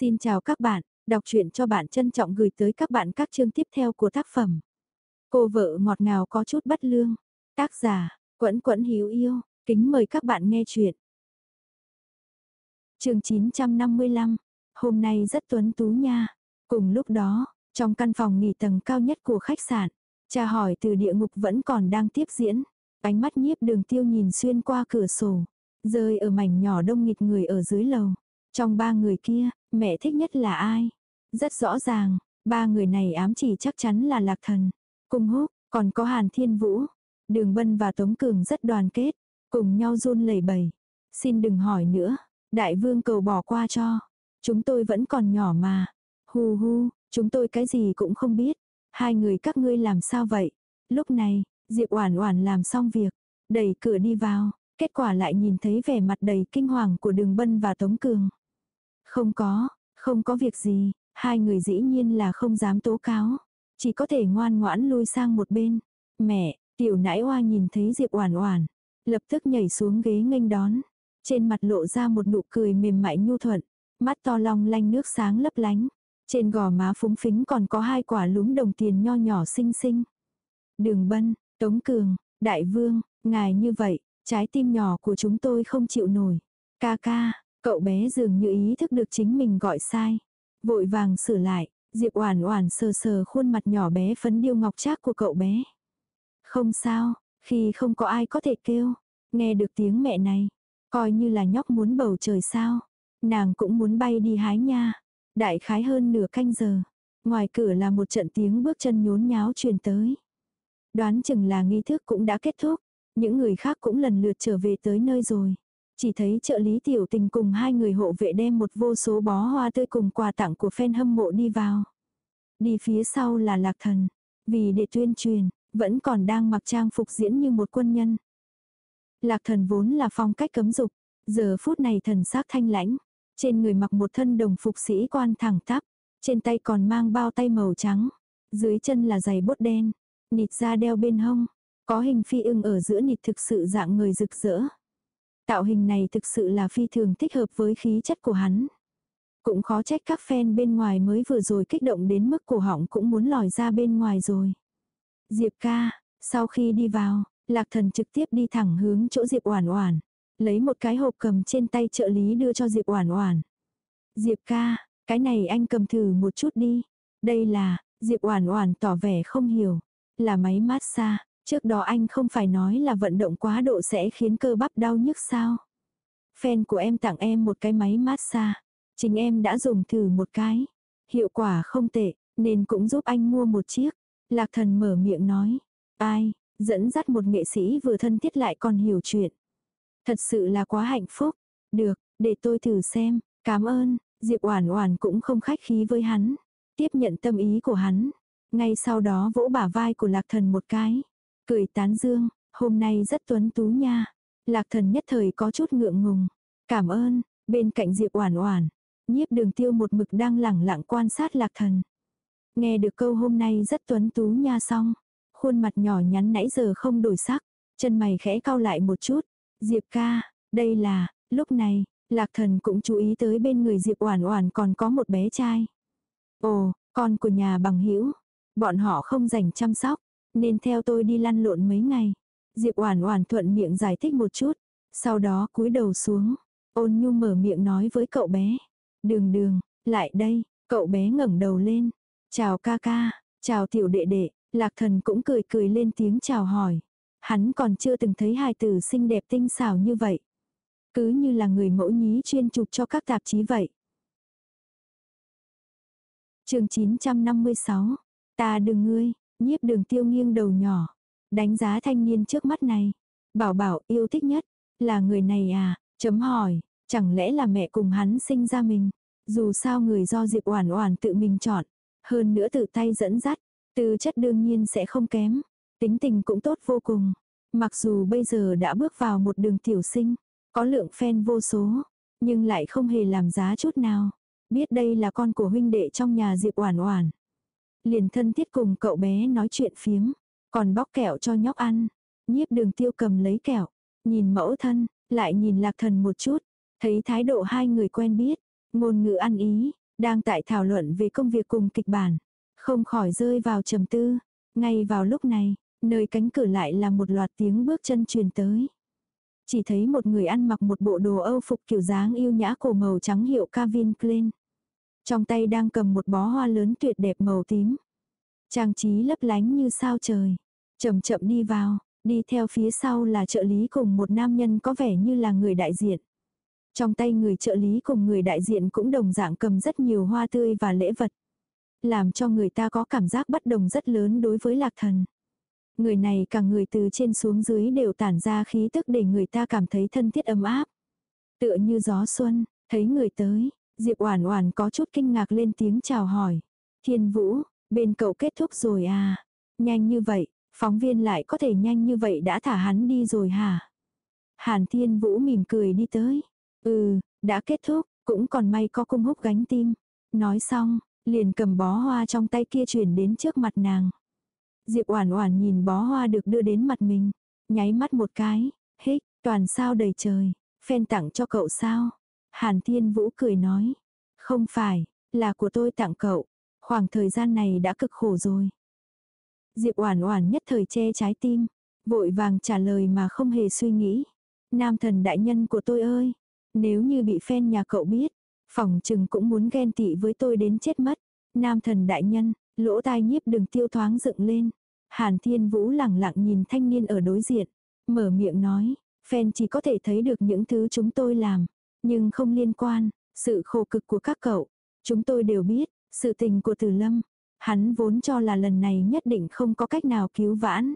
Xin chào các bạn, đọc truyện cho bạn trân trọng gửi tới các bạn các chương tiếp theo của tác phẩm. Cô vợ ngọt ngào có chút bất lương. Tác giả, Quẫn Quẫn Hiếu Yêu, kính mời các bạn nghe truyện. Chương 955. Hôm nay rất tuấn tú nha. Cùng lúc đó, trong căn phòng nghỉ tầng cao nhất của khách sạn, cha hỏi từ địa ngục vẫn còn đang tiếp diễn. Ánh mắt nhiếp đường tiêu nhìn xuyên qua cửa sổ, rơi ở mảnh nhỏ đông nghịt người ở dưới lầu. Trong ba người kia, mẹ thích nhất là ai? Rất rõ ràng, ba người này ám chỉ chắc chắn là lạc thần. Cung húc, còn có Hàn Thiên Vũ. Đường Bân và Tống Cường rất đoàn kết, cùng nhau run lẩy bẩy. Xin đừng hỏi nữa, đại vương cầu bỏ qua cho. Chúng tôi vẫn còn nhỏ mà. hù hù chúng tôi cái gì cũng không biết. Hai người các ngươi làm sao vậy? Lúc này, Diệp Oản Oản làm xong việc, đẩy cửa đi vào, kết quả lại nhìn thấy vẻ mặt đầy kinh hoàng của Đường Bân và Tống Cường. Không có, không có việc gì, hai người dĩ nhiên là không dám tố cáo. Chỉ có thể ngoan ngoãn lui sang một bên. Mẹ, tiểu nãi hoa nhìn thấy Diệp Oản Oản, lập tức nhảy xuống ghế nghênh đón. Trên mặt lộ ra một nụ cười mềm mại nhu thuận, mắt to long lanh nước sáng lấp lánh. Trên gò má phúng phính còn có hai quả lúm đồng tiền nho nhỏ xinh xinh. Đường Bân, Tống Cường, Đại Vương, ngài như vậy, trái tim nhỏ của chúng tôi không chịu nổi. Ca ca, Cậu bé dường như ý thức được chính mình gọi sai. Vội vàng sửa lại, Diệp Oản Oản sờ sờ khuôn mặt nhỏ bé phấn điêu ngọc trác của cậu bé. Không sao, khi không có ai có thể kêu, nghe được tiếng mẹ này, coi như là nhóc muốn bầu trời sao. Nàng cũng muốn bay đi hái nha. Đại khái hơn nửa canh giờ, ngoài cửa là một trận tiếng bước chân nhốn nháo truyền tới. Đoán chừng là nghi thức cũng đã kết thúc, những người khác cũng lần lượt trở về tới nơi rồi. Chỉ thấy trợ lý tiểu tình cùng hai người hộ vệ đem một vô số bó hoa tươi cùng quà tặng của fan hâm mộ đi vào. Đi phía sau là lạc thần. Vì để tuyên truyền, vẫn còn đang mặc trang phục diễn như một quân nhân. Lạc thần vốn là phong cách cấm dục. Giờ phút này thần sắc thanh lãnh. Trên người mặc một thân đồng phục sĩ quan thẳng tắp. Trên tay còn mang bao tay màu trắng. Dưới chân là giày bốt đen. Nịt da đeo bên hông. Có hình phi ưng ở giữa nịt thực sự dạng người rực rỡ. Tạo hình này thực sự là phi thường thích hợp với khí chất của hắn. Cũng khó trách các fan bên ngoài mới vừa rồi kích động đến mức cổ họng cũng muốn lòi ra bên ngoài rồi. Diệp ca, sau khi đi vào, lạc thần trực tiếp đi thẳng hướng chỗ Diệp Oản Oản, lấy một cái hộp cầm trên tay trợ lý đưa cho Diệp Oản Oản. Diệp ca, cái này anh cầm thử một chút đi. Đây là, Diệp Oản Oản tỏ vẻ không hiểu, là máy massage. Trước đó anh không phải nói là vận động quá độ sẽ khiến cơ bắp đau nhức sao. Fan của em tặng em một cái máy massage. Chính em đã dùng thử một cái. Hiệu quả không tệ, nên cũng giúp anh mua một chiếc. Lạc thần mở miệng nói. Ai, dẫn dắt một nghệ sĩ vừa thân thiết lại còn hiểu chuyện. Thật sự là quá hạnh phúc. Được, để tôi thử xem. Cảm ơn, Diệp Oản Oản cũng không khách khí với hắn. Tiếp nhận tâm ý của hắn. Ngay sau đó vỗ bả vai của Lạc Thần một cái. Cười tán dương, hôm nay rất tuấn tú nha. Lạc thần nhất thời có chút ngượng ngùng. Cảm ơn, bên cạnh Diệp Oản Oản, nhiếp đường tiêu một mực đang lẳng lặng quan sát lạc thần. Nghe được câu hôm nay rất tuấn tú nha xong. Khuôn mặt nhỏ nhắn nãy giờ không đổi sắc, chân mày khẽ cau lại một chút. Diệp ca, đây là, lúc này, lạc thần cũng chú ý tới bên người Diệp Oản Oản còn có một bé trai. Ồ, con của nhà bằng hữu Bọn họ không dành chăm sóc, nên theo tôi đi lăn lộn mấy ngày. Diệp Oản Oản thuận miệng giải thích một chút, sau đó cúi đầu xuống, Ôn Nhu mở miệng nói với cậu bé, "Đường Đường, lại đây." Cậu bé ngẩng đầu lên, "Chào ca ca, chào tiểu đệ đệ." Lạc Thần cũng cười cười lên tiếng chào hỏi. Hắn còn chưa từng thấy hài tử xinh đẹp tinh xảo như vậy. Cứ như là người mẫu nhí chuyên chụp cho các tạp chí vậy. Chương 956. Ta đừng ngươi, Nhiếp đường tiêu nghiêng đầu nhỏ. Đánh giá thanh niên trước mắt này. Bảo bảo, yêu thích nhất. Là người này à? Chấm hỏi. Chẳng lẽ là mẹ cùng hắn sinh ra mình? Dù sao người do Diệp Oản Oản tự mình chọn. Hơn nữa tự tay dẫn dắt. Tư chất đương nhiên sẽ không kém. Tính tình cũng tốt vô cùng. Mặc dù bây giờ đã bước vào một đường tiểu sinh. Có lượng fan vô số. Nhưng lại không hề làm giá chút nào. Biết đây là con của huynh đệ trong nhà Diệp Oản Oản liền thân thiết cùng cậu bé nói chuyện phiếm, còn bóc kẹo cho nhóc ăn. Nhiếp đường tiêu cầm lấy kẹo, nhìn mẫu thân, lại nhìn lạc thần một chút, thấy thái độ hai người quen biết, ngôn ngữ ăn ý, đang tại thảo luận về công việc cùng kịch bản, không khỏi rơi vào trầm tư. Ngay vào lúc này, nơi cánh cửa lại là một loạt tiếng bước chân truyền tới. Chỉ thấy một người ăn mặc một bộ đồ Âu phục kiểu dáng yêu nhã cổ màu trắng hiệu Calvin Klein. Trong tay đang cầm một bó hoa lớn tuyệt đẹp màu tím. Trang trí lấp lánh như sao trời. Chậm chậm đi vào, đi theo phía sau là trợ lý cùng một nam nhân có vẻ như là người đại diện. Trong tay người trợ lý cùng người đại diện cũng đồng dạng cầm rất nhiều hoa tươi và lễ vật. Làm cho người ta có cảm giác bất đồng rất lớn đối với lạc thần. Người này cả người từ trên xuống dưới đều tản ra khí tức để người ta cảm thấy thân thiết ấm áp. Tựa như gió xuân, thấy người tới, Diệp Oản Oản có chút kinh ngạc lên tiếng chào hỏi. Thiên Vũ, bên cậu kết thúc rồi à? Nhanh như vậy, phóng viên lại có thể nhanh như vậy đã thả hắn đi rồi hả? Hàn Thiên Vũ mỉm cười đi tới. Ừ, đã kết thúc, cũng còn may có cung húc gánh tim. Nói xong, liền cầm bó hoa trong tay kia chuyển đến trước mặt nàng. Diệp Oản Oản nhìn bó hoa được đưa đến mặt mình, nháy mắt một cái, hích, toàn sao đầy trời, phen tặng cho cậu sao? Hàn Thiên Vũ cười nói, không phải, là của tôi tặng cậu, khoảng thời gian này đã cực khổ rồi. Diệp Oản Oản nhất thời che trái tim, vội vàng trả lời mà không hề suy nghĩ. Nam thần đại nhân của tôi ơi, nếu như bị fan nhà cậu biết, phòng trừng cũng muốn ghen tị với tôi đến chết mất. Nam thần đại nhân, lỗ tai nhiếp đừng tiêu thoáng dựng lên. Hàn Thiên Vũ lẳng lặng nhìn thanh niên ở đối diện, mở miệng nói, fan chỉ có thể thấy được những thứ chúng tôi làm, nhưng không liên quan, sự khổ cực của các cậu, chúng tôi đều biết, sự tình của Từ Lâm, hắn vốn cho là lần này nhất định không có cách nào cứu vãn.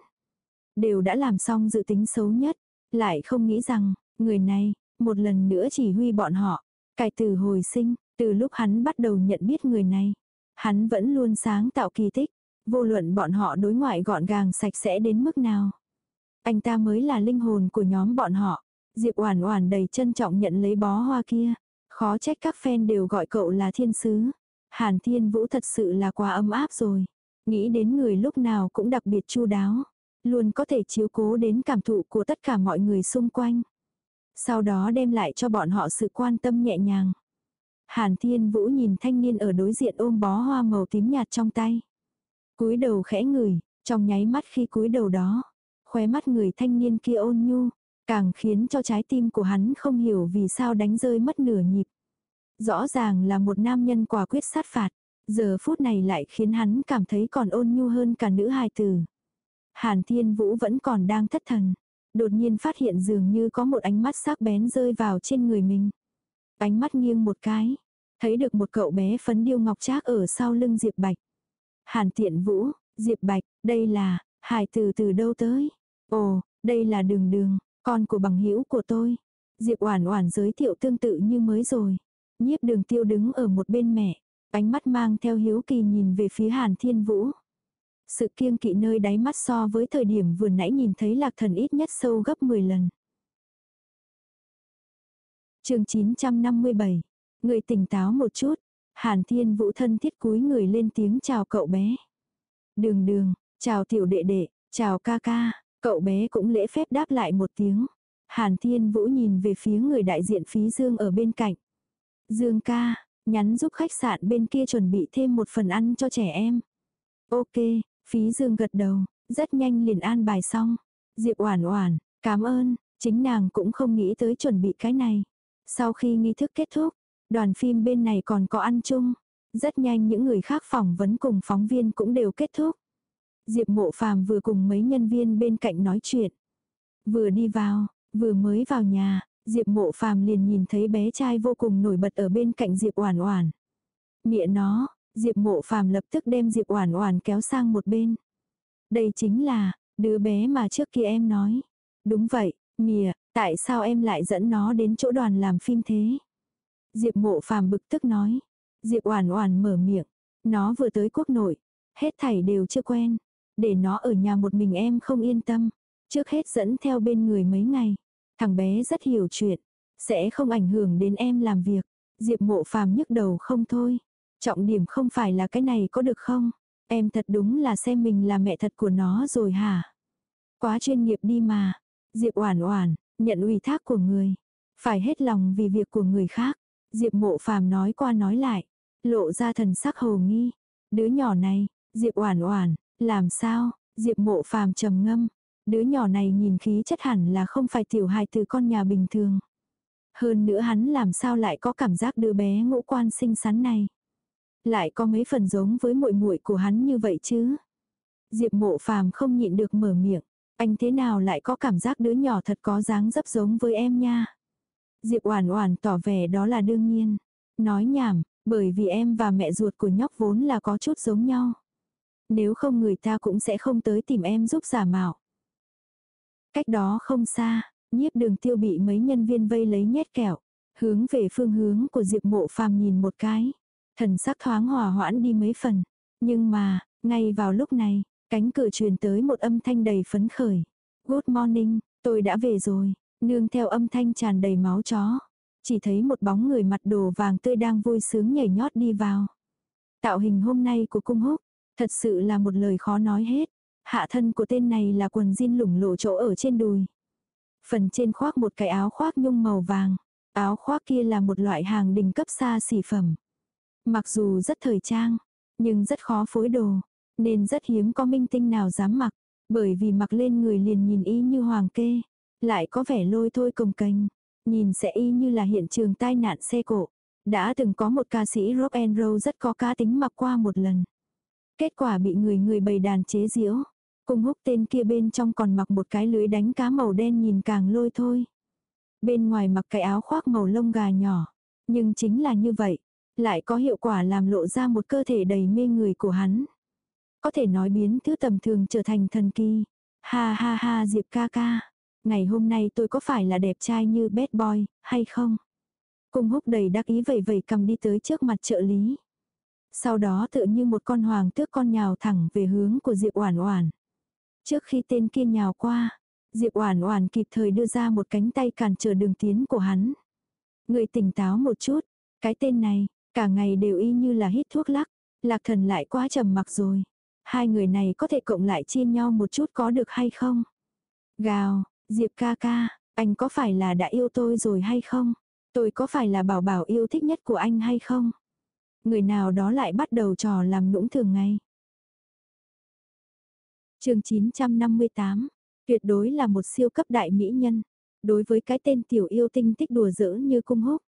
Đều đã làm xong dự tính xấu nhất, lại không nghĩ rằng, người này, một lần nữa chỉ huy bọn họ, cải từ hồi sinh, từ lúc hắn bắt đầu nhận biết người này. Hắn vẫn luôn sáng tạo kỳ tích, vô luận bọn họ đối ngoại gọn gàng sạch sẽ đến mức nào. Anh ta mới là linh hồn của nhóm bọn họ. Diệp Oản Oản đầy trân trọng nhận lấy bó hoa kia. Khó trách các fan đều gọi cậu là thiên sứ. Hàn Thiên Vũ thật sự là quá ấm áp rồi. Nghĩ đến người lúc nào cũng đặc biệt chu đáo. Luôn có thể chiếu cố đến cảm thụ của tất cả mọi người xung quanh. Sau đó đem lại cho bọn họ sự quan tâm nhẹ nhàng. Hàn Thiên Vũ nhìn thanh niên ở đối diện ôm bó hoa màu tím nhạt trong tay. cúi đầu khẽ ngửi, trong nháy mắt khi cúi đầu đó, khóe mắt người thanh niên kia ôn nhu, càng khiến cho trái tim của hắn không hiểu vì sao đánh rơi mất nửa nhịp. Rõ ràng là một nam nhân quả quyết sát phạt, giờ phút này lại khiến hắn cảm thấy còn ôn nhu hơn cả nữ hài tử. Hàn Thiên Vũ vẫn còn đang thất thần, đột nhiên phát hiện dường như có một ánh mắt sắc bén rơi vào trên người mình. Ánh mắt nghiêng một cái, thấy được một cậu bé phấn điêu ngọc trác ở sau lưng Diệp Bạch. Hàn Tiện Vũ, Diệp Bạch, đây là, hài từ từ đâu tới? Ồ, đây là đường đường, con của bằng hữu của tôi. Diệp Oản Oản giới thiệu tương tự như mới rồi. Nhiếp Đường Tiêu đứng ở một bên mẹ, ánh mắt mang theo hiếu kỳ nhìn về phía Hàn Thiên Vũ. Sự kiêng kỵ nơi đáy mắt so với thời điểm vừa nãy nhìn thấy Lạc Thần ít nhất sâu gấp 10 lần. Chương 957. Người tỉnh táo một chút. Hàn Thiên Vũ thân thiết cúi người lên tiếng chào cậu bé. Đường đường, chào tiểu đệ đệ, chào ca ca, cậu bé cũng lễ phép đáp lại một tiếng. Hàn Thiên Vũ nhìn về phía người đại diện phí Dương ở bên cạnh. Dương ca, nhắn giúp khách sạn bên kia chuẩn bị thêm một phần ăn cho trẻ em. Ok, phí Dương gật đầu, rất nhanh liền an bài xong. Diệp Oản Oản, cảm ơn, chính nàng cũng không nghĩ tới chuẩn bị cái này. Sau khi nghi thức kết thúc, đoàn phim bên này còn có ăn chung. Rất nhanh những người khác phỏng vấn cùng phóng viên cũng đều kết thúc. Diệp mộ phàm vừa cùng mấy nhân viên bên cạnh nói chuyện. Vừa đi vào, vừa mới vào nhà, Diệp mộ phàm liền nhìn thấy bé trai vô cùng nổi bật ở bên cạnh Diệp oản oản. Mẹ nó, Diệp mộ phàm lập tức đem Diệp oản oản kéo sang một bên. Đây chính là, đứa bé mà trước kia em nói. Đúng vậy, mẹ, tại sao em lại dẫn nó đến chỗ đoàn làm phim thế? Diệp mộ phàm bực tức nói. Diệp oản oản mở miệng. Nó vừa tới quốc nội. Hết thảy đều chưa quen. Để nó ở nhà một mình em không yên tâm. Trước hết dẫn theo bên người mấy ngày. Thằng bé rất hiểu chuyện. Sẽ không ảnh hưởng đến em làm việc. Diệp mộ phàm nhức đầu không thôi. Trọng điểm không phải là cái này có được không? Em thật đúng là xem mình là mẹ thật của nó rồi hả? Quá chuyên nghiệp đi mà. Diệp oản oản, nhận ủy thác của người. Phải hết lòng vì việc của người khác. Diệp mộ phàm nói qua nói lại. lộ ra thần sắc hồ nghi. Đứa nhỏ này, Diệp Oản Oản, làm sao? Diệp Mộ Phàm trầm ngâm, đứa nhỏ này nhìn khí chất hẳn là không phải tiểu hài từ con nhà bình thường. Hơn nữa hắn làm sao lại có cảm giác đứa bé ngũ quan xinh xắn này. Lại có mấy phần giống với muội muội của hắn như vậy chứ. Diệp Mộ Phàm không nhịn được mở miệng, anh thế nào lại có cảm giác đứa nhỏ thật có dáng dấp giống với em nha. Diệp Oản Oản tỏ vẻ đó là đương nhiên. Nói nhảm, bởi vì em và mẹ ruột của nhóc vốn là có chút giống nhau. Nếu không người ta cũng sẽ không tới tìm em giúp giả mạo. Cách đó không xa, nhiếp đường tiêu bị mấy nhân viên vây lấy nhét kẹo. Hướng về phương hướng của Diệp mộ phàm nhìn một cái. Thần sắc thoáng hòa hoãn đi mấy phần. Nhưng mà, ngay vào lúc này, cánh cửa truyền tới một âm thanh đầy phấn khởi. Good morning, tôi đã về rồi. Nương theo âm thanh tràn đầy máu chó. Chỉ thấy một bóng người mặt đồ vàng tươi đang vui sướng nhảy nhót đi vào. Tạo hình hôm nay của cung húc, thật sự là một lời khó nói hết. Hạ thân của tên này là quần jean lủng lộ chỗ ở trên đùi. Phần trên khoác một cái áo khoác nhung màu vàng. Áo khoác kia là một loại hàng đỉnh cấp xa xỉ phẩm. Mặc dù rất thời trang, nhưng rất khó phối đồ, nên rất hiếm có minh tinh nào dám mặc, bởi vì mặc lên người liền nhìn y như hoàng kê, lại có vẻ lôi thôi cồng kềnh, nhìn sẽ y như là hiện trường tai nạn xe cộ. Đã từng có một ca sĩ rock and roll rất có cá tính mặc qua một lần. Kết quả bị người người bày đàn chế giễu. Cùng húc tên kia bên trong còn mặc một cái lưới đánh cá màu đen nhìn càng lôi thôi. Bên ngoài mặc cái áo khoác màu lông gà nhỏ. Nhưng chính là như vậy. Lại có hiệu quả làm lộ ra một cơ thể đầy mê người của hắn. Có thể nói biến thứ tầm thường trở thành thần kỳ. Ha ha ha Diệp ca ca. Ngày hôm nay tôi có phải là đẹp trai như bad boy, hay không? Cung húc đầy đắc ý vẩy vẩy cầm đi tới trước mặt trợ lý. Sau đó tựa như một con hoàng tước con nhào thẳng về hướng của Diệp Oản Oản. Trước khi tên kia nhào qua, Diệp Oản Oản kịp thời đưa ra một cánh tay cản trở đường tiến của hắn. Người tỉnh táo một chút, cái tên này, cả ngày đều y như là hít thuốc lắc, Lạc Thần lại quá trầm mặc rồi. Hai người này có thể cộng lại chia nhau một chút có được hay không? Gào, Diệp ca ca, anh có phải là đã yêu tôi rồi hay không? Tôi có phải là bảo bảo yêu thích nhất của anh hay không? Người nào đó lại bắt đầu trò làm nũng thường ngày. chương 958, tuyệt đối là một siêu cấp đại mỹ nhân. Đối với cái tên tiểu yêu tinh tích đùa giỡn như cung húc.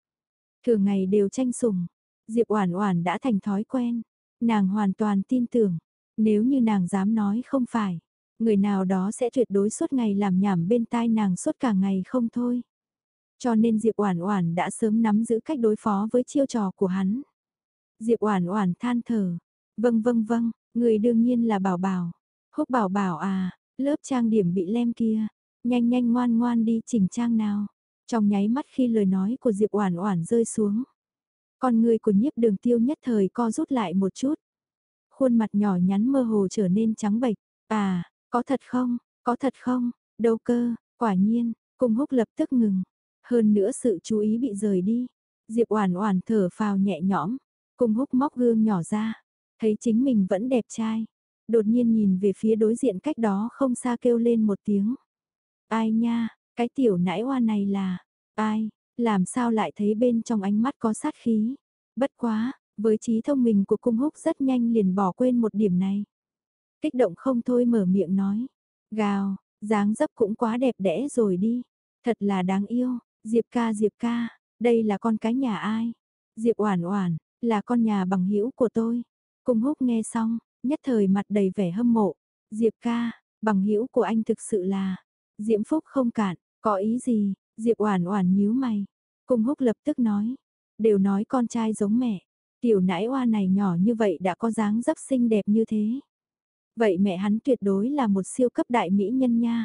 Thường ngày đều tranh sủng. Diệp Oản Oản đã thành thói quen. Nàng hoàn toàn tin tưởng. Nếu như nàng dám nói không phải, người nào đó sẽ tuyệt đối suốt ngày làm nhảm bên tai nàng suốt cả ngày không thôi. Cho nên Diệp Oản Oản đã sớm nắm giữ cách đối phó với chiêu trò của hắn. Diệp Oản Oản than thở, "Vâng vâng vâng, người đương nhiên là Bảo Bảo." Húc Bảo Bảo à, lớp trang điểm bị lem kia, nhanh nhanh ngoan ngoan đi chỉnh trang nào. Trong nháy mắt khi lời nói của Diệp Oản Oản rơi xuống, con người của Nhiếp Đường Tiêu nhất thời co rút lại một chút. Khuôn mặt nhỏ nhắn mơ hồ trở nên trắng bệch. "À, có thật không? Có thật không? Đâu cơ?" Quả nhiên, Cung Húc lập tức ngừng. Hơn nữa sự chú ý bị rời đi. Diệp Oản Oản thở phào nhẹ nhõm, Cung húc móc gương nhỏ ra, thấy chính mình vẫn đẹp trai. Đột nhiên nhìn về phía đối diện cách đó không xa kêu lên một tiếng. Ai nha, cái tiểu nãi hoa này là, ai, làm sao lại thấy bên trong ánh mắt có sát khí. Bất quá, với trí thông minh của cung húc rất nhanh liền bỏ quên một điểm này. Kích động không thôi mở miệng nói. Gào, dáng dấp cũng quá đẹp đẽ rồi đi. Thật là đáng yêu, Diệp ca Diệp ca, đây là con cái nhà ai? Diệp oản oản, là con nhà bằng hữu của tôi. Cung húc nghe xong, nhất thời mặt đầy vẻ hâm mộ. Diệp ca, bằng hữu của anh thực sự là... Diễm Phúc không cạn, có ý gì? Diệp oản oản nhíu mày. Cung húc lập tức nói. Đều nói con trai giống mẹ. Tiểu nãi hoa này nhỏ như vậy đã có dáng dấp xinh đẹp như thế. Vậy mẹ hắn tuyệt đối là một siêu cấp đại mỹ nhân nha.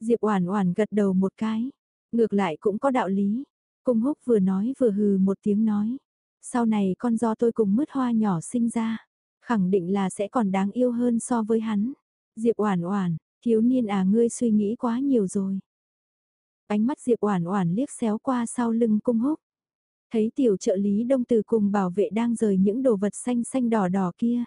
Diệp oản oản gật đầu một cái. Ngược lại cũng có đạo lý. Cung húc vừa nói vừa hừ một tiếng nói. Sau này con do tôi cùng mứt hoa nhỏ sinh ra, khẳng định là sẽ còn đáng yêu hơn so với hắn. Diệp Oản Oản, thiếu niên à ngươi suy nghĩ quá nhiều rồi. Ánh mắt Diệp Oản Oản liếc xéo qua sau lưng cung húc. Thấy tiểu trợ lý đông từ cùng bảo vệ đang rời những đồ vật xanh xanh đỏ đỏ kia.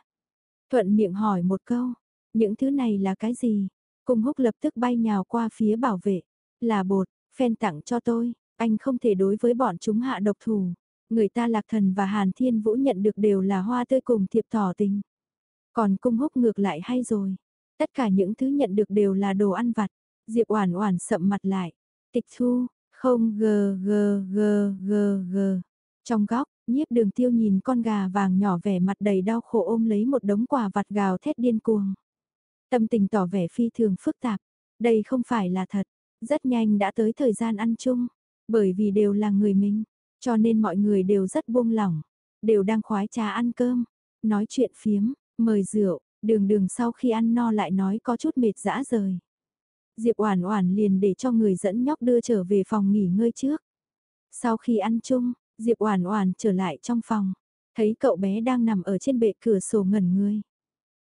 Thuận miệng hỏi một câu, những thứ này là cái gì? Cung húc lập tức bay nhào qua phía bảo vệ. Là bột, phen tặng cho tôi, anh không thể đối với bọn chúng hạ độc thủ. Người ta Lạc Thần và Hàn Thiên Vũ nhận được đều là hoa tươi cùng thiệp tỏ tình. Còn cung húc ngược lại hay rồi. Tất cả những thứ nhận được đều là đồ ăn vặt. Diệp Oản Oản sậm mặt lại. Tịch Thu, không g g g g g. Trong góc, Nhiếp Đường Tiêu nhìn con gà vàng nhỏ vẻ mặt đầy đau khổ ôm lấy một đống quà vặt gào thét điên cuồng. Tâm tình tỏ vẻ phi thường phức tạp. Đây không phải là thật. Rất nhanh đã tới thời gian ăn chung, bởi vì đều là người mình, cho nên mọi người đều rất buông lỏng, đều đang khoái trà ăn cơm, nói chuyện phiếm, mời rượu, đường đường sau khi ăn no lại nói có chút mệt dã rời. Diệp Oản Oản liền để cho người dẫn nhóc đưa trở về phòng nghỉ ngơi trước. Sau khi ăn chung, Diệp Oản Oản trở lại trong phòng, thấy cậu bé đang nằm ở trên bệ cửa sổ ngẩn người.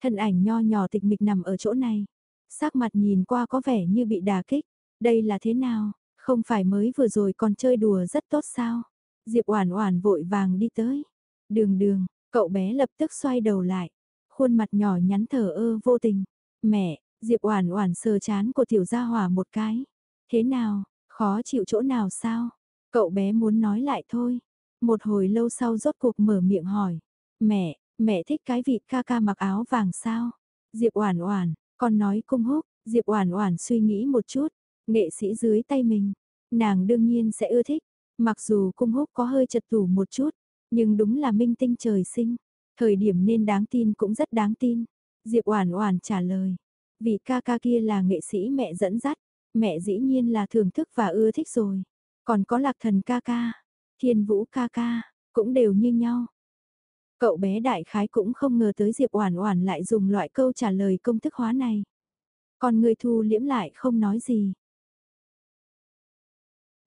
Thân ảnh nho nhỏ tịch mịch nằm ở chỗ này, sắc mặt nhìn qua có vẻ như bị đả kích, đây là thế nào, không phải mới vừa rồi còn chơi đùa rất tốt sao? Diệp Oản Oản vội vàng đi tới. Đường Đường, cậu bé lập tức xoay đầu lại, khuôn mặt nhỏ nhắn thở ơ vô tình. "Mẹ." Diệp Oản Oản sờ chán của tiểu gia hỏa một cái. "Thế nào, khó chịu chỗ nào sao?" Cậu bé muốn nói lại thôi. Một hồi lâu sau rốt cuộc mở miệng hỏi. "Mẹ, mẹ thích cái vị ca ca mặc áo vàng sao?" Diệp Oản Oản, con nói cung húc, Diệp Oản Oản suy nghĩ một chút, nghệ sĩ dưới tay mình, nàng đương nhiên sẽ ưa thích, mặc dù cung húc có hơi chật tủ một chút, nhưng đúng là minh tinh trời sinh, thời điểm nên đáng tin cũng rất đáng tin. Diệp Oản Oản trả lời, vì ca ca kia là nghệ sĩ mẹ dẫn dắt, mẹ dĩ nhiên là thưởng thức và ưa thích rồi. Còn có Lạc Thần ca ca, Thiên Vũ ca ca, cũng đều như nhau. Cậu bé đại khái cũng không ngờ tới Diệp Oản Oản lại dùng loại câu trả lời công thức hóa này. Còn người thu liễm lại không nói gì,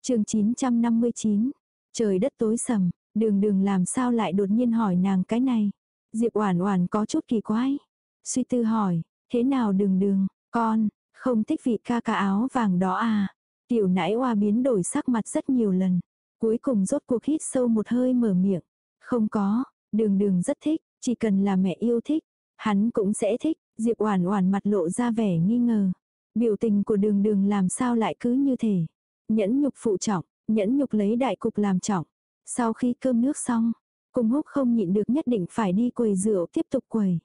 chương 959, trời đất tối sầm, đường đường làm sao lại đột nhiên hỏi nàng cái này. Diệp Oản Oản có chút kỳ quái. Suy tư hỏi, thế nào đường đường, con, không thích vị ca ca áo vàng đó à? Tiểu nãi hoa biến đổi sắc mặt rất nhiều lần. Cuối cùng rốt cuộc hít sâu một hơi mở miệng. Không có, đường đường rất thích, chỉ cần là mẹ yêu thích, hắn cũng sẽ thích. Diệp Oản Oản mặt lộ ra vẻ nghi ngờ. Biểu tình của đường đường làm sao lại cứ như thế. Nhẫn nhục phụ trọng, nhẫn nhục lấy đại cục làm trọng. Sau khi cơm nước xong, cung húc không nhịn được nhất định phải đi quầy rượu tiếp tục quầy.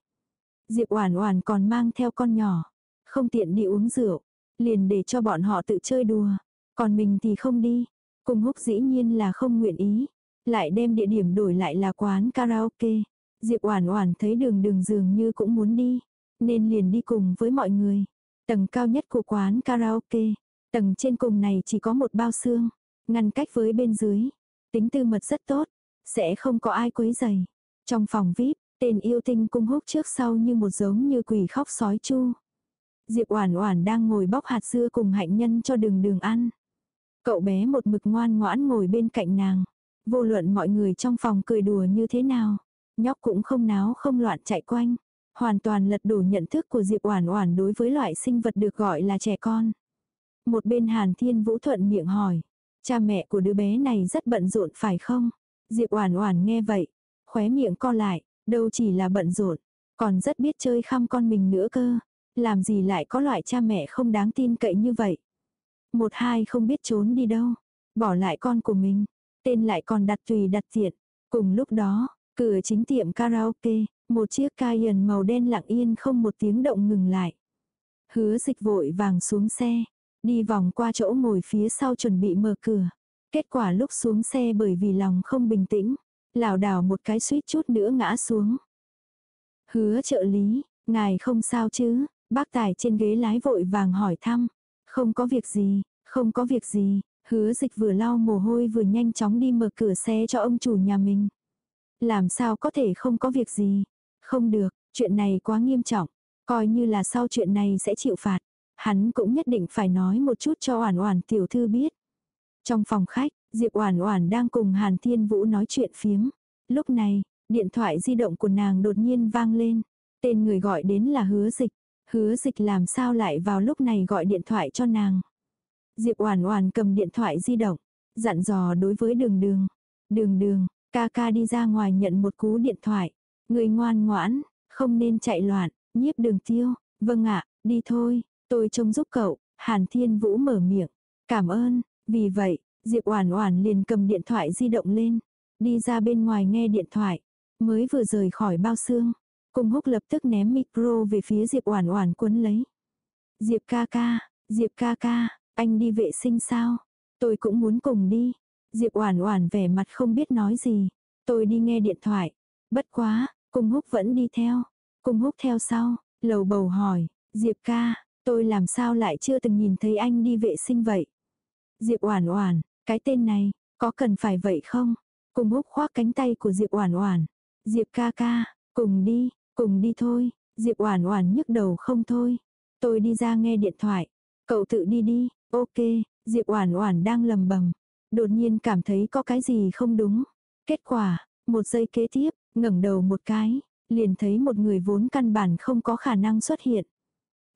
Diệp Oản Oản còn mang theo con nhỏ, không tiện đi uống rượu, liền để cho bọn họ tự chơi đùa, còn mình thì không đi. Cung húc dĩ nhiên là không nguyện ý, lại đem địa điểm đổi lại là quán karaoke. Diệp Oản Oản thấy đường đường dường như cũng muốn đi, nên liền đi cùng với mọi người. Tầng cao nhất của quán karaoke, Tầng trên cùng này chỉ có một bao xương, ngăn cách với bên dưới. Tính tư mật rất tốt, sẽ không có ai quấy rầy. Trong phòng VIP, tên yêu tinh cung húc trước sau như một giống như quỷ khóc sói chu. Diệp Oản Oản đang ngồi bóc hạt dưa cùng hạnh nhân cho đường đường ăn. Cậu bé một mực ngoan ngoãn ngồi bên cạnh nàng. Vô luận mọi người trong phòng cười đùa như thế nào, nhóc cũng không náo không loạn chạy quanh, hoàn toàn lật đổ nhận thức của Diệp Oản Oản đối với loại sinh vật được gọi là trẻ con. Một bên Hàn Thiên Vũ thuận miệng hỏi. Cha mẹ của đứa bé này rất bận rộn phải không? Diệp Oản Oản nghe vậy, khóe miệng co lại, đâu chỉ là bận rộn, còn rất biết chơi khăm con mình nữa cơ. Làm gì lại có loại cha mẹ không đáng tin cậy như vậy? Một hai không biết trốn đi đâu, bỏ lại con của mình, tên lại còn đặt tùy đặt tiện. Cùng lúc đó, cửa chính tiệm karaoke, một chiếc Cayenne màu đen lặng yên không một tiếng động ngừng lại. Hứa dịch vội vàng xuống xe, Đi vòng qua chỗ ngồi phía sau chuẩn bị mở cửa. Kết quả lúc xuống xe bởi vì lòng không bình tĩnh, lảo đảo một cái suýt chút nữa ngã xuống. Hứa trợ lý, ngài không sao chứ, bác tài trên ghế lái vội vàng hỏi thăm. Không có việc gì, không có việc gì, hứa dịch vừa lau mồ hôi vừa nhanh chóng đi mở cửa xe cho ông chủ nhà mình. Làm sao có thể không có việc gì, không được, chuyện này quá nghiêm trọng, coi như là sau chuyện này sẽ chịu phạt. Hắn cũng nhất định phải nói một chút cho Oản Oản tiểu thư biết. Trong phòng khách, Diệp Oản Oản đang cùng Hàn Thiên Vũ nói chuyện phiếm. Lúc này, điện thoại di động của nàng đột nhiên vang lên. Tên người gọi đến là Hứa Dịch. Hứa Dịch làm sao lại vào lúc này gọi điện thoại cho nàng. Diệp Oản Oản cầm điện thoại di động, dặn dò đối với Đường Đường. "Đường Đường, ca ca đi ra ngoài nhận một cú điện thoại, người ngoan ngoãn, không nên chạy loạn." Nhiếp Đường Tiêu, "Vâng ạ, đi thôi." Tôi trông giúp cậu, Hàn Thiên Vũ mở miệng. Cảm ơn, vì vậy, Diệp Oản Oản liền cầm điện thoại di động lên. đi ra bên ngoài nghe điện thoại, mới vừa rời khỏi bao xương. Cung húc lập tức ném micro về phía Diệp Oản Oản cuốn lấy. Diệp ca ca, Diệp ca ca, anh đi vệ sinh sao? Tôi cũng muốn cùng đi. Diệp Oản Oản vẻ mặt không biết nói gì. Tôi đi nghe điện thoại. Bất quá, Cung Húc vẫn đi theo. Cung Húc theo sau, lầu bầu hỏi, Diệp ca, tôi làm sao lại chưa từng nhìn thấy anh đi vệ sinh vậy? Diệp Oản Oản, cái tên này, có cần phải vậy không? cùng Húc khoác cánh tay của Diệp Oản Oản. Diệp ca ca, cùng đi, cùng đi thôi. Diệp Oản Oản nhức đầu không thôi. Tôi đi ra nghe điện thoại. Cậu tự đi đi, ok, Diệp Oản Oản đang lầm bầm. Đột nhiên cảm thấy có cái gì không đúng. Kết quả, một giây kế tiếp, ngẩng đầu một cái, liền thấy một người vốn căn bản không có khả năng xuất hiện.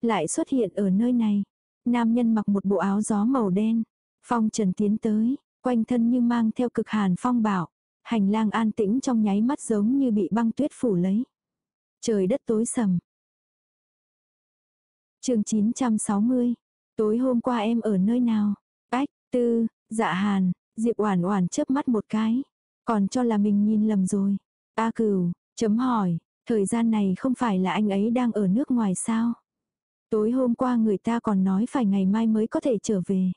Lại xuất hiện ở nơi này. Nam nhân mặc một bộ áo gió màu đen. Phong trần tiến tới, quanh thân như mang theo cực hàn phong bảo. Hành lang an tĩnh trong nháy mắt giống như bị băng tuyết phủ lấy. Trời đất tối sầm. chương 960. Tối hôm qua em ở nơi nào? Ách, tư, dạ hàn, Diệp Oản Oản chớp mắt một cái, còn cho là mình nhìn lầm rồi. A Cửu, chấm hỏi, thời gian này không phải là anh ấy đang ở nước ngoài sao? Tối hôm qua người ta còn nói phải ngày mai mới có thể trở về.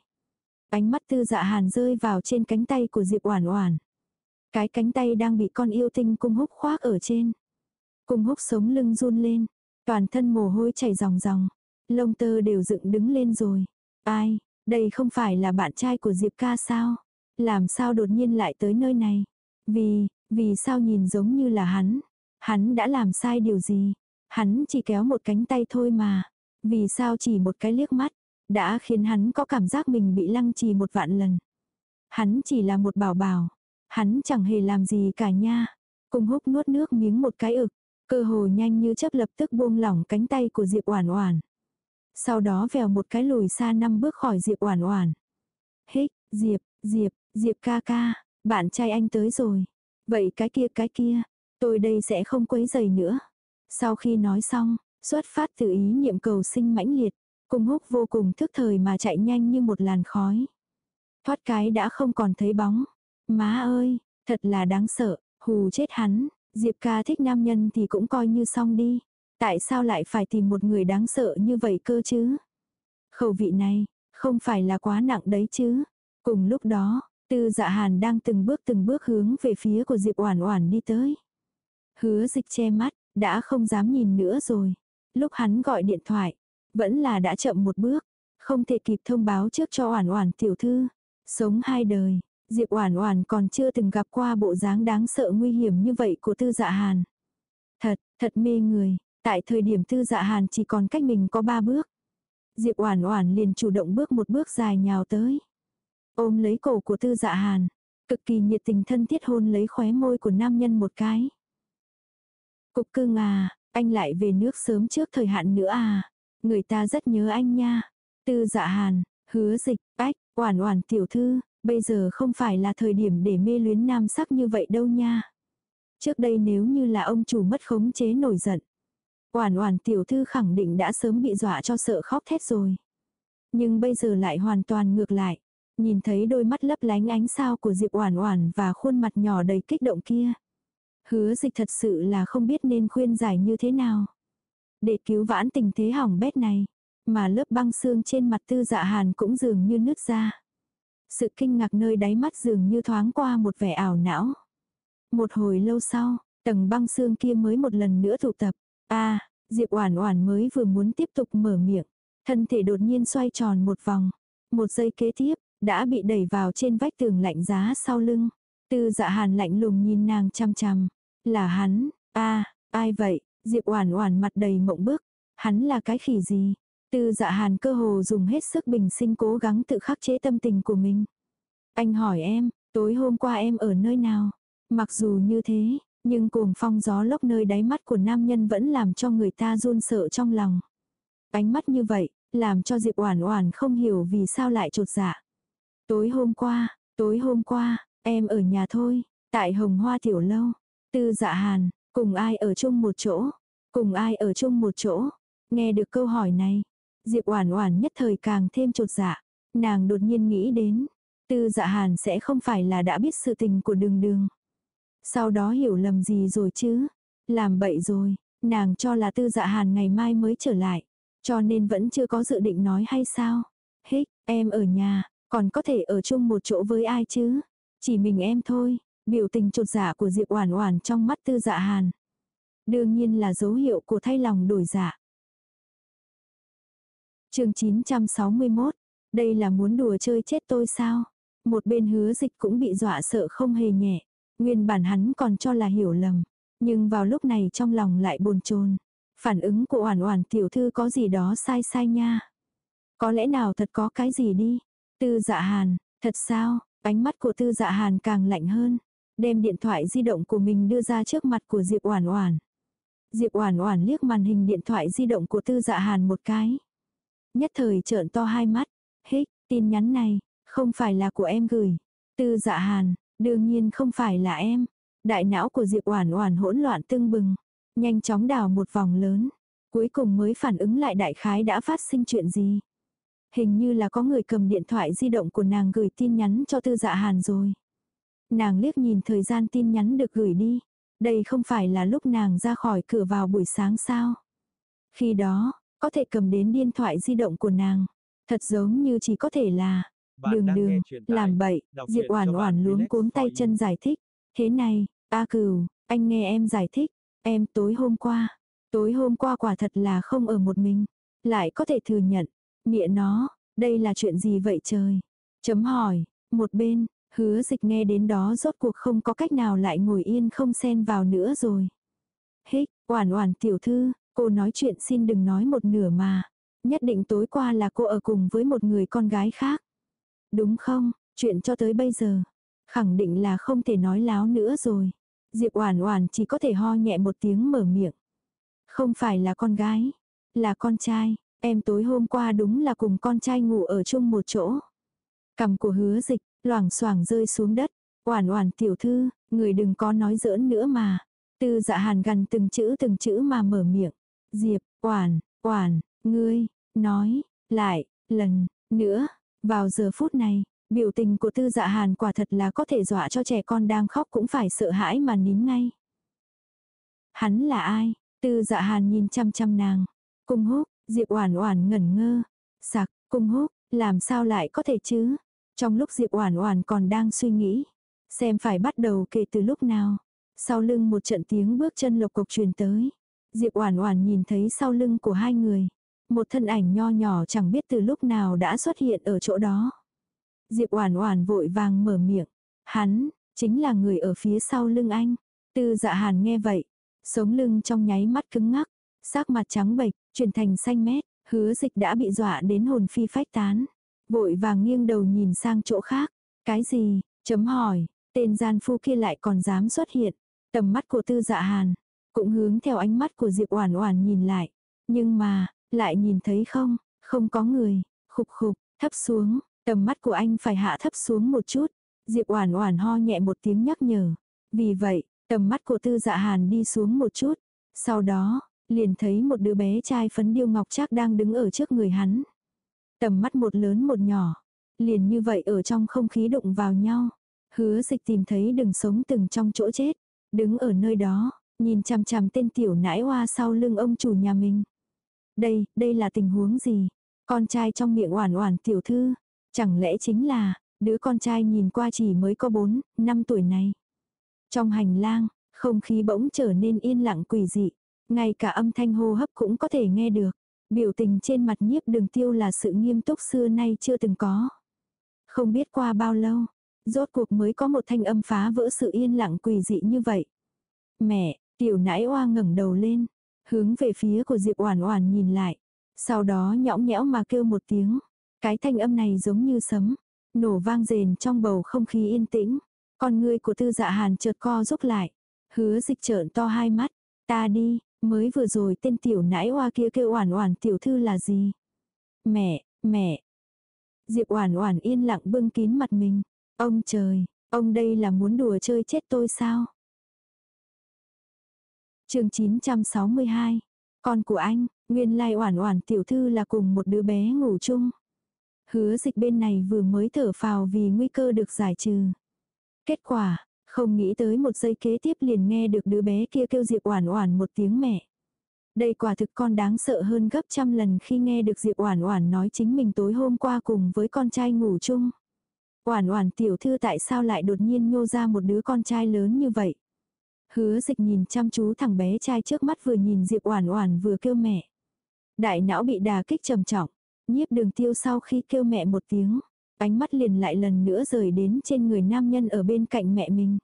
Ánh mắt Tư Dạ Hàn rơi vào trên cánh tay của Diệp Oản Oản. Cái cánh tay đang bị con yêu tinh cung húc khoác ở trên. Cung húc sống lưng run lên, toàn thân mồ hôi chảy ròng ròng, lông tơ đều dựng đứng lên rồi. Ai, đây không phải là bạn trai của Diệp ca sao? Làm sao đột nhiên lại tới nơi này? Vì, vì sao nhìn giống như là hắn? Hắn đã làm sai điều gì? Hắn chỉ kéo một cánh tay thôi mà. Vì sao chỉ một cái liếc mắt? Đã khiến hắn có cảm giác mình bị lăng trì một vạn lần. Hắn chỉ là một bảo bảo. Hắn chẳng hề làm gì cả nha. Cùng húc nuốt nước miếng một cái ực. Cơ hồ nhanh như chấp lập tức buông lỏng cánh tay của Diệp Oản Oản. Sau đó vèo một cái lùi xa năm bước khỏi Diệp Oản Oản. Hích, Diệp, Diệp, Diệp ca ca, bạn trai anh tới rồi. Vậy cái kia cái kia, tôi đây sẽ không quấy rầy nữa. Sau khi nói xong, xuất phát từ ý niệm cầu sinh mãnh liệt, cung húc vô cùng thức thời mà chạy nhanh như một làn khói. Thoát cái đã không còn thấy bóng. Má ơi, thật là đáng sợ, hù chết hắn, Diệp ca thích nam nhân thì cũng coi như xong đi. Tại sao lại phải tìm một người đáng sợ như vậy cơ chứ? Khẩu vị này, không phải là quá nặng đấy chứ. Cùng lúc đó, tư dạ hàn đang từng bước từng bước hướng về phía của Diệp Oản Oản đi tới. Hứa dịch che mắt, đã không dám nhìn nữa rồi. Lúc hắn gọi điện thoại, vẫn là đã chậm một bước, không thể kịp thông báo trước cho Oản Oản tiểu thư. Sống hai đời, Diệp Oản Oản còn chưa từng gặp qua bộ dáng đáng sợ nguy hiểm như vậy của Tư Dạ Hàn. Thật, thật mê người, tại thời điểm Tư Dạ Hàn chỉ còn cách mình có ba bước. Diệp Oản Oản liền chủ động bước một bước dài nhào tới. Ôm lấy cổ của Tư Dạ Hàn, cực kỳ nhiệt tình thân thiết hôn lấy khóe môi của nam nhân một cái. Cục cưng à, anh lại về nước sớm trước thời hạn nữa à. Người ta rất nhớ anh nha. Tư Dạ Hàn, hứa dịch, ách, oản oản tiểu thư, bây giờ không phải là thời điểm để mê luyến nam sắc như vậy đâu nha. Trước đây nếu như là ông chủ mất khống chế nổi giận. Oản oản tiểu thư khẳng định đã sớm bị dọa cho sợ khóc thét rồi. Nhưng bây giờ lại hoàn toàn ngược lại. Nhìn thấy đôi mắt lấp lánh ánh sao của Diệp Oản Oản và khuôn mặt nhỏ đầy kích động kia. Hứa dịch thật sự là không biết nên khuyên giải như thế nào. Để cứu vãn tình thế hỏng bét này. Mà lớp băng xương trên mặt tư dạ hàn cũng dường như nứt ra. Sự kinh ngạc nơi đáy mắt dường như thoáng qua một vẻ ảo não. Một hồi lâu sau, tầng băng xương kia mới một lần nữa tụ tập. a Diệp Oản Oản mới vừa muốn tiếp tục mở miệng, thân thể đột nhiên xoay tròn một vòng. Một giây kế tiếp, đã bị đẩy vào trên vách tường lạnh giá sau lưng. Tư Dạ Hàn lạnh lùng nhìn nàng chăm chăm. "Là hắn? A, ai vậy?" Diệp Oản Oản mặt đầy mộng bức, "Hắn là cái khỉ gì?" Tư Dạ Hàn cơ hồ dùng hết sức bình sinh cố gắng tự khắc chế tâm tình của mình. "Anh hỏi em, tối hôm qua em ở nơi nào?" Mặc dù như thế, nhưng cuồng phong gió lốc nơi đáy mắt của nam nhân vẫn làm cho người ta run sợ trong lòng. Ánh mắt như vậy, làm cho Diệp Oản Oản không hiểu vì sao lại chột dạ. Tối hôm qua, tối hôm qua, em ở nhà thôi, tại Hồng Hoa tiểu lâu. Tư Dạ Hàn, cùng ai ở chung một chỗ? Cùng ai ở chung một chỗ? Nghe được câu hỏi này, Diệp Oản Oản nhất thời càng thêm trột dạ. Nàng đột nhiên nghĩ đến, Tư Dạ Hàn sẽ không phải là đã biết sự tình của Đường Đường. Sau đó hiểu lầm gì rồi chứ? Làm bậy rồi, nàng cho là tư dạ hàn ngày mai mới trở lại. Cho nên vẫn chưa có dự định nói hay sao? Hích, em ở nhà, còn có thể ở chung một chỗ với ai chứ? Chỉ mình em thôi, biểu tình trột dạ của Diệp Oản Oản trong mắt Tư Dạ Hàn. Đương nhiên là dấu hiệu của thay lòng đổi dạ. Chương 961, đây là muốn đùa chơi chết tôi sao? Một bên Hứa Dịch cũng bị dọa sợ không hề nhẹ. Nguyên bản hắn còn cho là hiểu lầm, nhưng vào lúc này trong lòng lại bồn chồn. Phản ứng của Oản Oản tiểu thư có gì đó sai sai nha. Có lẽ nào thật có cái gì đi. Tư Dạ Hàn, thật sao? Ánh mắt của Tư Dạ Hàn càng lạnh hơn, đem điện thoại di động của mình đưa ra trước mặt của Diệp Oản Oản. Diệp Oản Oản liếc màn hình điện thoại di động của Tư Dạ Hàn một cái. Nhất thời trợn to hai mắt, "Hích, tin nhắn này không phải là của em gửi." Tư Dạ Hàn, đương nhiên không phải là em. Đại não của Diệp Oản Oản hỗn loạn tưng bừng, nhanh chóng đảo một vòng lớn, cuối cùng mới phản ứng lại đại khái đã phát sinh chuyện gì. Hình như là có người cầm điện thoại di động của nàng gửi tin nhắn cho Tư Dạ Hàn rồi. Nàng liếc nhìn thời gian tin nhắn được gửi đi. Đây không phải là lúc nàng ra khỏi cửa vào buổi sáng sao. Khi đó, có thể cầm đến điện thoại di động của nàng. Thật giống như chỉ có thể là, đường đường, làm bậy, Diệp Oản Oản luống cuống tay chân giải thích. Thế này, A Cửu, anh nghe em giải thích, em tối hôm qua, tối hôm qua quả thật là không ở một mình, lại có thể thừa nhận, mịa nó, đây là chuyện gì vậy trời? Chấm hỏi, một bên, hứa dịch nghe đến đó rốt cuộc không có cách nào lại ngồi yên không xen vào nữa rồi. Hích, oản oản tiểu thư, cô nói chuyện xin đừng nói một nửa mà. Nhất định tối qua là cô ở cùng với một người con gái khác. Đúng không, chuyện cho tới bây giờ. Khẳng định là không thể nói láo nữa rồi. Diệp oản oản chỉ có thể ho nhẹ một tiếng mở miệng. Không phải là con gái, là con trai. Em tối hôm qua đúng là cùng con trai ngủ ở chung một chỗ. Cầm của hứa dịch, loảng xoảng rơi xuống đất. Oản oản tiểu thư, người đừng có nói giỡn nữa mà. Tư dạ hàn gần từng chữ từng chữ mà mở miệng. Diệp, oản, oản, ngươi, nói, lại, lần, nữa. Vào giờ phút này, biểu tình của tư dạ hàn quả thật là có thể dọa cho trẻ con đang khóc cũng phải sợ hãi mà nín ngay. Hắn là ai? Tư dạ hàn nhìn chăm chăm nàng. Cung húc, Diệp Oản Oản ngẩn ngơ. Sặc, cung húc, làm sao lại có thể chứ? Trong lúc Diệp Oản Oản còn đang suy nghĩ, xem phải bắt đầu kể từ lúc nào. Sau lưng một trận tiếng bước chân lộc cộc truyền tới. Diệp Oản Oản nhìn thấy sau lưng của hai người, một thân ảnh nho nhỏ chẳng biết từ lúc nào đã xuất hiện ở chỗ đó. Diệp Oản Oản vội vàng mở miệng, "Hắn chính là người ở phía sau lưng anh." Tư Dạ Hàn nghe vậy, sống lưng trong nháy mắt cứng ngắc, sắc mặt trắng bệch, chuyển thành xanh mét, hứa dịch đã bị dọa đến hồn phi phách tán. Vội vàng nghiêng đầu nhìn sang chỗ khác. Cái gì? Chấm hỏi, tên gian phu kia lại còn dám xuất hiện. Tầm mắt của tư dạ hàn, cũng hướng theo ánh mắt của Diệp Oản Oản nhìn lại. Nhưng mà, lại nhìn thấy không, không có người, khục khục, thấp xuống, tầm mắt của anh phải hạ thấp xuống một chút. Diệp Oản Oản ho nhẹ một tiếng nhắc nhở. Vì vậy, tầm mắt của Tư Dạ Hàn đi xuống một chút. Sau đó, liền thấy một đứa bé trai phấn điêu ngọc trác đang đứng ở trước người hắn. Tầm mắt một lớn một nhỏ, liền như vậy ở trong không khí đụng vào nhau. Hứa dịch tìm thấy đừng sống từng trong chỗ chết, đứng ở nơi đó, nhìn chằm chằm tên tiểu nãi hoa sau lưng ông chủ nhà mình. Đây, đây là tình huống gì? Con trai trong miệng oản oản tiểu thư, chẳng lẽ chính là, đứa con trai nhìn qua chỉ mới có 4, 5 tuổi này. Trong hành lang, không khí bỗng trở nên yên lặng quỷ dị. Ngay cả âm thanh hô hấp cũng có thể nghe được. Biểu tình trên mặt nhiếp đường tiêu là sự nghiêm túc xưa nay chưa từng có. Không biết qua bao lâu, rốt cuộc mới có một thanh âm phá vỡ sự yên lặng quỷ dị như vậy. Mẹ, tiểu nãi oa ngẩng đầu lên, hướng về phía của Diệp Oản Oản nhìn lại. Sau đó nhõng nhẽo mà kêu một tiếng. Cái thanh âm này giống như sấm, nổ vang rền trong bầu không khí yên tĩnh. Con ngươi của Tư Dạ Hàn chợt co rút lại, hứa dịch trợn to hai mắt, "Ta đi, Mới vừa rồi tên tiểu nãi hoa kia kêu oản oản tiểu thư là gì? Mẹ, mẹ. Diệp oản oản yên lặng bưng kín mặt mình. Ông trời, ông đây là muốn đùa chơi chết tôi sao? chương 962. Con của anh, nguyên lai oản oản tiểu thư là cùng một đứa bé ngủ chung. Hứa dịch bên này vừa mới thở phào vì nguy cơ được giải trừ. Kết quả, không nghĩ tới một giây kế tiếp liền nghe được đứa bé kia kêu Diệp Oản Oản một tiếng mẹ. Đây quả thực con đáng sợ hơn gấp trăm lần khi nghe được Diệp Oản Oản nói chính mình tối hôm qua cùng với con trai ngủ chung. Oản Oản tiểu thư tại sao lại đột nhiên nhô ra một đứa con trai lớn như vậy? Hứa Dịch nhìn chăm chú thằng bé trai trước mắt vừa nhìn Diệp Oản Oản vừa kêu mẹ. Đại não bị đả kích trầm trọng, Nhiếp Đường Tiêu sau khi kêu mẹ một tiếng, ánh mắt liền lại lần nữa rời đến trên người nam nhân ở bên cạnh mẹ mình.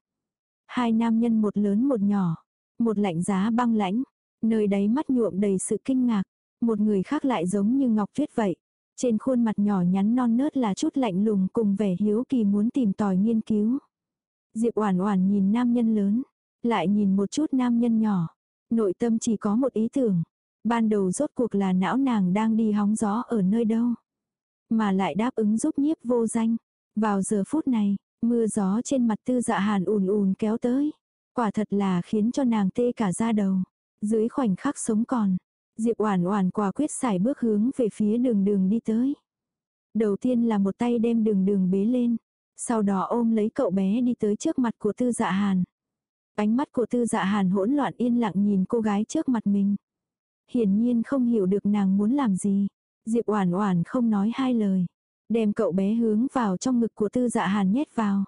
Hai nam nhân một lớn một nhỏ, một lạnh giá băng lãnh, nơi đáy mắt nhuộm đầy sự kinh ngạc, một người khác lại giống như ngọc tuyết vậy. Trên khuôn mặt nhỏ nhắn non nớt là chút lạnh lùng cùng vẻ hiếu kỳ muốn tìm tòi nghiên cứu. Diệp Oản Oản nhìn nam nhân lớn, lại nhìn một chút nam nhân nhỏ, nội tâm chỉ có một ý tưởng, ban đầu rốt cuộc là não nàng đang đi hóng gió ở nơi đâu, mà lại đáp ứng giúp nhiếp vô danh. Vào giờ phút này, mưa gió trên mặt Tư Dạ Hàn ùn ùn kéo tới, quả thật là khiến cho nàng tê cả da đầu. Dưới khoảnh khắc sống còn, Diệp Oản Oản quả quyết xài bước hướng về phía đường đường đi tới. Đầu tiên là một tay đem đường đường bế lên, sau đó ôm lấy cậu bé đi tới trước mặt của Tư Dạ Hàn. Ánh mắt của Tư Dạ Hàn hỗn loạn yên lặng nhìn cô gái trước mặt mình. Hiển nhiên không hiểu được nàng muốn làm gì. Diệp Oản Oản không nói hai lời, đem cậu bé hướng vào trong ngực của Tư Dạ Hàn nhét vào.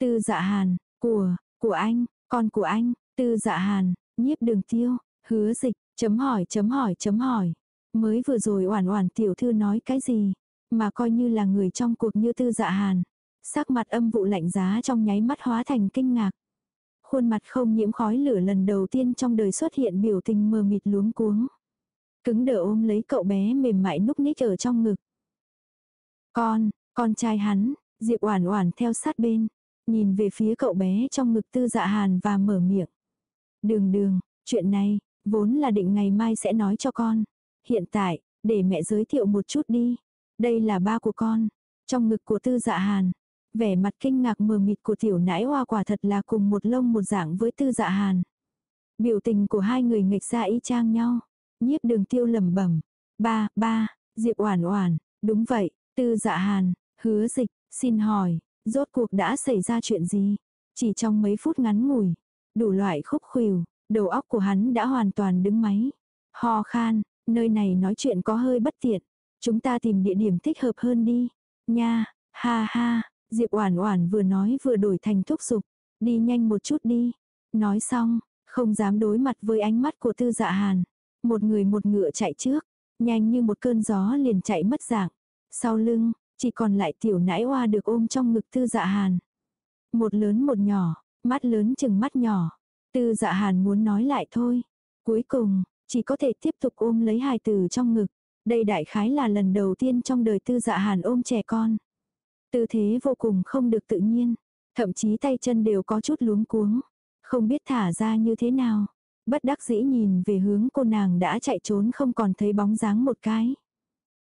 Tư Dạ Hàn, của, của anh, con của anh, Tư Dạ Hàn, nhiếp đường tiêu, hứa dịch, chấm hỏi chấm hỏi chấm hỏi. Mới vừa rồi oản oản tiểu thư nói cái gì, mà coi như là người trong cuộc như tư dạ hàn. Sắc mặt âm vụ lạnh giá trong nháy mắt hóa thành kinh ngạc. Khuôn mặt không nhiễm khói lửa lần đầu tiên trong đời xuất hiện biểu tình mờ mịt luống cuống. Cứng đờ ôm lấy cậu bé mềm mại núp ních ở trong ngực. Con, con trai hắn, Diệp Oản Oản theo sát bên, nhìn về phía cậu bé trong ngực Tư Dạ Hàn và mở miệng. Đường đường, chuyện này, vốn là định ngày mai sẽ nói cho con. Hiện tại, để mẹ giới thiệu một chút đi. Đây là ba của con. Trong ngực của tư dạ hàn. Vẻ mặt kinh ngạc mờ mịt của tiểu nãi hoa quả thật là cùng một lông một dạng với tư dạ hàn. Biểu tình của hai người nghịch ra y chang nhau. Nhiếp đường tiêu lẩm bẩm Ba, ba, Diệp Oản Oản, đúng vậy, tư dạ hàn, hứa dịch, xin hỏi, rốt cuộc đã xảy ra chuyện gì? Chỉ trong mấy phút ngắn ngủi, đủ loại khúc khuỷu, đầu óc của hắn đã hoàn toàn đứng máy. Ho khan, nơi này nói chuyện có hơi bất tiện. Chúng ta tìm địa điểm thích hợp hơn đi. Nha, ha ha, Diệp Oản Oản vừa nói vừa đổi thành thúc giục, đi nhanh một chút đi. Nói xong, không dám đối mặt với ánh mắt của Tư Dạ Hàn. Một người một ngựa chạy trước, nhanh như một cơn gió liền chạy mất dạng. Sau lưng, chỉ còn lại tiểu nãi oa được ôm trong ngực Tư Dạ Hàn. Một lớn một nhỏ, mắt lớn chừng mắt nhỏ, Tư dạ hàn muốn nói lại thôi. Cuối cùng, chỉ có thể tiếp tục ôm lấy hài tử trong ngực. Đây đại khái là lần đầu tiên trong đời tư dạ hàn ôm trẻ con. Tư thế vô cùng không được tự nhiên. Thậm chí tay chân đều có chút luống cuống. Không biết thả ra như thế nào. Bất đắc dĩ nhìn về hướng cô nàng đã chạy trốn không còn thấy bóng dáng một cái.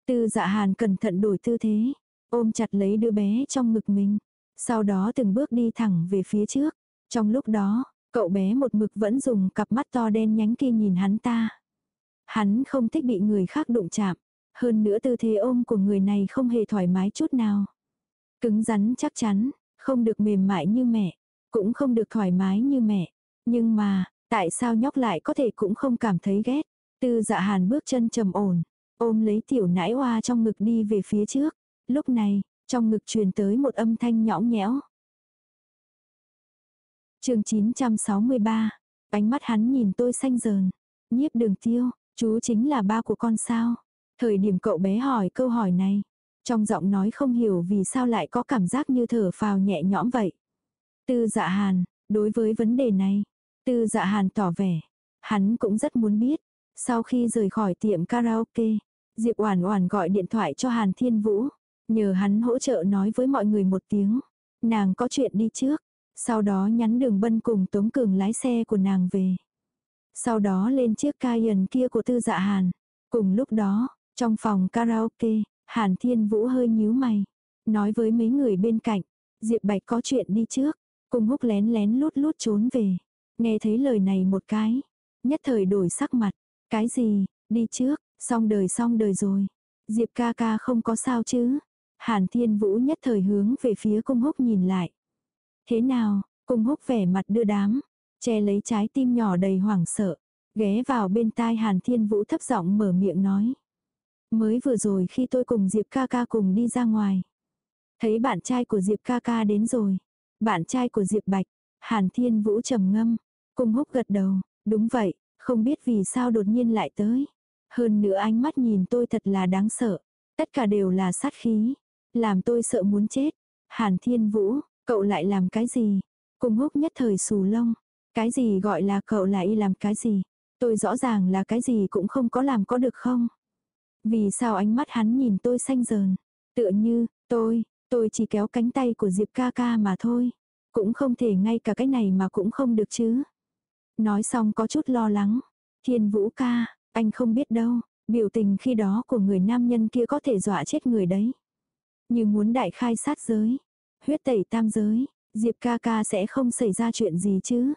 Tư dạ hàn cẩn thận đổi tư thế. Ôm chặt lấy đứa bé trong ngực mình. Sau đó từng bước đi thẳng về phía trước. Trong lúc đó, Cậu bé một mực vẫn dùng cặp mắt to đen nhánh kia nhìn hắn ta. Hắn không thích bị người khác đụng chạm. Hơn nữa tư thế ôm của người này không hề thoải mái chút nào. Cứng rắn chắc chắn, không được mềm mại như mẹ, cũng không được thoải mái như mẹ. Nhưng mà, tại sao nhóc lại có thể cũng không cảm thấy ghét. Tư dạ hàn bước chân trầm ổn, ôm lấy tiểu nãi hoa trong ngực đi về phía trước. Lúc này, trong ngực truyền tới một âm thanh nhõng nhẽo chương 963, ánh mắt hắn nhìn tôi xanh dờn. Nhiếp đường tiêu, chú chính là ba của con sao? Thời điểm cậu bé hỏi câu hỏi này, trong giọng nói không hiểu vì sao lại có cảm giác như thở phào nhẹ nhõm vậy. Tư dạ hàn, đối với vấn đề này, tư dạ hàn tỏ vẻ, hắn cũng rất muốn biết. Sau khi rời khỏi tiệm karaoke, Diệp Oản Oản gọi điện thoại cho Hàn Thiên Vũ, nhờ hắn hỗ trợ nói với mọi người một tiếng. Nàng có chuyện đi trước, sau đó nhắn đường bân cùng Tống Cường lái xe của nàng về. Sau đó lên chiếc Cayenne kia của tư dạ Hàn. Cùng lúc đó, trong phòng karaoke, Hàn Thiên Vũ hơi nhíu mày. Nói với mấy người bên cạnh, Diệp Bạch có chuyện đi trước. Cùng húc lén lén lút lút trốn về. Nghe thấy lời này một cái. Nhất thời đổi sắc mặt. Cái gì, đi trước, xong đời xong đời rồi. Diệp ca ca không có sao chứ. Hàn Thiên Vũ nhất thời hướng về phía cung húc nhìn lại. Thế nào, Cung húc vẻ mặt đưa đám, che lấy trái tim nhỏ đầy hoảng sợ, ghé vào bên tai Hàn Thiên Vũ thấp giọng mở miệng nói. Mới vừa rồi khi tôi cùng Diệp ca ca cùng đi ra ngoài. Thấy bạn trai của Diệp ca ca đến rồi. Bạn trai của Diệp Bạch, Hàn Thiên Vũ trầm ngâm, cung húc gật đầu, đúng vậy, không biết vì sao đột nhiên lại tới. Hơn nữa ánh mắt nhìn tôi thật là đáng sợ. Tất cả đều là sát khí. Làm tôi sợ muốn chết. Hàn Thiên Vũ, cậu lại làm cái gì? Cung húc nhất thời xù lông. Cái gì gọi là cậu lại làm cái gì? Tôi rõ ràng là cái gì cũng không có làm có được không? Vì sao ánh mắt hắn nhìn tôi xanh dờn? Tựa như, tôi, tôi chỉ kéo cánh tay của Diệp ca ca mà thôi. Cũng không thể ngay cả cái này mà cũng không được chứ. Nói xong có chút lo lắng. Thiên vũ ca, anh không biết đâu, biểu tình khi đó của người nam nhân kia có thể dọa chết người đấy. Như muốn đại khai sát giới, huyết tẩy tam giới, Diệp ca ca sẽ không xảy ra chuyện gì chứ.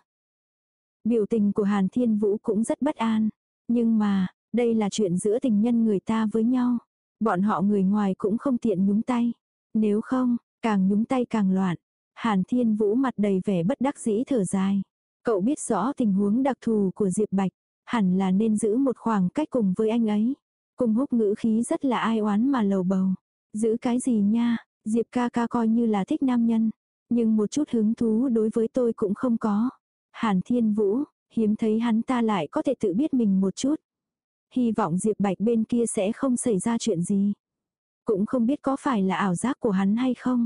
Biểu tình của Hàn Thiên Vũ cũng rất bất an. Nhưng mà, đây là chuyện giữa tình nhân người ta với nhau. Bọn họ người ngoài cũng không tiện nhúng tay. Nếu không, càng nhúng tay càng loạn. Hàn Thiên Vũ mặt đầy vẻ bất đắc dĩ thở dài. Cậu biết rõ tình huống đặc thù của Diệp Bạch, hẳn là nên giữ một khoảng cách cùng với anh ấy. Cùng húc ngữ khí rất là ai oán mà lầu bầu. Giữ cái gì nha, Diệp ca ca coi như là thích nam nhân. Nhưng một chút hứng thú đối với tôi cũng không có. Hàn Thiên Vũ, hiếm thấy hắn ta lại có thể tự biết mình một chút. Hy vọng Diệp Bạch bên kia sẽ không xảy ra chuyện gì. Cũng không biết có phải là ảo giác của hắn hay không.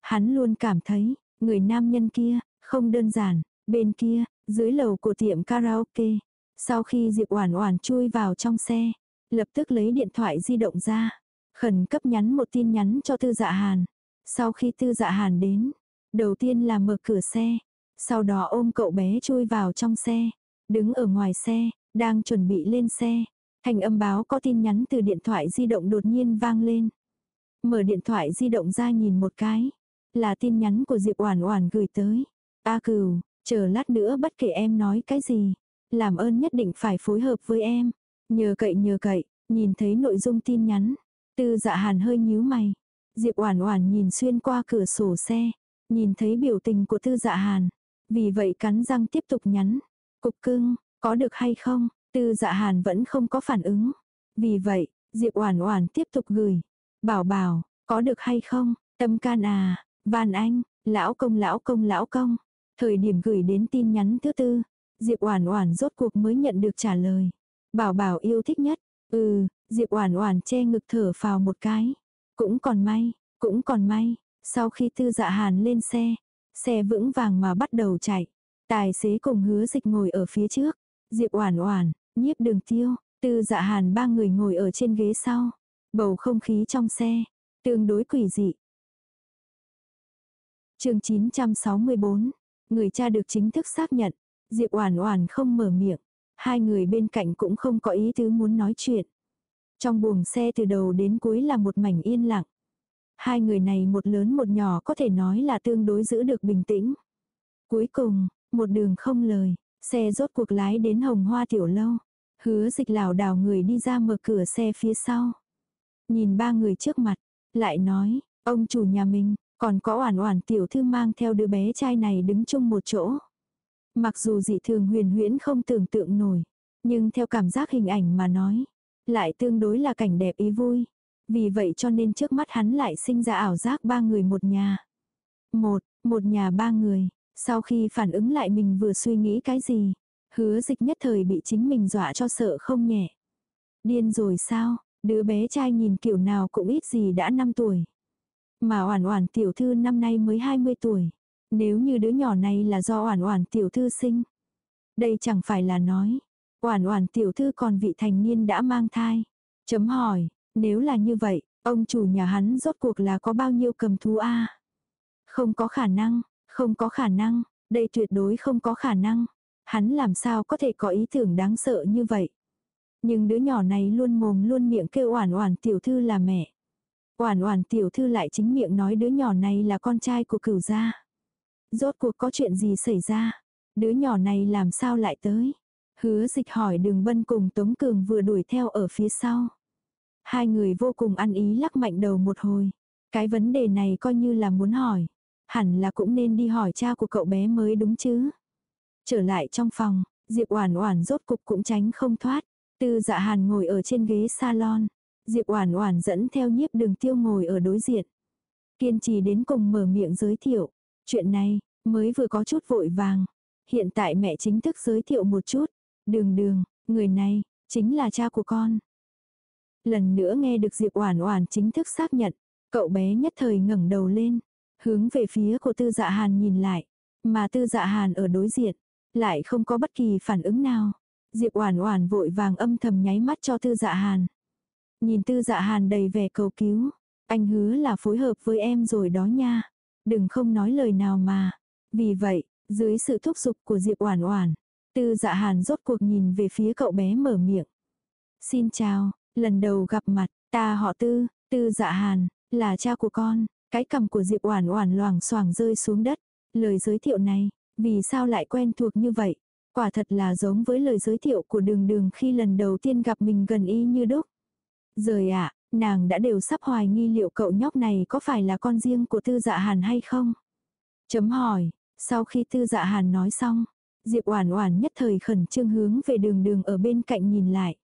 Hắn luôn cảm thấy, người nam nhân kia, không đơn giản, bên kia, dưới lầu của tiệm karaoke. Sau khi Diệp Oản Oản chui vào trong xe, lập tức lấy điện thoại di động ra, khẩn cấp nhắn một tin nhắn cho Tư Dạ Hàn. Sau khi Tư Dạ Hàn đến, đầu tiên là mở cửa xe, sau đó ôm cậu bé chui vào trong xe, đứng ở ngoài xe, đang chuẩn bị lên xe. Thành âm báo có tin nhắn từ điện thoại di động đột nhiên vang lên. Mở điện thoại di động ra nhìn một cái. Là tin nhắn của Diệp Oản Oản gửi tới. A cừu, chờ lát nữa bất kể em nói cái gì. Làm ơn nhất định phải phối hợp với em. Nhờ cậy nhờ cậy, nhìn thấy nội dung tin nhắn. Tư dạ hàn hơi nhíu mày. Diệp Oản Oản nhìn xuyên qua cửa sổ xe. Nhìn thấy biểu tình của tư dạ hàn. Vì vậy cắn răng tiếp tục nhắn. Cục cưng, có được hay không? Tư dạ hàn vẫn không có phản ứng. Vì vậy, Diệp Oản Oản tiếp tục gửi. Bảo bảo, có được hay không? Tâm can à, van anh, lão công lão công lão công. Thời điểm gửi đến tin nhắn thứ tư, Diệp Oản Oản rốt cuộc mới nhận được trả lời. Bảo bảo yêu thích nhất. Ừ, Diệp Oản Oản che ngực thở phào một cái. Cũng còn may, cũng còn may, sau khi Tư Dạ Hàn lên xe, xe vững vàng mà bắt đầu chạy. Tài xế cùng Hứa Dịch ngồi ở phía trước, Diệp Oản Oản, Nhiếp Đường Tiêu, Tư Dạ Hàn ba người ngồi ở trên ghế sau. Bầu không khí trong xe tương đối quỷ dị. Chương 964, người cha được chính thức xác nhận, Diệp Oản Oản không mở miệng, hai người bên cạnh cũng không có ý tứ muốn nói chuyện. Trong buồng xe từ đầu đến cuối là một mảnh yên lặng. Hai người này một lớn một nhỏ có thể nói là tương đối giữ được bình tĩnh. Cuối cùng, một đường không lời, xe rốt cuộc lái đến hồng hoa tiểu lâu. Hứa dịch lảo đảo người đi ra mở cửa xe phía sau. Nhìn ba người trước mặt, lại nói, ông chủ nhà mình, còn có oản oản tiểu thư mang theo đứa bé trai này đứng chung một chỗ. Mặc dù dị thường huyền huyễn không tưởng tượng nổi, nhưng theo cảm giác hình ảnh mà nói, lại tương đối là cảnh đẹp ý vui. Vì vậy cho nên trước mắt hắn lại sinh ra ảo giác ba người một nhà. Một, một nhà ba người. Sau khi phản ứng lại mình vừa suy nghĩ cái gì, hứa dịch nhất thời bị chính mình dọa cho sợ không nhẹ. Điên rồi sao, đứa bé trai nhìn kiểu nào cũng ít gì đã 5 tuổi. Mà oản oản tiểu thư năm nay mới 20 tuổi. Nếu như đứa nhỏ này là do oản oản tiểu thư sinh. Đây chẳng phải là nói. Oản oản tiểu thư còn vị thành niên đã mang thai. Chấm hỏi, nếu là như vậy, ông chủ nhà hắn rốt cuộc là có bao nhiêu cầm thú a Không có khả năng, không có khả năng, đây tuyệt đối không có khả năng. Hắn làm sao có thể có ý tưởng đáng sợ như vậy. Nhưng đứa nhỏ này luôn mồm luôn miệng kêu oản oản tiểu thư là mẹ. Oản oản tiểu thư lại chính miệng nói đứa nhỏ này là con trai của cửu gia. Rốt cuộc có chuyện gì xảy ra? Đứa nhỏ này làm sao lại tới? Hứa dịch hỏi đường bân cùng Tống Cường vừa đuổi theo ở phía sau. Hai người vô cùng ăn ý lắc mạnh đầu một hồi. Cái vấn đề này coi như là muốn hỏi. hẳn là cũng nên đi hỏi cha của cậu bé mới đúng chứ. Trở lại trong phòng, Diệp Oản Oản rốt cục cũng tránh không thoát. Tư Dạ Hàn ngồi ở trên ghế salon, Diệp Oản Oản dẫn theo Nhiếp Đường Tiêu ngồi ở đối diện. Kiên trì đến cùng mở miệng giới thiệu, chuyện này mới vừa có chút vội vàng, hiện tại mẹ chính thức giới thiệu một chút, Đường Đường, người này chính là cha của con. Lần nữa nghe được Diệp Oản Oản chính thức xác nhận, cậu bé nhất thời ngẩng đầu lên, hướng về phía của Tư Dạ Hàn nhìn lại, mà Tư Dạ Hàn ở đối diện, lại không có bất kỳ phản ứng nào. Diệp Oản Oản vội vàng âm thầm nháy mắt cho Tư Dạ Hàn. Nhìn Tư Dạ Hàn đầy vẻ cầu cứu, anh hứa là phối hợp với em rồi đó nha. Đừng không nói lời nào mà. Vì vậy, dưới sự thúc giục của Diệp Oản Oản, Tư Dạ Hàn rốt cuộc nhìn về phía cậu bé mở miệng. "Xin chào, lần đầu gặp mặt, ta họ Tư, Tư Dạ Hàn, là cha của con." Cái cằm của Diệp Oản Oản loảng xoảng rơi xuống đất. Lời giới thiệu này, vì sao lại quen thuộc như vậy? Quả thật là giống với lời giới thiệu của Đường Đường khi lần đầu tiên gặp mình gần y như đúc. Rời ạ, nàng đã đều sắp hoài nghi liệu cậu nhóc này có phải là con riêng của Tư Dạ Hàn hay không? Chấm hỏi, sau khi Tư Dạ Hàn nói xong, Diệp Oản Oản nhất thời khẩn trương hướng về Đường Đường ở bên cạnh nhìn lại.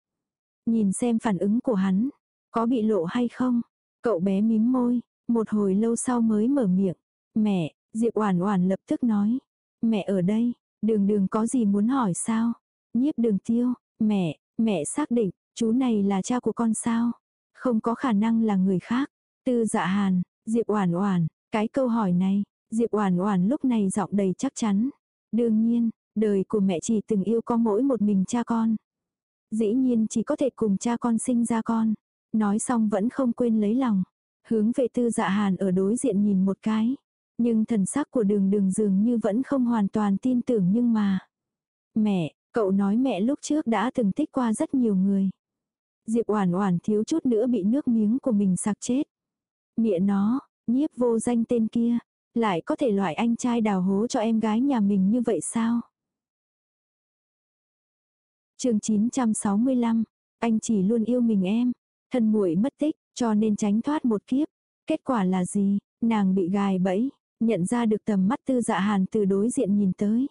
Nhìn xem phản ứng của hắn, có bị lộ hay không? Cậu bé mím môi, một hồi lâu sau mới mở miệng. Mẹ, Diệp Oản Oản lập tức nói. Mẹ ở đây, đường đường có gì muốn hỏi sao? Nhiếp đường tiêu, mẹ, mẹ xác định, chú này là cha của con sao? Không có khả năng là người khác. Tư dạ hàn, Diệp Oản Oản, cái câu hỏi này, Diệp Oản Oản lúc này giọng đầy chắc chắn. Đương nhiên, đời của mẹ chỉ từng yêu có mỗi một mình cha con. Dĩ nhiên chỉ có thể cùng cha con sinh ra con. Nói xong vẫn không quên lấy lòng. Hướng về tư dạ hàn ở đối diện nhìn một cái. Nhưng thần sắc của đường đường dường như vẫn không hoàn toàn tin tưởng nhưng mà. Mẹ, cậu nói mẹ lúc trước đã từng thích qua rất nhiều người. Diệp Oản Oản thiếu chút nữa bị nước miếng của mình sặc chết. Mẹ nó, nhiếp vô danh tên kia, lại có thể loại anh trai đào hố cho em gái nhà mình như vậy sao? Chương 965, anh chỉ luôn yêu mình em, thân muội mất tích, cho nên tránh thoát một kiếp. Kết quả là gì? Nàng bị gài bẫy, nhận ra được tầm mắt tư dạ hàn từ đối diện nhìn tới.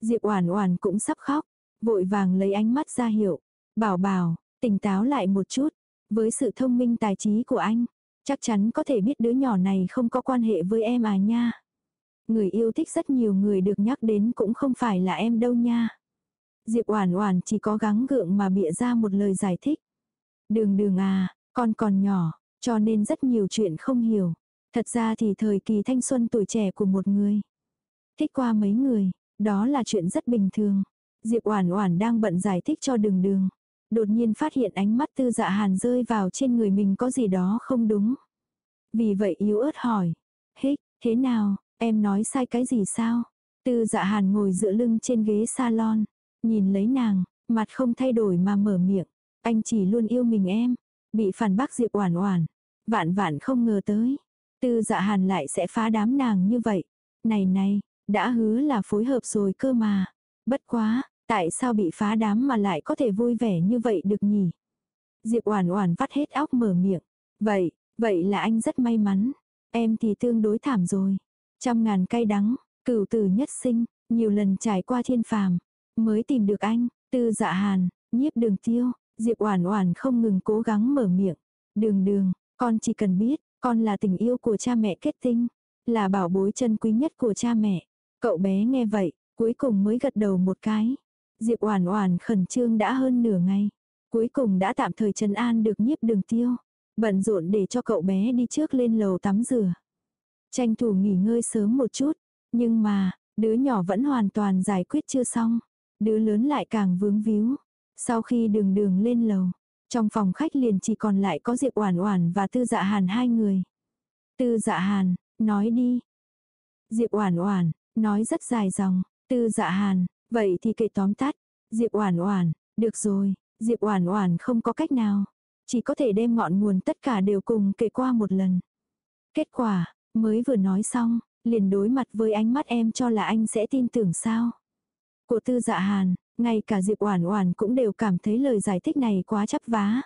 Diệp Oản Oản cũng sắp khóc, vội vàng lấy ánh mắt ra hiệu, "Bảo Bảo, tỉnh táo lại một chút, với sự thông minh tài trí của anh, chắc chắn có thể biết đứa nhỏ này không có quan hệ với em à nha." Người yêu thích rất nhiều người được nhắc đến cũng không phải là em đâu nha. Diệp Oản Oản chỉ có gắng gượng mà bịa ra một lời giải thích. "Đường Đường à, con còn nhỏ, cho nên rất nhiều chuyện không hiểu. Thật ra thì thời kỳ thanh xuân tuổi trẻ của một người. Thích qua mấy người, đó là chuyện rất bình thường. Diệp Oản Oản đang bận giải thích cho đường đường. Đột nhiên phát hiện ánh mắt tư dạ hàn rơi vào trên người mình có gì đó không đúng. Vì vậy yếu ớt hỏi. Hích, thế nào, em nói sai cái gì sao? Tư dạ hàn ngồi dựa lưng trên ghế salon. Nhìn lấy nàng, mặt không thay đổi mà mở miệng. Anh chỉ luôn yêu mình em. Bị phản bác Diệp Oản Oản, vạn vạn không ngờ tới, Tư Dạ Hàn lại sẽ phá đám nàng như vậy. Này này, đã hứa là phối hợp rồi cơ mà. Bất quá, tại sao bị phá đám mà lại có thể vui vẻ như vậy được nhỉ? Diệp Oản Oản vắt hết óc mở miệng. Vậy, vậy là anh rất may mắn. Em thì tương đối thảm rồi. Trăm ngàn cay đắng, cửu tử nhất sinh, nhiều lần trải qua thiên phàm, mới tìm được anh, Tư Dạ Hàn, Nhiếp Đường Tiêu, Diệp Oản Oản không ngừng cố gắng mở miệng. "Đường Đường, con chỉ cần biết, con là tình yêu của cha mẹ kết tinh, là bảo bối chân quý nhất của cha mẹ." Cậu bé nghe vậy, cuối cùng mới gật đầu một cái. Diệp Oản Oản khẩn trương đã hơn nửa ngày, cuối cùng đã tạm thời trấn an được Nhiếp Đường Tiêu, bận rộn để cho cậu bé đi trước lên lầu tắm rửa. Tranh thủ nghỉ ngơi sớm một chút, nhưng mà, đứa nhỏ vẫn hoàn toàn giải quyết chưa xong, đứa lớn lại càng vướng víu. Sau khi đường đường lên lầu, trong phòng khách liền chỉ còn lại có Diệp Oản Oản và Tư Dạ Hàn hai người. Tư Dạ Hàn, nói đi. Diệp Oản Oản, nói rất dài dòng, Tư Dạ Hàn, vậy thì kể tóm tắt. Diệp Oản Oản, được rồi, Diệp Oản Oản không có cách nào, chỉ có thể đem ngọn nguồn tất cả đều cùng kể qua một lần. Kết quả, mới vừa nói xong, liền đối mặt với ánh mắt em cho là anh sẽ tin tưởng sao? Của Tư Dạ Hàn, ngay cả Diệp Oản Oản cũng đều cảm thấy lời giải thích này quá chắp vá.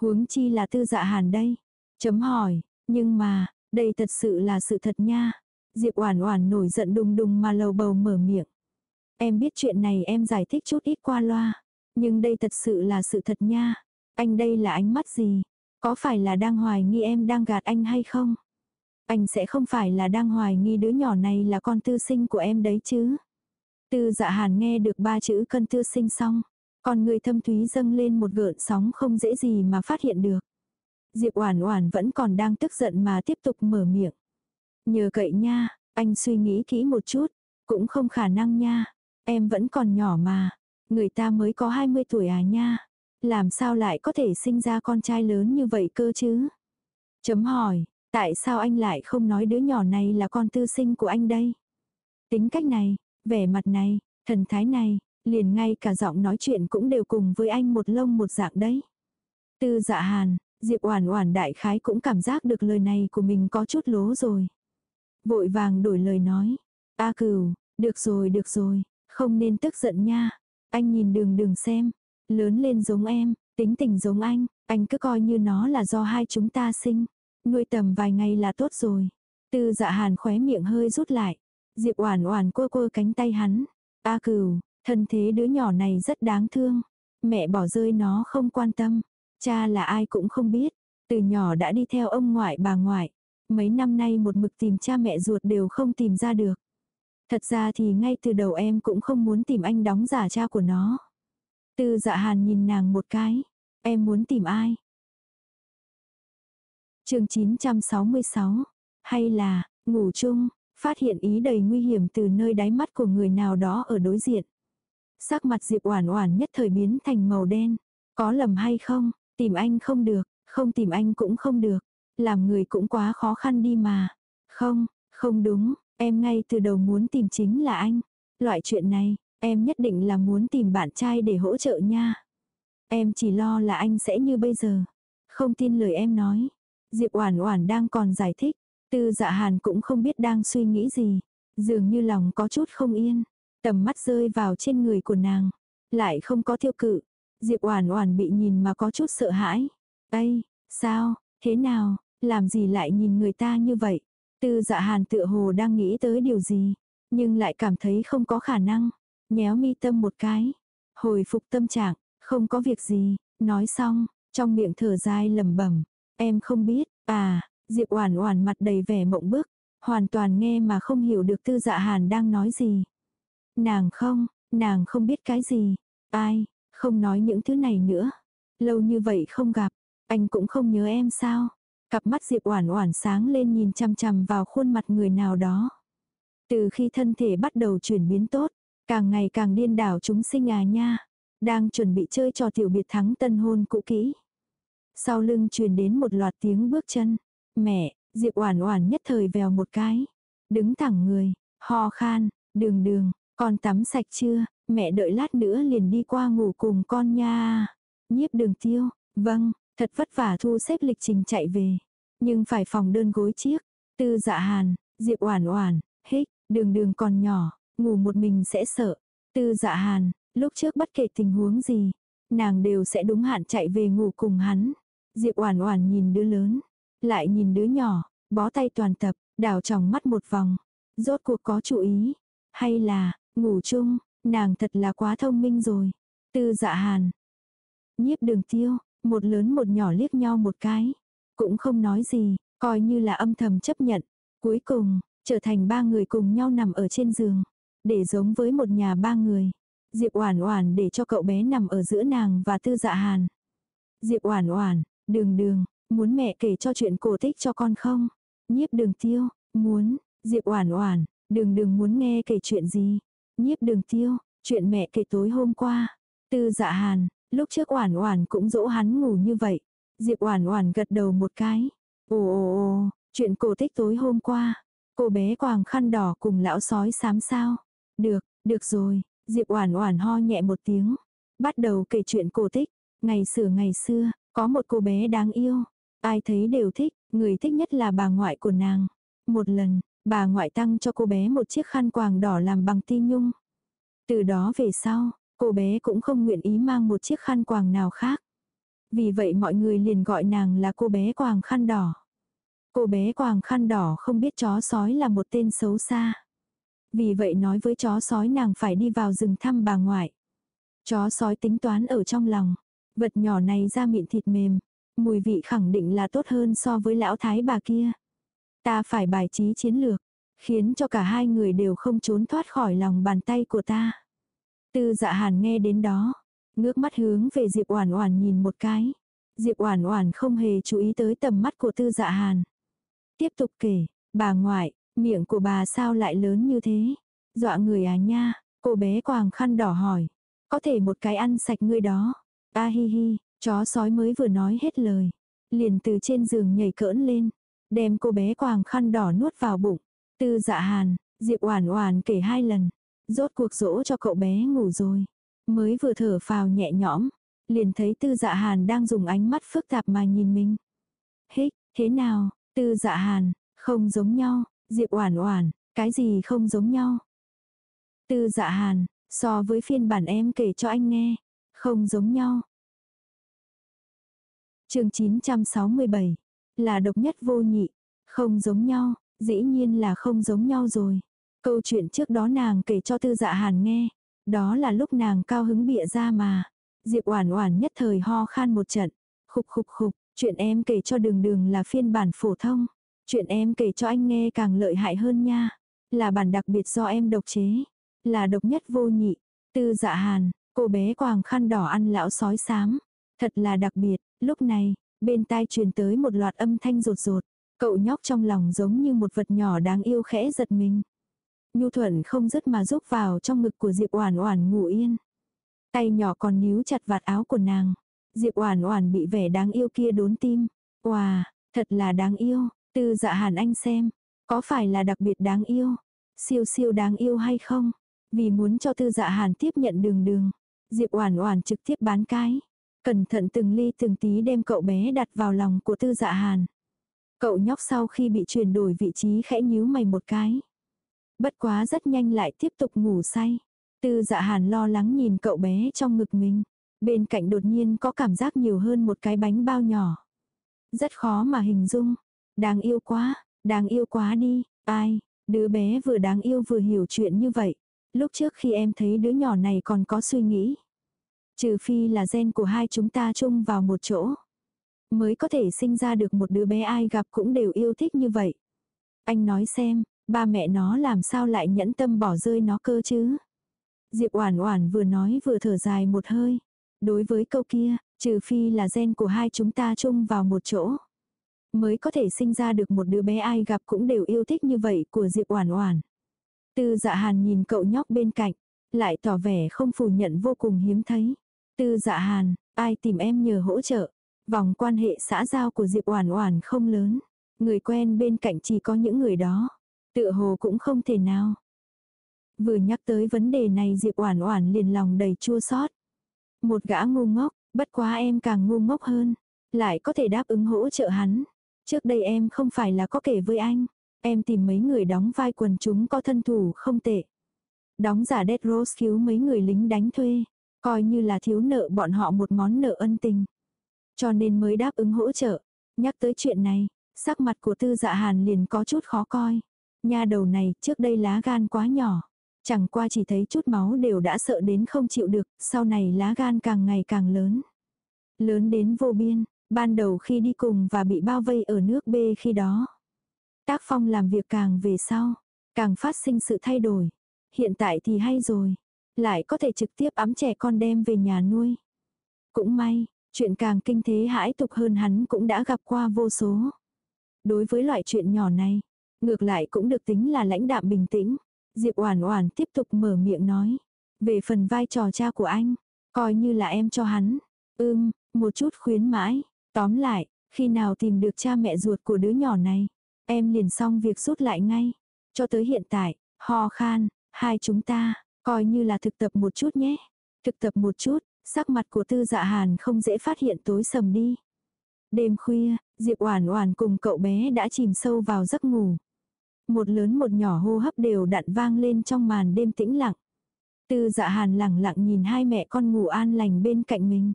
Huống chi là Tư Dạ Hàn đây. Chấm hỏi, nhưng mà, đây thật sự là sự thật nha. Diệp Oản Oản nổi giận đùng đùng mà lầu bầu mở miệng. Em biết chuyện này em giải thích chút ít qua loa, nhưng đây thật sự là sự thật nha. Anh đây là ánh mắt gì? Có phải là đang hoài nghi em đang gạt anh hay không? Anh sẽ không phải là đang hoài nghi đứa nhỏ này là con tư sinh của em đấy chứ? Tư dạ hàn nghe được ba chữ cân tư sinh xong. Còn người thâm thúy dâng lên một gợn sóng không dễ gì mà phát hiện được. Diệp Oản Oản vẫn còn đang tức giận mà tiếp tục mở miệng. Nhờ cậy nha, anh suy nghĩ kỹ một chút, cũng không khả năng nha. Em vẫn còn nhỏ mà, người ta mới có 20 tuổi à nha. Làm sao lại có thể sinh ra con trai lớn như vậy cơ chứ? Chấm hỏi, tại sao anh lại không nói đứa nhỏ này là con tư sinh của anh đây? Tính cách này, vẻ mặt này, thần thái này, liền ngay cả giọng nói chuyện cũng đều cùng với anh một lông một dạng đấy. Tư dạ hàn, Diệp Oản Oản đại khái cũng cảm giác được lời này của mình có chút lố rồi. Vội vàng đổi lời nói, "A Cửu, được rồi, được rồi, không nên tức giận nha. Anh nhìn Đường Đường xem, lớn lên giống em, tính tình giống anh, anh cứ coi như nó là do hai chúng ta sinh, nuôi tầm vài ngày là tốt rồi." Tư Dạ Hàn khóe miệng hơi rút lại. Diệp Oản Oản quơ quơ cánh tay hắn, "A Cửu, thân thế đứa nhỏ này rất đáng thương, mẹ bỏ rơi nó không quan tâm, Cha là ai cũng không biết, từ nhỏ đã đi theo ông ngoại bà ngoại. Mấy năm nay một mực tìm cha mẹ ruột đều không tìm ra được. Thật ra thì ngay từ đầu em cũng không muốn tìm anh đóng giả cha của nó. Tư dạ hàn nhìn nàng một cái. Em muốn tìm ai? chương 966. Hay là, ngủ chung, phát hiện ý đầy nguy hiểm từ nơi đáy mắt của người nào đó ở đối diện. Sắc mặt Diệp Oản Oản nhất thời biến thành màu đen. Có lầm hay không? Tìm anh không được, không tìm anh cũng không được. Làm người cũng quá khó khăn đi mà. Không, không đúng, em ngay từ đầu muốn tìm chính là anh. Loại chuyện này, em nhất định là muốn tìm bạn trai để hỗ trợ nha. Em chỉ lo là anh sẽ như bây giờ. Không tin lời em nói. Diệp Oản Oản đang còn giải thích, Tư Dạ Hàn cũng không biết đang suy nghĩ gì, dường như lòng có chút không yên, tầm mắt rơi vào trên người của nàng, lại không có tiêu cự, Diệp Oản Oản bị nhìn mà có chút sợ hãi. "Ây, sao, thế nào, làm gì lại nhìn người ta như vậy?" Tư Dạ Hàn tựa hồ đang nghĩ tới điều gì, nhưng lại cảm thấy không có khả năng, nhéo mi tâm một cái, hồi phục tâm trạng, "Không có việc gì." Nói xong, trong miệng thở dài lẩm bẩm, "Em không biết." À, Diệp Oản Oản mặt đầy vẻ mộng bức, hoàn toàn nghe mà không hiểu được Tư Dạ Hàn đang nói gì. Nàng không, nàng không biết cái gì. Ai, không nói những thứ này nữa. Lâu như vậy không gặp, anh cũng không nhớ em sao? Cặp mắt Diệp Oản Oản sáng lên nhìn chằm chằm vào khuôn mặt người nào đó. Từ khi thân thể bắt đầu chuyển biến tốt, càng ngày càng điên đảo chúng sinh à nha, đang chuẩn bị chơi trò tiểu biệt thắng tân hôn cũ kỹ. Sau lưng truyền đến một loạt tiếng bước chân. Mẹ, Diệp Oản Oản nhất thời vèo một cái, đứng thẳng người, ho khan, "Đường Đường, con tắm sạch chưa?" mẹ đợi lát nữa liền đi qua ngủ cùng con nha. Nhiếp đường tiêu, vâng, thật vất vả thu xếp lịch trình chạy về. Nhưng phải phòng đơn gối chiếc. Tư dạ hàn, diệp oản oản, hích, đường đường còn nhỏ, ngủ một mình sẽ sợ. Tư dạ hàn, lúc trước bất kể tình huống gì, nàng đều sẽ đúng hạn chạy về ngủ cùng hắn. Diệp oản oản nhìn đứa lớn, lại nhìn đứa nhỏ, bó tay toàn tập, đảo tròng mắt một vòng. Rốt cuộc có chú ý, hay là, ngủ chung, Nàng thật là quá thông minh rồi. Tư dạ hàn. Nhiếp đường tiêu, một lớn một nhỏ liếc nhau một cái. Cũng không nói gì, coi như là âm thầm chấp nhận. Cuối cùng, trở thành ba người cùng nhau nằm ở trên giường. Để giống với một nhà ba người. Diệp Oản Oản để cho cậu bé nằm ở giữa nàng và Tư Dạ Hàn. Diệp Oản Oản, "Đường Đường, muốn mẹ kể cho chuyện cổ tích cho con không?" Nhiếp Đường Tiêu, "Muốn." Diệp Oản Oản, "Đường Đường muốn nghe kể chuyện gì?" Nhiếp đường tiêu, chuyện mẹ kể tối hôm qua. Tư dạ hàn, lúc trước oản oản cũng dỗ hắn ngủ như vậy. Diệp oản oản gật đầu một cái. Ồ ồ ồ, chuyện cổ tích tối hôm qua. Cô bé quàng khăn đỏ cùng lão sói xám sao. Được, được rồi. Diệp oản oản ho nhẹ một tiếng. Bắt đầu kể chuyện cổ tích. Ngày xưa ngày xưa, có một cô bé đáng yêu. Ai thấy đều thích, người thích nhất là bà ngoại của nàng. Một lần, Bà ngoại tặng cho cô bé một chiếc khăn quàng đỏ làm bằng ti nhung. Từ đó về sau, cô bé cũng không nguyện ý mang một chiếc khăn quàng nào khác. Vì vậy mọi người liền gọi nàng là cô bé quàng khăn đỏ. Cô bé quàng khăn đỏ không biết chó sói là một tên xấu xa. Vì vậy nói với chó sói nàng phải đi vào rừng thăm bà ngoại. Chó sói tính toán ở trong lòng. Vật nhỏ này ra miệng thịt mềm. Mùi vị khẳng định là tốt hơn so với lão thái bà kia. Ta phải bài trí chiến lược. Khiến cho cả hai người đều không trốn thoát khỏi lòng bàn tay của ta. Tư dạ hàn nghe đến đó. Ngước mắt hướng về Diệp Oản Oản nhìn một cái. Diệp Oản Oản không hề chú ý tới tầm mắt của Tư Dạ Hàn. Tiếp tục kể, bà ngoại, miệng của bà sao lại lớn như thế? Dọa người à nha, cô bé quàng khăn đỏ hỏi. Có thể một cái ăn sạch ngươi đó. A hi hi, chó sói mới vừa nói hết lời. Liền từ trên giường nhảy cỡn lên. Đem cô bé quàng khăn đỏ nuốt vào bụng. Tư dạ hàn, Diệp Oản Oản kể hai lần. Rốt cuộc dỗ cho cậu bé ngủ rồi. Mới vừa thở phào nhẹ nhõm. Liền thấy tư dạ hàn đang dùng ánh mắt phức tạp mà nhìn mình. Hích, thế nào, tư dạ hàn, không giống nhau, Diệp Oản Oản, cái gì không giống nhau? Tư Dạ Hàn, so với phiên bản em kể cho anh nghe, không giống nhau. Chương 967, là độc nhất vô nhị, không giống nhau, dĩ nhiên là không giống nhau rồi. Câu chuyện trước đó nàng kể cho Tư Dạ Hàn nghe, đó là lúc nàng cao hứng bịa ra mà. Diệp Oản Oản nhất thời ho khan một trận, khục khục khục, chuyện em kể cho Đường Đường là phiên bản phổ thông. Chuyện em kể cho anh nghe càng lợi hại hơn nha. Là bản đặc biệt do em độc chế. Là độc nhất vô nhị. Tư dạ hàn, cô bé quàng khăn đỏ ăn lão sói xám. Thật là đặc biệt. Lúc này, bên tai truyền tới một loạt âm thanh rột rột. Cậu nhóc trong lòng giống như một vật nhỏ đáng yêu khẽ giật mình. Nhu thuận không dứt mà rúc vào trong ngực của Diệp Oản Oản ngủ yên. Tay nhỏ còn níu chặt vạt áo của nàng. Diệp Oản Oản bị vẻ đáng yêu kia đốn tim. Oà, thật là đáng yêu. Tư dạ hàn anh xem, có phải là đặc biệt đáng yêu, siêu siêu đáng yêu hay không? Vì muốn cho tư dạ hàn tiếp nhận đường đường, Diệp Oản Oản trực tiếp bán cái. Cẩn thận từng ly từng tí đem cậu bé đặt vào lòng của tư dạ hàn. Cậu nhóc sau khi bị chuyển đổi vị trí khẽ nhíu mày một cái. Bất quá rất nhanh lại tiếp tục ngủ say. Tư dạ hàn lo lắng nhìn cậu bé trong ngực mình. Bên cạnh đột nhiên có cảm giác nhiều hơn một cái bánh bao nhỏ. Rất khó mà hình dung. Đáng yêu quá, đáng yêu quá đi, ai, đứa bé vừa đáng yêu vừa hiểu chuyện như vậy. Lúc trước khi em thấy đứa nhỏ này còn có suy nghĩ. Trừ phi là gen của hai chúng ta chung vào một chỗ. Mới có thể sinh ra được một đứa bé ai gặp cũng đều yêu thích như vậy. Anh nói xem, ba mẹ nó làm sao lại nhẫn tâm bỏ rơi nó cơ chứ. Diệp Oản Oản vừa nói vừa thở dài một hơi. Đối với câu kia, trừ phi là gen của hai chúng ta chung vào một chỗ mới có thể sinh ra được một đứa bé ai gặp cũng đều yêu thích như vậy của Diệp Oản Oản. Tư Dạ Hàn nhìn cậu nhóc bên cạnh, lại tỏ vẻ không phủ nhận vô cùng hiếm thấy. Tư Dạ Hàn, ai tìm em nhờ hỗ trợ? Vòng quan hệ xã giao của Diệp Oản Oản không lớn, người quen bên cạnh chỉ có những người đó, tựa hồ cũng không thể nào. Vừa nhắc tới vấn đề này Diệp Oản Oản liền lòng đầy chua xót. Một gã ngu ngốc, bất quá em càng ngu ngốc hơn, lại có thể đáp ứng hỗ trợ hắn. Trước đây em không phải là có kể với anh. Em tìm mấy người đóng vai quần chúng có thân thủ không tệ. Đóng giả Dead Rose cứu mấy người lính đánh thuê. Coi như là thiếu nợ bọn họ một món nợ ân tình. Cho nên mới đáp ứng hỗ trợ. Nhắc tới chuyện này, sắc mặt của tư dạ hàn liền có chút khó coi. Nha đầu này trước đây lá gan quá nhỏ. Chẳng qua chỉ thấy chút máu đều đã sợ đến không chịu được, sau này lá gan càng ngày càng lớn. Lớn đến vô biên, Ban đầu khi đi cùng và bị bao vây ở nước B khi đó. Tác phong làm việc càng về sau, càng phát sinh sự thay đổi. Hiện tại thì hay rồi, lại có thể trực tiếp ấm trẻ con đem về nhà nuôi. Cũng may, chuyện càng kinh thế hãi tục hơn hắn cũng đã gặp qua vô số. Đối với loại chuyện nhỏ này, ngược lại cũng được tính là lãnh đạm bình tĩnh. Diệp Oản Oản tiếp tục mở miệng nói, về phần vai trò cha của anh, coi như là em cho hắn. Ưm, một chút khuyến mãi, Tóm lại, khi nào tìm được cha mẹ ruột của đứa nhỏ này, em liền xong việc rút lại ngay. Cho tới hiện tại, ho khan, hai chúng ta, coi như là thực tập một chút nhé. Thực tập một chút, sắc mặt của tư dạ hàn không dễ phát hiện tối sầm đi. Đêm khuya, Diệp Oản Oản cùng cậu bé đã chìm sâu vào giấc ngủ. Một lớn một nhỏ hô hấp đều đặn vang lên trong màn đêm tĩnh lặng. Tư Dạ Hàn lặng lặng nhìn hai mẹ con ngủ an lành bên cạnh mình.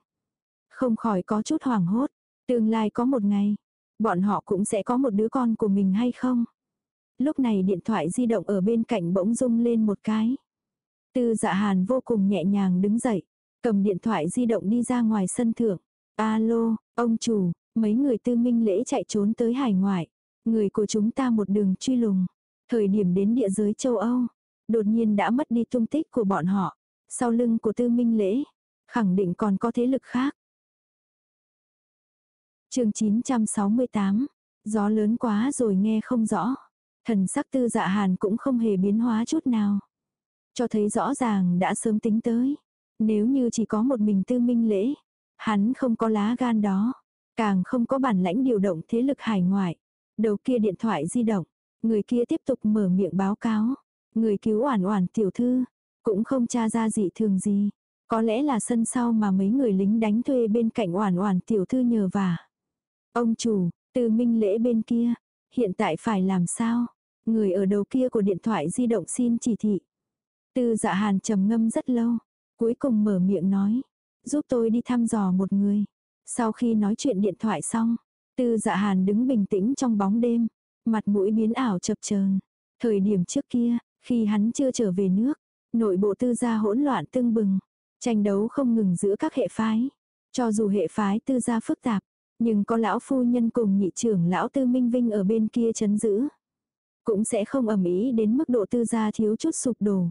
Không khỏi có chút hoảng hốt. Tương lai có một ngày, Bọn họ cũng sẽ có một đứa con của mình hay không? Lúc này điện thoại di động ở bên cạnh bỗng rung lên một cái. Tư dạ hàn vô cùng nhẹ nhàng đứng dậy, cầm điện thoại di động đi ra ngoài sân thượng. Alo, ông chủ, mấy người tư minh lễ chạy trốn tới hải ngoại. Người của chúng ta một đường truy lùng. Thời điểm đến địa giới châu Âu, đột nhiên đã mất đi tung tích của bọn họ. Sau lưng của tư minh lễ, khẳng định còn có thế lực khác. chương 968, gió lớn quá rồi nghe không rõ. Thần sắc tư dạ hàn cũng không hề biến hóa chút nào. Cho thấy rõ ràng đã sớm tính tới. Nếu như chỉ có một mình tư minh lễ, hắn không có lá gan đó. Càng không có bản lãnh điều động thế lực hải ngoại. Đầu kia điện thoại di động, người kia tiếp tục mở miệng báo cáo. Người cứu oản oản tiểu thư, cũng không tra ra gì thường gì. Có lẽ là sân sau mà mấy người lính đánh thuê bên cạnh oản oản tiểu thư nhờ vả. Ông chủ, từ minh lễ bên kia, hiện tại phải làm sao? Người ở đầu kia của điện thoại di động xin chỉ thị. Tư dạ hàn trầm ngâm rất lâu, cuối cùng mở miệng nói, giúp tôi đi thăm dò một người. Sau khi nói chuyện điện thoại xong, tư dạ hàn đứng bình tĩnh trong bóng đêm, mặt mũi biến ảo chập chờn. Thời điểm trước kia, khi hắn chưa trở về nước, nội bộ tư gia hỗn loạn tương bừng, tranh đấu không ngừng giữa các hệ phái. Cho dù hệ phái tư gia phức tạp, nhưng có lão phu nhân cùng nhị trưởng lão tư minh vinh ở bên kia chấn giữ. Cũng sẽ không ẩm ý đến mức độ tư gia thiếu chút sụp đổ.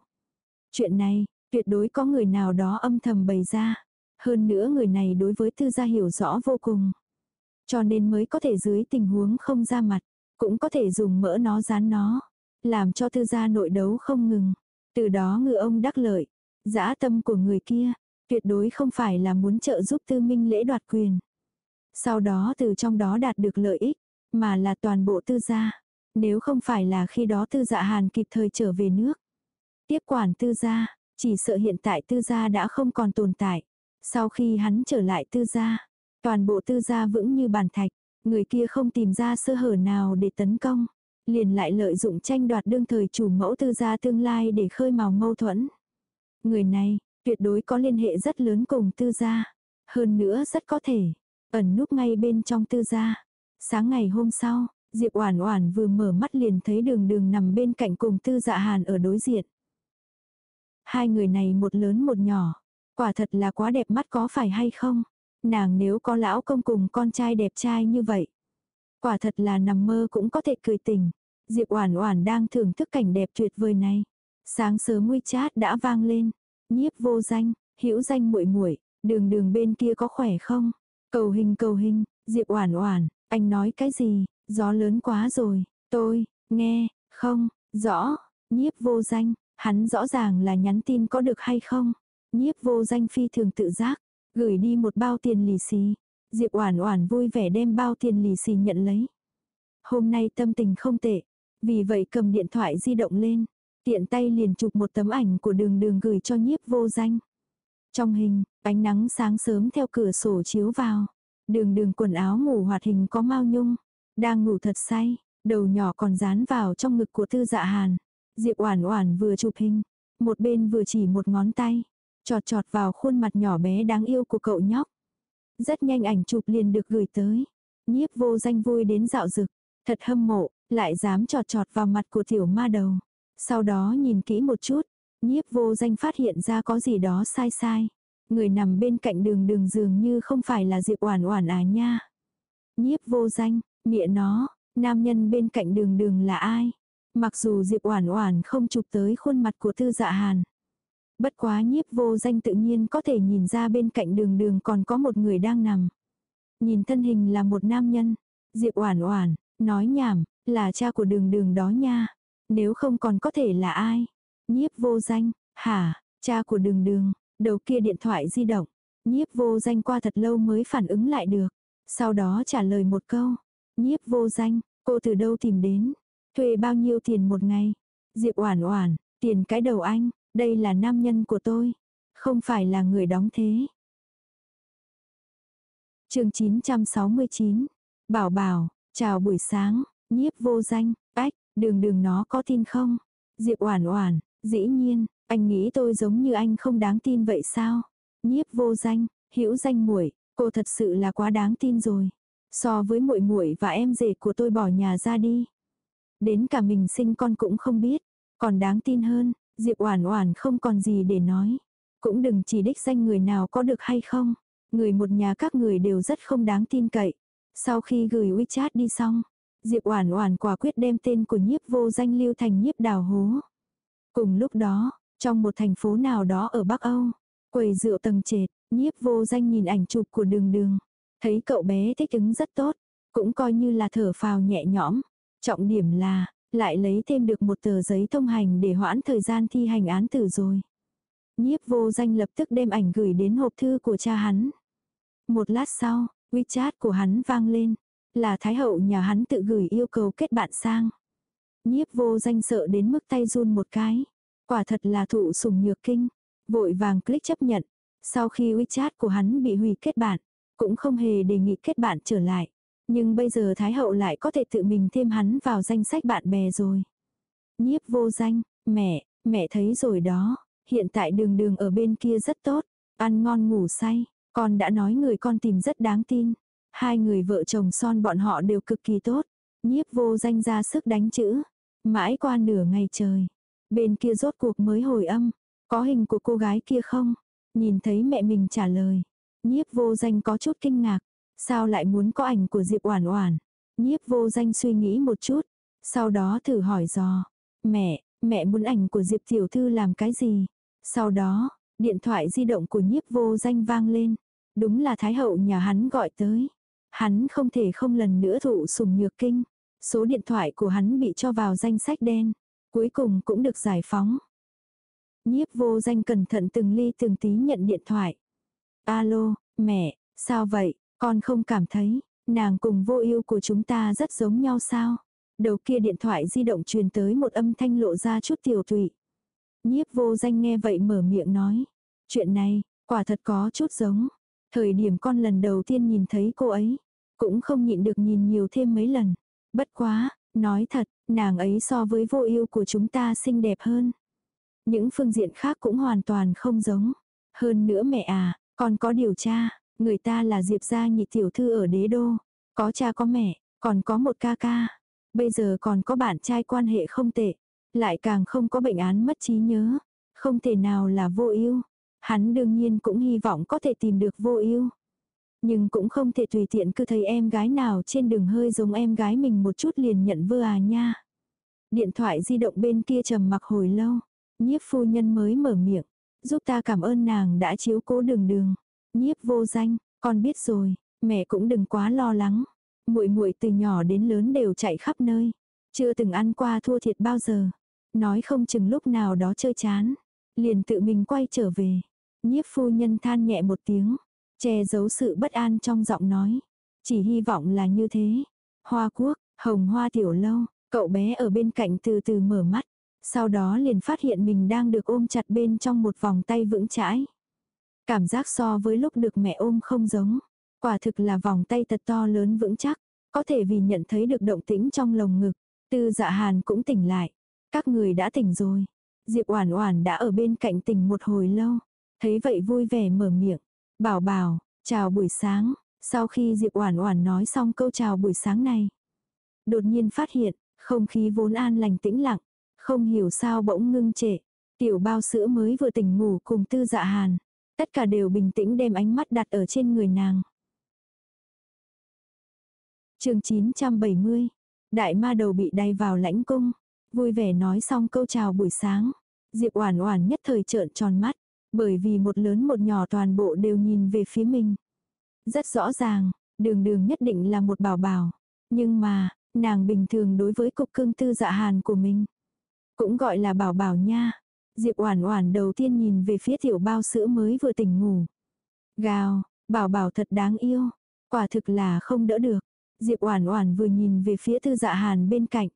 Chuyện này, tuyệt đối có người nào đó âm thầm bày ra. Hơn nữa người này đối với tư gia hiểu rõ vô cùng. Cho nên mới có thể dưới tình huống không ra mặt, cũng có thể dùng mỡ nó dán nó. Làm cho tư gia nội đấu không ngừng. Từ đó ngựa ông đắc lợi. Dã tâm của người kia, tuyệt đối không phải là muốn trợ giúp tư minh lễ đoạt quyền. Sau đó từ trong đó đạt được lợi ích, mà là toàn bộ tư gia. Nếu không phải là khi đó tư dạ hàn kịp thời trở về nước. Tiếp quản tư gia, chỉ sợ hiện tại tư gia đã không còn tồn tại. Sau khi hắn trở lại tư gia, toàn bộ tư gia vững như bàn thạch, người kia không tìm ra sơ hở nào để tấn công. Liền lại lợi dụng tranh đoạt đương thời chủ mẫu tư gia tương lai để khơi mào mâu thuẫn. Người này, tuyệt đối có liên hệ rất lớn cùng tư gia. Hơn nữa rất có thể, ẩn núp ngay bên trong tư gia. Sáng ngày hôm sau, Diệp Oản Oản vừa mở mắt liền thấy Đường Đường nằm bên cạnh cùng Tư Dạ Hàn ở đối diện. Hai người này một lớn một nhỏ, quả thật là quá đẹp mắt có phải hay không? Nàng nếu có lão công cùng con trai đẹp trai như vậy, quả thật là nằm mơ cũng có thể cười tình. Diệp Oản Oản đang thưởng thức cảnh đẹp tuyệt vời này. Sáng sớm WeChat đã vang lên, nhiếp vô danh, hữu danh muội muội, đường đường bên kia có khỏe không? Cầu hình cầu hình, Diệp Oản Oản, anh nói cái gì? Gió lớn quá rồi, tôi, nghe, không, rõ, nhiếp vô danh, hắn rõ ràng là nhắn tin có được hay không. Nhiếp vô danh phi thường tự giác, gửi đi một bao tiền lì xì. Diệp Oản Oản vui vẻ đem bao tiền lì xì nhận lấy. Hôm nay tâm tình không tệ, vì vậy cầm điện thoại di động lên, tiện tay liền chụp một tấm ảnh của đường đường gửi cho nhiếp vô danh. Trong hình, ánh nắng sáng sớm theo cửa sổ chiếu vào. Đường đường quần áo ngủ hoạt hình có mao nhung. Đang ngủ thật say, đầu nhỏ còn dán vào trong ngực của tư dạ hàn. Diệp Oản Oản vừa chụp hình, một bên vừa chỉ một ngón tay, chọt chọt vào khuôn mặt nhỏ bé đáng yêu của cậu nhóc. Rất nhanh ảnh chụp liền được gửi tới. Nhiếp vô danh vui đến dạo dực, thật hâm mộ, lại dám chọt chọt vào mặt của tiểu ma đầu. Sau đó nhìn kỹ một chút, nhiếp vô danh phát hiện ra có gì đó sai sai. Người nằm bên cạnh đường đường dường như không phải là Diệp Oản Oản à nha. Nhiếp vô danh, Mịa nó, nam nhân bên cạnh đường đường là ai? Mặc dù Diệp Oản Oản không chụp tới khuôn mặt của Tư Dạ Hàn. Bất quá nhiếp vô danh tự nhiên có thể nhìn ra bên cạnh đường đường còn có một người đang nằm. Nhìn thân hình là một nam nhân. Diệp Oản Oản, nói nhảm, là cha của đường đường đó nha. Nếu không còn có thể là ai? Nhiếp vô danh, hả, cha của đường đường, đầu kia điện thoại di động. Nhiếp vô danh qua thật lâu mới phản ứng lại được. Sau đó trả lời một câu, Nhiếp vô danh, cô từ đâu tìm đến? Thuê bao nhiêu tiền một ngày? Diệp Oản Oản, tiền cái đầu anh, đây là nam nhân của tôi, không phải là người đóng thế. Chương 969. Bảo Bảo, chào buổi sáng, Nhiếp vô danh, ách, đường đường nó có tin không? Diệp Oản Oản, dĩ nhiên, anh nghĩ tôi giống như anh không đáng tin vậy sao? Nhiếp vô danh, hữu danh muội, cô thật sự là quá đáng tin rồi. So với muội muội và em rể của tôi bỏ nhà ra đi. Đến cả mình sinh con cũng không biết. Còn đáng tin hơn, Diệp Oản Oản không còn gì để nói. Cũng đừng chỉ đích danh người nào có được hay không. Người một nhà các người đều rất không đáng tin cậy. Sau khi gửi WeChat đi xong, Diệp Oản Oản quả quyết đem tên của nhiếp vô danh lưu thành nhiếp đào hố. Cùng lúc đó, trong một thành phố nào đó ở Bắc Âu, quầy rượu tầng trệt, nhiếp vô danh nhìn ảnh chụp của đường đường. Thấy cậu bé thích ứng rất tốt, cũng coi như là thở phào nhẹ nhõm. Trọng điểm là, lại lấy thêm được một tờ giấy thông hành để hoãn thời gian thi hành án tử rồi. Nhiếp vô danh lập tức đem ảnh gửi đến hộp thư của cha hắn. Một lát sau, WeChat của hắn vang lên. Là Thái hậu nhà hắn tự gửi yêu cầu kết bạn sang. Nhiếp vô danh sợ đến mức tay run một cái. Quả thật là thụ sủng nhược kinh. Vội vàng click chấp nhận. Sau khi WeChat của hắn bị hủy kết bạn, cũng không hề đề nghị kết bạn trở lại. Nhưng bây giờ Thái hậu lại có thể tự mình thêm hắn vào danh sách bạn bè rồi. Nhiếp vô danh, mẹ, mẹ thấy rồi đó. Hiện tại đường đường ở bên kia rất tốt. Ăn ngon ngủ say. Con đã nói người con tìm rất đáng tin. Hai người vợ chồng son bọn họ đều cực kỳ tốt. Nhiếp vô danh ra sức đánh chữ. Mãi qua nửa ngày trời. Bên kia rốt cuộc mới hồi âm. Có hình của cô gái kia không? Nhìn thấy mẹ mình trả lời. Nhiếp vô danh có chút kinh ngạc. Sao lại muốn có ảnh của Diệp Oản Oản? Nhiếp vô danh suy nghĩ một chút. Sau đó thử hỏi dò. Mẹ, mẹ muốn ảnh của Diệp Tiểu Thư làm cái gì? Sau đó, điện thoại di động của nhiếp vô danh vang lên. Đúng là Thái hậu nhà hắn gọi tới. Hắn không thể không lần nữa thụ sùng nhược kinh. Số điện thoại của hắn bị cho vào danh sách đen. Cuối cùng cũng được giải phóng. Nhiếp vô danh cẩn thận từng ly từng tí nhận điện thoại. Alo, mẹ, sao vậy, con không cảm thấy, nàng cùng vô ưu của chúng ta rất giống nhau sao? Đầu kia điện thoại di động truyền tới một âm thanh lộ ra chút tiểu tụy. Nhiếp vô danh nghe vậy mở miệng nói. Chuyện này, quả thật có chút giống. Thời điểm con lần đầu tiên nhìn thấy cô ấy, cũng không nhịn được nhìn nhiều thêm mấy lần. Bất quá, nói thật, nàng ấy so với vô ưu của chúng ta xinh đẹp hơn. Những phương diện khác cũng hoàn toàn không giống. Hơn nữa mẹ à, con có điều tra, người ta là Diệp gia nhị tiểu thư ở đế đô. Có cha có mẹ, còn có một ca ca. Bây giờ còn có bạn trai quan hệ không tệ. Lại càng không có bệnh án mất trí nhớ. Không thể nào là vô ưu. Hắn đương nhiên cũng hy vọng có thể tìm được vô ưu. Nhưng cũng không thể tùy tiện cứ thấy em gái nào trên đường hơi giống em gái mình một chút liền nhận vơ à nha. Điện thoại di động bên kia trầm mặc hồi lâu. Nhiếp phu nhân mới mở miệng. Giúp ta cảm ơn nàng đã chiếu cố đường đường. Nhiếp vô danh, con biết rồi, mẹ cũng đừng quá lo lắng. muội muội từ nhỏ đến lớn đều chạy khắp nơi. Chưa từng ăn qua thua thiệt bao giờ. Nói không chừng lúc nào đó chơi chán. Liền tự mình quay trở về. Nhiếp phu nhân than nhẹ một tiếng. Che giấu sự bất an trong giọng nói. Chỉ hy vọng là như thế. Hoa quốc, hồng hoa tiểu lâu, cậu bé ở bên cạnh từ từ mở mắt. Sau đó liền phát hiện mình đang được ôm chặt bên trong một vòng tay vững chãi. Cảm giác so với lúc được mẹ ôm không giống. Quả thực là vòng tay thật to lớn vững chắc. Có thể vì nhận thấy được động tĩnh trong lồng ngực. Tư dạ hàn cũng tỉnh lại. Các người đã tỉnh rồi. Diệp Oản Oản đã ở bên cạnh tỉnh một hồi lâu. Thấy vậy vui vẻ mở miệng. Bảo bảo, chào buổi sáng. Sau khi Diệp Oản Oản nói xong câu chào buổi sáng này. Đột nhiên phát hiện, không khí vốn an lành tĩnh lặng. Không hiểu sao bỗng ngưng trệ. Tiểu bao sữa mới vừa tỉnh ngủ cùng tư dạ hàn. Tất cả đều bình tĩnh đem ánh mắt đặt ở trên người nàng. chương 970. Đại ma đầu bị đay vào lãnh cung. Vui vẻ nói xong câu chào buổi sáng. Diệp Oản Oản nhất thời trợn tròn mắt, bởi vì một lớn một nhỏ toàn bộ đều nhìn về phía mình. Rất rõ ràng, Đường Đường nhất định là một bảo bảo, nhưng mà, nàng bình thường đối với cục cưng tư dạ hàn của mình, cũng gọi là bảo bảo nha. Diệp Oản Oản đầu tiên nhìn về phía tiểu bao sữa mới vừa tỉnh ngủ. Gào, bảo bảo thật đáng yêu, quả thực là không đỡ được. Diệp Oản Oản vừa nhìn về phía Tư Dạ Hàn bên cạnh,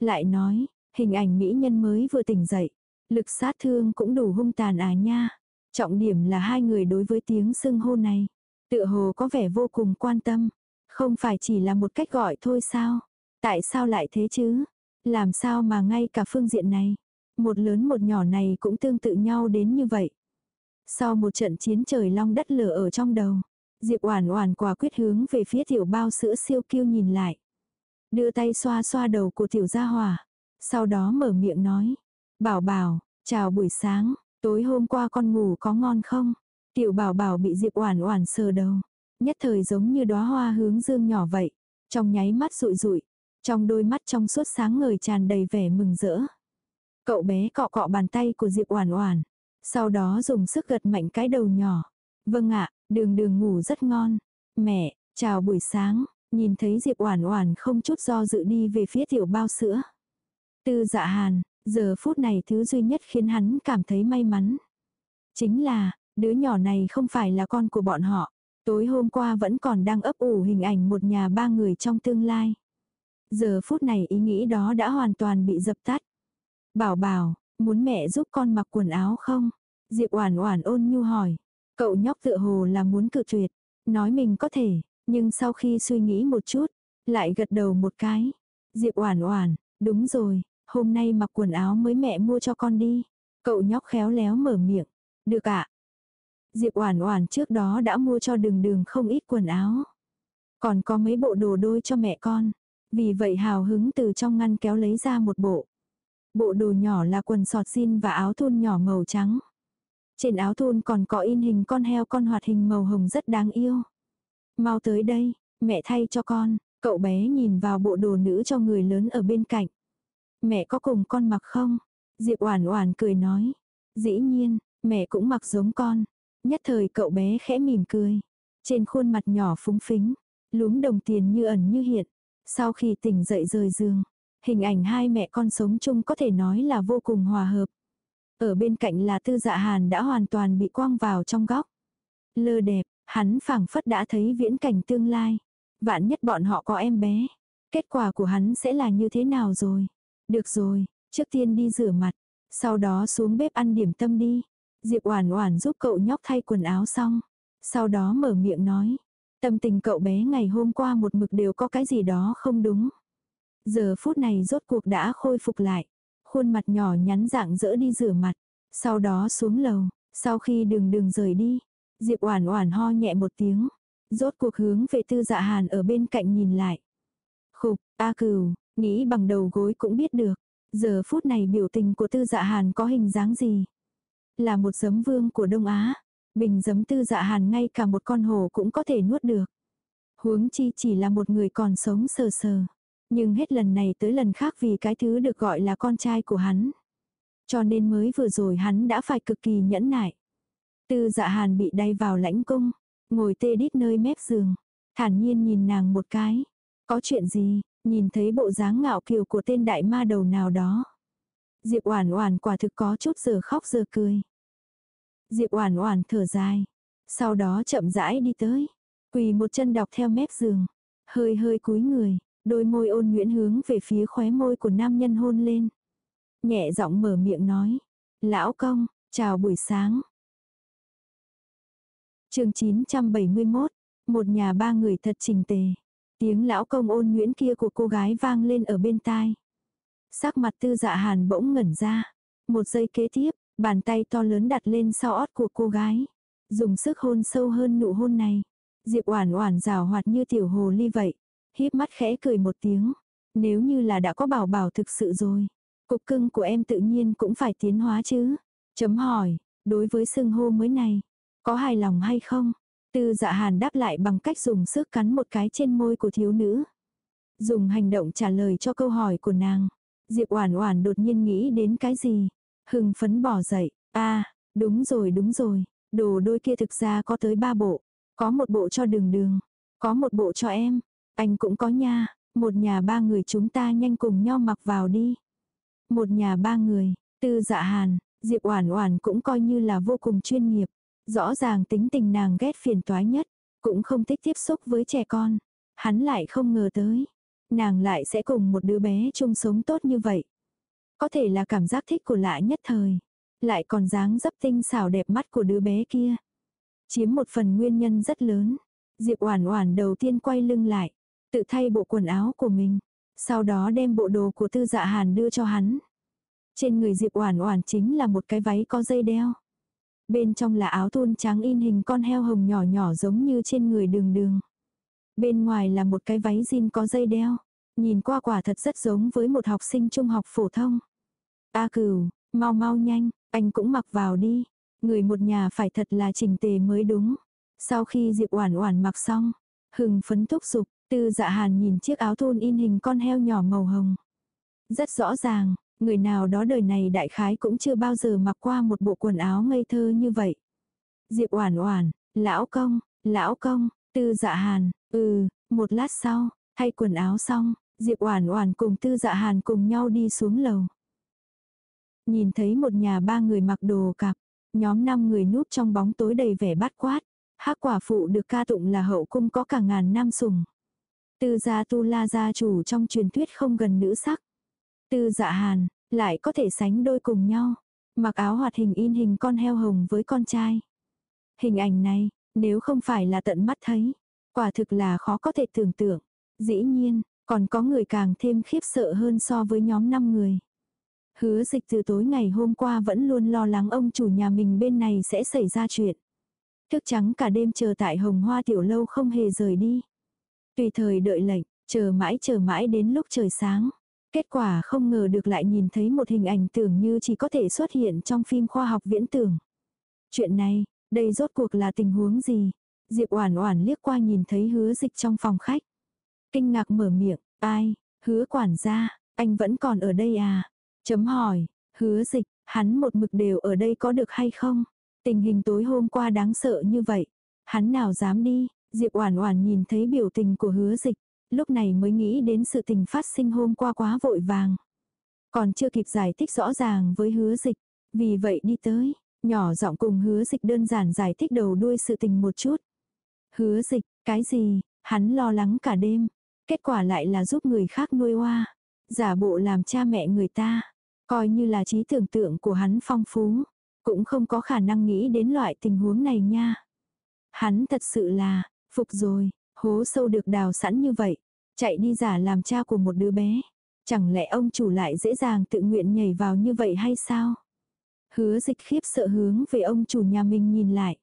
lại nói, hình ảnh mỹ nhân mới vừa tỉnh dậy, lực sát thương cũng đủ hung tàn à nha. Trọng điểm là hai người đối với tiếng xưng hô này, tựa hồ có vẻ vô cùng quan tâm, không phải chỉ là một cách gọi thôi sao? Tại sao lại thế chứ? Làm sao mà ngay cả phương diện này, một lớn một nhỏ này cũng tương tự nhau đến như vậy. Sau một trận chiến trời long đất lửa ở trong đầu, Diệp Oản Oản quả quyết hướng về phía tiểu bao sữa siêu kiêu nhìn lại. Đưa tay xoa xoa đầu của tiểu gia hỏa. Sau đó mở miệng nói. Bảo bảo, chào buổi sáng, tối hôm qua con ngủ có ngon không? Tiểu bảo bảo bị Diệp Oản Oản sờ đầu. Nhất thời giống như đóa hoa hướng dương nhỏ vậy. Trong nháy mắt rụi rụi. Trong đôi mắt trong suốt sáng ngời tràn đầy vẻ mừng rỡ. Cậu bé cọ cọ bàn tay của Diệp Oản Oản. Sau đó dùng sức gật mạnh cái đầu nhỏ. Vâng ạ, đường đường ngủ rất ngon. Mẹ, chào buổi sáng, nhìn thấy Diệp Oản Oản không chút do dự đi về phía tiểu bao sữa. Tư Dạ Hàn, giờ phút này thứ duy nhất khiến hắn cảm thấy may mắn chính là đứa nhỏ này không phải là con của bọn họ. Tối hôm qua vẫn còn đang ấp ủ hình ảnh một nhà ba người trong tương lai. Giờ phút này ý nghĩ đó đã hoàn toàn bị dập tắt. Bảo bảo, muốn mẹ giúp con mặc quần áo không? Diệp Oản Oản ôn nhu hỏi. Cậu nhóc tựa hồ là muốn cự tuyệt, nói mình có thể, nhưng sau khi suy nghĩ một chút, lại gật đầu một cái. Diệp Oản Oản, đúng rồi, hôm nay mặc quần áo mới mẹ mua cho con đi. Cậu nhóc khéo léo mở miệng. Được ạ. Diệp Oản Oản trước đó đã mua cho Đường Đường không ít quần áo, còn có mấy bộ đồ đôi cho mẹ con. Vì vậy hào hứng từ trong ngăn kéo lấy ra một bộ. Bộ đồ nhỏ là quần sọt jean và áo thun nhỏ màu trắng. Trên áo thun còn có in hình con heo con hoạt hình màu hồng rất đáng yêu. Mau tới đây, mẹ thay cho con, cậu bé nhìn vào bộ đồ nữ cho người lớn ở bên cạnh. Mẹ có cùng con mặc không? Diệp Oản Oản cười nói. Dĩ nhiên, mẹ cũng mặc giống con. Nhất thời cậu bé khẽ mỉm cười. Trên khuôn mặt nhỏ phúng phính, lúm đồng tiền như ẩn như hiện. Sau khi tỉnh dậy rời giường, hình ảnh hai mẹ con sống chung có thể nói là vô cùng hòa hợp. Ở bên cạnh là tư dạ hàn đã hoàn toàn bị quang vào trong góc. Lơ đẹp, hắn phảng phất đã thấy viễn cảnh tương lai. Vạn nhất bọn họ có em bé. Kết quả của hắn sẽ là như thế nào rồi? Được rồi, trước tiên đi rửa mặt. Sau đó xuống bếp ăn điểm tâm đi. Diệp Oản Oản giúp cậu nhóc thay quần áo xong. Sau đó mở miệng nói. Tâm tình cậu bé ngày hôm qua một mực đều có cái gì đó không đúng. Giờ phút này rốt cuộc đã khôi phục lại khuôn mặt nhỏ nhắn dạng dỡ đi rửa mặt, sau đó xuống lầu, sau khi đường đường rời đi, Diệp Oản Oản ho nhẹ một tiếng, rốt cuộc hướng về Tư Dạ Hàn ở bên cạnh nhìn lại. Khục, A Cửu, nghĩ bằng đầu gối cũng biết được, giờ phút này biểu tình của Tư Dạ Hàn có hình dáng gì? Là một giấm vương của Đông Á, bình giấm Tư Dạ Hàn ngay cả một con hổ cũng có thể nuốt được. Huống chi chỉ là một người còn sống sờ sờ. Nhưng hết lần này tới lần khác vì cái thứ được gọi là con trai của hắn. Cho nên mới vừa rồi hắn đã phải cực kỳ nhẫn nại. Tư dạ hàn bị đay vào lãnh cung, ngồi tê đít nơi mép giường. Thản nhiên nhìn nàng một cái. Có chuyện gì, nhìn thấy bộ dáng ngạo kiều của tên đại ma đầu nào đó. Diệp Oản Oản quả thực có chút giờ khóc giờ cười. Diệp Oản Oản thở dài, sau đó chậm rãi đi tới, quỳ một chân đọc theo mép giường, hơi hơi cúi người, Đôi môi ôn nhuyễn hướng về phía khóe môi của nam nhân hôn lên. Nhẹ giọng mở miệng nói. Lão công, chào buổi sáng. chương 971, một nhà ba người thật trình tề. Tiếng lão công ôn nhuyễn kia của cô gái vang lên ở bên tai. Sắc mặt tư dạ hàn bỗng ngẩn ra. Một giây kế tiếp, bàn tay to lớn đặt lên sau ót của cô gái. Dùng sức hôn sâu hơn nụ hôn này. Diệp oản oản rào hoạt như tiểu hồ ly vậy, híp mắt khẽ cười một tiếng. Nếu như là đã có bảo bảo thực sự rồi. Cục cưng của em tự nhiên cũng phải tiến hóa chứ. Chấm hỏi, đối với sưng hô mới này, có hài lòng hay không? Tư dạ hàn đáp lại bằng cách dùng sức cắn một cái trên môi của thiếu nữ. Dùng hành động trả lời cho câu hỏi của nàng. Diệp Oản Oản đột nhiên nghĩ đến cái gì? Hưng phấn bỏ dậy, "A, à, đúng rồi đúng rồi, đồ đôi kia thực ra có tới ba bộ, có một bộ cho Đường Đường, có một bộ cho em, anh cũng có nha, một nhà ba người chúng ta nhanh cùng nhau mặc vào đi. Một nhà ba người, tư dạ hàn, Diệp Oản Oản cũng coi như là vô cùng chuyên nghiệp. Rõ ràng tính tình nàng ghét phiền toái nhất, cũng không thích tiếp xúc với trẻ con. Hắn lại không ngờ tới, nàng lại sẽ cùng một đứa bé chung sống tốt như vậy. Có thể là cảm giác thích của lạ nhất thời, lại còn dáng dấp tinh xảo đẹp mắt của đứa bé kia. Chiếm một phần nguyên nhân rất lớn. Diệp Oản Oản đầu tiên quay lưng lại, Tự thay bộ quần áo của mình. Sau đó đem bộ đồ của tư dạ hàn đưa cho hắn. Trên người Diệp Oản Oản chính là một cái váy có dây đeo. Bên trong là áo thun trắng in hình con heo hồng nhỏ nhỏ giống như trên người đường đường. Bên ngoài là một cái váy jean có dây đeo. Nhìn qua quả thật rất giống với một học sinh trung học phổ thông. A cửu, mau mau nhanh, anh cũng mặc vào đi. Người một nhà phải thật là chỉnh tề mới đúng. Sau khi Diệp Oản Oản mặc xong, hừng phấn thúc giục, Tư Dạ Hàn nhìn chiếc áo thun in hình con heo nhỏ màu hồng. Rất rõ ràng, người nào đó đời này đại khái cũng chưa bao giờ mặc qua một bộ quần áo ngây thơ như vậy. Diệp Oản Oản, lão công, lão công, Tư Dạ Hàn, ừ, một lát sau, thay quần áo xong, Diệp Oản Oản cùng Tư Dạ Hàn cùng nhau đi xuống lầu. Nhìn thấy một nhà ba người mặc đồ cặp, nhóm năm người núp trong bóng tối đầy vẻ bát quát. Hắc quả phụ được ca tụng là hậu cung có cả ngàn nam sùng Tư gia tu la gia chủ trong truyền thuyết không gần nữ sắc. Tư dạ hàn, lại có thể sánh đôi cùng nhau. Mặc áo hoạt hình in hình con heo hồng với con trai. Hình ảnh này, nếu không phải là tận mắt thấy, quả thực là khó có thể tưởng tượng. Dĩ nhiên, còn có người càng thêm khiếp sợ hơn so với nhóm 5 người. Hứa dịch từ tối ngày hôm qua vẫn luôn lo lắng ông chủ nhà mình bên này sẽ xảy ra chuyện. Thức trắng cả đêm chờ tại hồng hoa tiểu lâu không hề rời đi. Tùy thời đợi lệnh, chờ mãi chờ mãi đến lúc trời sáng. Kết quả không ngờ được lại nhìn thấy một hình ảnh tưởng như chỉ có thể xuất hiện trong phim khoa học viễn tưởng. Chuyện này, đây rốt cuộc là tình huống gì? Diệp Oản Oản liếc qua nhìn thấy Hứa Dịch trong phòng khách. Kinh ngạc mở miệng, "Ai? Hứa quản gia, anh vẫn còn ở đây à?" Chấm hỏi, "Hứa Dịch, hắn một mực đều ở đây có được hay không? Tình hình tối hôm qua đáng sợ như vậy, hắn nào dám đi?" Diệp Oản Oản nhìn thấy biểu tình của Hứa Dịch, lúc này mới nghĩ đến sự tình phát sinh hôm qua quá vội vàng. Còn chưa kịp giải thích rõ ràng với Hứa Dịch, vì vậy đi tới, nhỏ giọng cùng Hứa Dịch đơn giản giải thích đầu đuôi sự tình một chút. Hứa Dịch, cái gì? Hắn lo lắng cả đêm, kết quả lại là giúp người khác nuôi oa, giả bộ làm cha mẹ người ta, coi như là trí tưởng tượng của hắn phong phú, cũng không có khả năng nghĩ đến loại tình huống này nha. Hắn thật sự là, Phục rồi, hố sâu được đào sẵn như vậy, chạy đi giả làm cha của một đứa bé. Chẳng lẽ ông chủ lại dễ dàng tự nguyện nhảy vào như vậy hay sao? Hứa dịch khiếp sợ hướng về ông chủ nhà mình nhìn lại.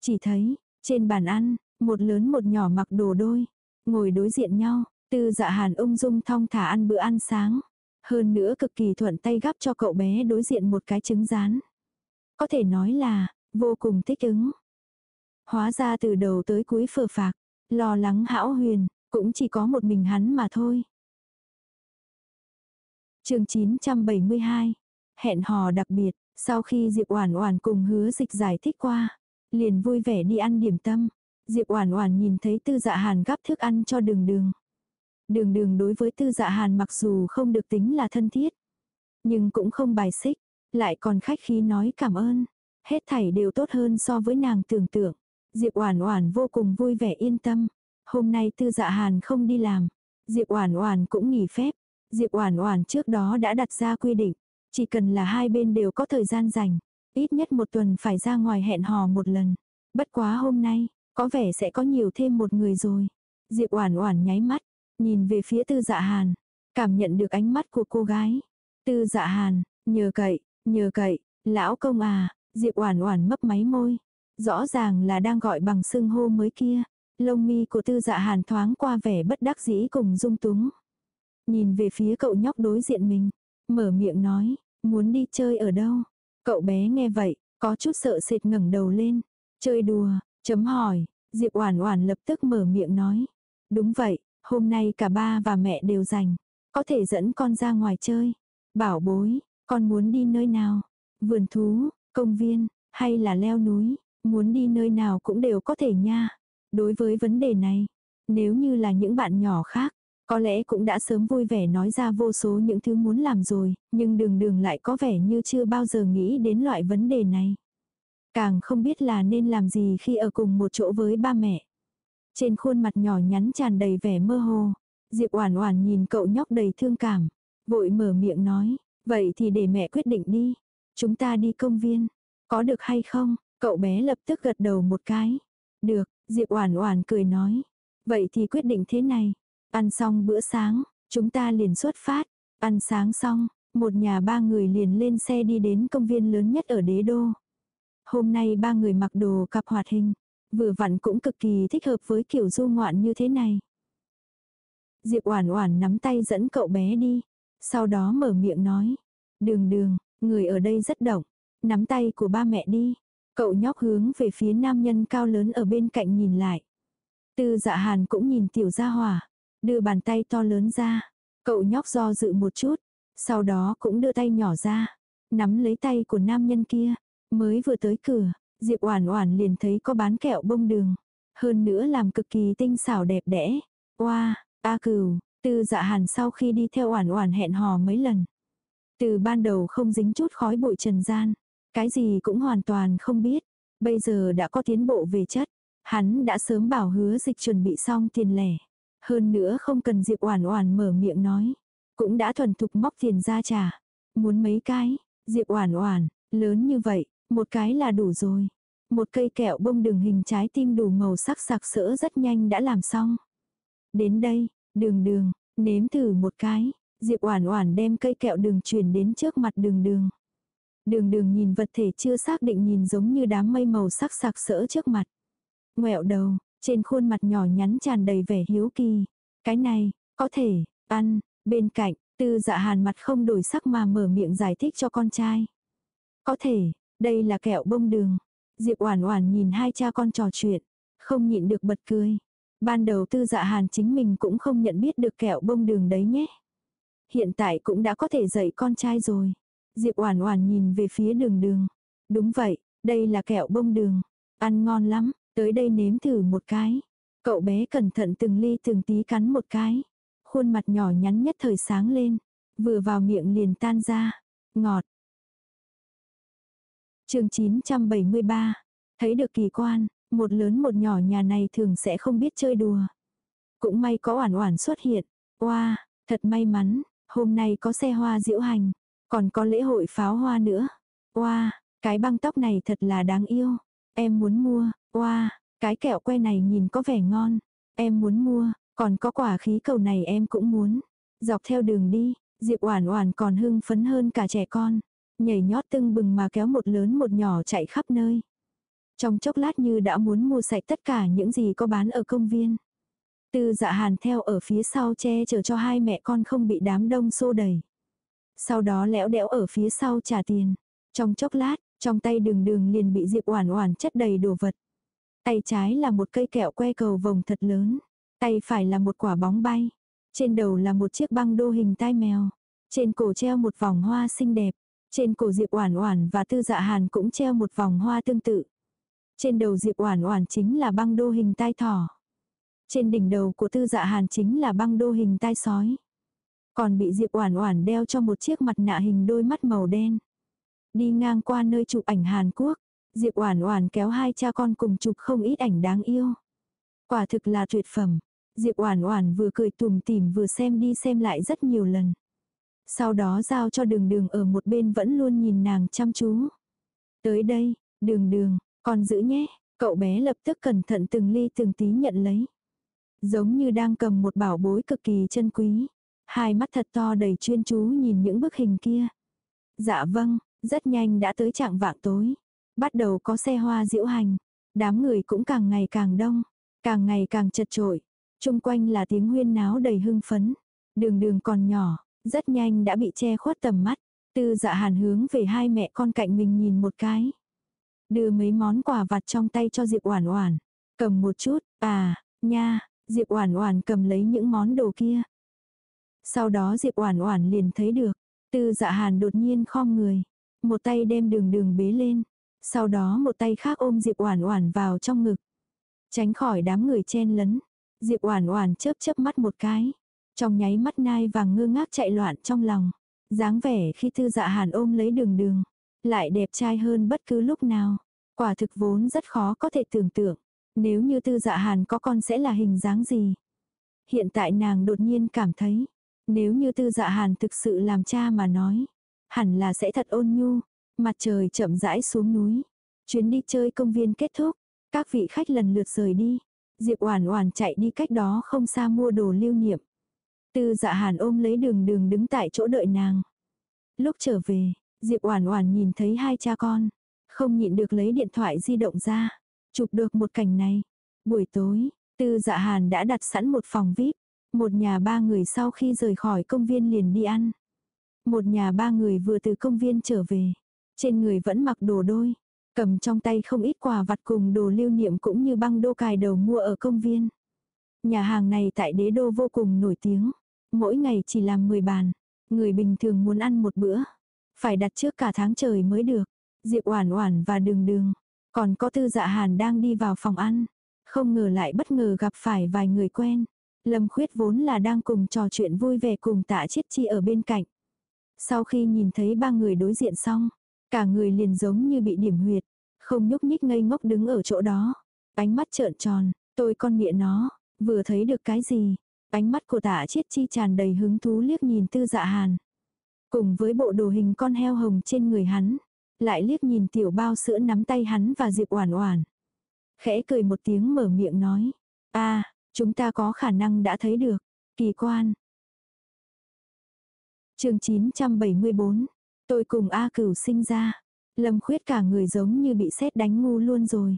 Chỉ thấy, trên bàn ăn, một lớn một nhỏ mặc đồ đôi, ngồi đối diện nhau, tư dạ hàn ung dung thong thả ăn bữa ăn sáng. Hơn nữa cực kỳ thuận tay gắp cho cậu bé đối diện một cái trứng rán. Có thể nói là, vô cùng thích ứng. Hóa ra từ đầu tới cuối phờ phạc, lo lắng hão huyền, cũng chỉ có một mình hắn mà thôi. chương 972, hẹn hò đặc biệt, sau khi Diệp Oản Oản cùng hứa dịch giải thích qua, liền vui vẻ đi ăn điểm tâm. Diệp Oản Oản nhìn thấy Tư Dạ Hàn gắp thức ăn cho Đường Đường. Đường Đường đối với Tư Dạ Hàn mặc dù không được tính là thân thiết, nhưng cũng không bài xích, lại còn khách khí nói cảm ơn. Hết thảy đều tốt hơn so với nàng tưởng tượng. Diệp Oản Oản vô cùng vui vẻ yên tâm. Hôm nay Tư Dạ Hàn không đi làm, Diệp Oản Oản cũng nghỉ phép. Diệp Oản Oản trước đó đã đặt ra quy định, chỉ cần là hai bên đều có thời gian rảnh, ít nhất một tuần phải ra ngoài hẹn hò một lần. Bất quá hôm nay, có vẻ sẽ có nhiều thêm một người rồi. Diệp Oản Oản nháy mắt, nhìn về phía Tư Dạ Hàn, cảm nhận được ánh mắt của cô gái. Tư Dạ Hàn, nhờ cậy, nhờ cậy, lão công à, Diệp Oản Oản mấp máy môi, Rõ ràng là đang gọi bằng xưng hô mới kia. Lông mi của tư dạ hàn thoáng qua vẻ bất đắc dĩ cùng dung túng. Nhìn về phía cậu nhóc đối diện mình. Mở miệng nói, muốn đi chơi ở đâu? Cậu bé nghe vậy, có chút sợ sệt ngẩng đầu lên. Chơi đùa, chấm hỏi. Diệp Oản Oản lập tức mở miệng nói. Đúng vậy, hôm nay cả ba và mẹ đều rảnh. Có thể dẫn con ra ngoài chơi. Bảo bối, con muốn đi nơi nào? Vườn thú, công viên, hay là leo núi? Muốn đi nơi nào cũng đều có thể nha. Đối với vấn đề này, nếu như là những bạn nhỏ khác, có lẽ cũng đã sớm vui vẻ nói ra vô số những thứ muốn làm rồi, nhưng đường đường lại có vẻ như chưa bao giờ nghĩ đến loại vấn đề này. Càng không biết là nên làm gì khi ở cùng một chỗ với ba mẹ. Trên khuôn mặt nhỏ nhắn tràn đầy vẻ mơ hồ, Diệp Oản Oản nhìn cậu nhóc đầy thương cảm, vội mở miệng nói, "Vậy thì để mẹ quyết định đi, chúng ta đi công viên, có được hay không?" Cậu bé lập tức gật đầu một cái. Được, Diệp Oản Oản cười nói. Vậy thì quyết định thế này. Ăn xong bữa sáng, chúng ta liền xuất phát. Ăn sáng xong, một nhà ba người liền lên xe đi đến công viên lớn nhất ở đế đô. Hôm nay ba người mặc đồ cặp hoạt hình, vừa vặn cũng cực kỳ thích hợp với kiểu du ngoạn như thế này. Diệp Oản Oản nắm tay dẫn cậu bé đi, sau đó mở miệng nói, "Đường Đường, người ở đây rất động, nắm tay của ba mẹ đi." Cậu nhóc hướng về phía nam nhân cao lớn ở bên cạnh nhìn lại. Tư Dạ Hàn cũng nhìn tiểu gia hỏa, đưa bàn tay to lớn ra. Cậu nhóc do dự một chút, sau đó cũng đưa tay nhỏ ra, nắm lấy tay của nam nhân kia, mới vừa tới cửa, Diệp Oản Oản liền thấy có bán kẹo bông đường, hơn nữa làm cực kỳ tinh xảo đẹp đẽ. Oa, A Cửu, Tư Dạ Hàn sau khi đi theo Oản Oản hẹn hò mấy lần, từ ban đầu không dính chút khói bụi trần gian, cái gì cũng hoàn toàn không biết, bây giờ đã có tiến bộ về chất, hắn đã sớm bảo hứa dịch chuẩn bị xong tiền lẻ. Hơn nữa không cần Diệp Oản Oản mở miệng nói, cũng đã thuần thục móc tiền ra trả. Muốn mấy cái? Diệp Oản Oản, lớn như vậy, một cái là đủ rồi. Một cây kẹo bông đường hình trái tim đủ màu sắc sặc sỡ rất nhanh đã làm xong. Đến đây, Đường Đường, nếm thử một cái. Diệp Oản Oản đem cây kẹo đường truyền đến trước mặt Đường Đường. Đường Đường nhìn vật thể chưa xác định nhìn giống như đám mây màu sắc sặc sỡ trước mặt. Ngoẹo đầu, trên khuôn mặt nhỏ nhắn tràn đầy vẻ hiếu kỳ. Cái này, có thể, ăn, bên cạnh, tư dạ hàn mặt không đổi sắc mà mở miệng giải thích cho con trai. Có thể, đây là kẹo bông đường. Diệp Oản Oản nhìn hai cha con trò chuyện, không nhịn được bật cười. Ban đầu Tư Dạ Hàn chính mình cũng không nhận biết được kẹo bông đường đấy nhé. Hiện tại cũng đã có thể dạy con trai rồi. Diệp Oản Oản nhìn về phía Đường Đường. Đúng vậy, đây là kẹo bông đường, ăn ngon lắm, Tới đây nếm thử một cái. Cậu bé cẩn thận từng ly từng tí cắn một cái. Khuôn mặt nhỏ nhắn nhất thời sáng lên. Vừa vào miệng liền tan ra. Ngọt. chương 973. Thấy được kỳ quan, một lớn một nhỏ nhà này thường sẽ không biết chơi đùa. Cũng may có oản oản xuất hiện. Wow, thật may mắn, hôm nay có xe hoa diễu hành, còn có lễ hội pháo hoa nữa. Wow, cái băng tóc này thật là đáng yêu. Em muốn mua, Wow, cái kẹo que này nhìn có vẻ ngon. Em muốn mua, còn có quả khí cầu này em cũng muốn. Dọc theo đường đi, Diệp Oản Oản còn hưng phấn hơn cả trẻ con. Nhảy nhót tưng bừng mà kéo một lớn một nhỏ chạy khắp nơi. Trong chốc lát như đã muốn mua sạch tất cả những gì có bán ở công viên. Tư dạ hàn theo ở phía sau che chở cho hai mẹ con không bị đám đông xô đẩy. Sau đó lẽo đẽo ở phía sau trả tiền. Trong chốc lát, trong tay đường đường liền bị Diệp Oản Oản chất đầy đồ vật. Tay trái là một cây kẹo que cầu vồng thật lớn. Tay phải là một quả bóng bay. Trên đầu là một chiếc băng đô hình tai mèo. Trên cổ treo một vòng hoa xinh đẹp. Trên cổ Diệp Oản Oản và Tư Dạ Hàn cũng treo một vòng hoa tương tự. Trên đầu Diệp Oản Oản chính là băng đô hình tai thỏ. Trên đỉnh đầu của Tư Dạ Hàn chính là băng đô hình tai sói. Còn bị Diệp Oản Oản đeo cho một chiếc mặt nạ hình đôi mắt màu đen. Đi ngang qua nơi chụp ảnh Hàn Quốc, Diệp Oản Oản kéo hai cha con cùng chụp không ít ảnh đáng yêu. Quả thực là tuyệt phẩm. Diệp Oản Oản vừa cười tủm tỉm vừa xem đi xem lại rất nhiều lần. Sau đó giao cho Đường Đường ở một bên vẫn luôn nhìn nàng chăm chú. Tới đây, Đường Đường, con giữ nhé. Cậu bé lập tức cẩn thận từng ly từng tí nhận lấy. Giống như đang cầm một bảo bối cực kỳ chân quý. Hai mắt thật to đầy chuyên chú nhìn những bức hình kia. Dạ vâng, rất nhanh đã tới trạng vạng tối. Bắt đầu có xe hoa diễu hành. Đám người cũng càng ngày càng đông. Càng ngày càng chật trội. Trung quanh là tiếng huyên náo đầy hưng phấn. Đường đường còn nhỏ. Rất nhanh đã bị che khuất tầm mắt. Tư dạ hàn hướng về hai mẹ con cạnh mình nhìn một cái. Đưa mấy món quà vặt trong tay cho Diệp Oản Oản. Cầm một chút, à, nha, Diệp Oản Oản cầm lấy những món đồ kia. Sau đó Diệp Oản Oản liền thấy được, Tư Dạ Hàn đột nhiên khom người, một tay đem Đường Đường bế lên, sau đó một tay khác ôm Diệp Oản Oản vào trong ngực. Tránh khỏi đám người chen lấn. Diệp Oản Oản chớp chớp mắt một cái. Trong nháy mắt nai vàng ngơ ngác chạy loạn trong lòng. dáng vẻ khi Tư Dạ Hàn ôm lấy Đường Đường, lại đẹp trai hơn bất cứ lúc nào. Quả thực vốn rất khó có thể tưởng tượng, nếu như Tư Dạ Hàn có con sẽ là hình dáng gì. Hiện tại nàng đột nhiên cảm thấy, nếu như Tư Dạ Hàn thực sự làm cha mà nói, hẳn là sẽ thật ôn nhu, Mặt trời chậm rãi xuống núi. Chuyến đi chơi công viên kết thúc. Các vị khách lần lượt rời đi. Diệp Oản Oản chạy đi cách đó không xa mua đồ lưu niệm. Tư Dạ Hàn ôm lấy Đường Đường đứng tại chỗ đợi nàng. Lúc trở về, Diệp Oản Oản nhìn thấy hai cha con, Không nhịn được lấy điện thoại di động ra. Chụp được một cảnh này. Buổi tối, Tư Dạ Hàn đã đặt sẵn một phòng VIP. Một nhà ba người sau khi rời khỏi công viên liền đi ăn. Một nhà ba người vừa từ công viên trở về. Trên người vẫn mặc đồ đôi. Cầm trong tay không ít quà vặt cùng đồ lưu niệm cũng như băng đô cài đầu mua ở công viên. Nhà hàng này tại đế đô vô cùng nổi tiếng. Mỗi ngày chỉ làm 10 bàn. Người bình thường muốn ăn một bữa. Phải đặt trước cả tháng trời mới được. Diệp Oản Oản và Đường Đường. Còn có Tư Dạ Hàn đang đi vào phòng ăn. Không ngờ lại bất ngờ gặp phải vài người quen. Lâm Khuyết vốn là đang cùng trò chuyện vui vẻ cùng tạ chiết chi ở bên cạnh. Sau khi nhìn thấy ba người đối diện xong, cả người liền giống như bị điểm huyệt, không nhúc nhích ngây ngốc đứng ở chỗ đó. Ánh mắt trợn tròn, tôi con nghĩa nó, vừa thấy được cái gì. Ánh mắt của tạ chiết chi tràn đầy hứng thú liếc nhìn tư dạ hàn. Cùng với bộ đồ hình con heo hồng trên người hắn, lại liếc nhìn tiểu bao sữa nắm tay hắn và Diệp Oản Oản. Khẽ cười một tiếng mở miệng nói, "A, chúng ta có khả năng đã thấy được, kỳ quan." Chương 974. Tôi cùng A Cửu sinh ra. Lâm Khuyết cả người giống như bị sét đánh ngu luôn rồi.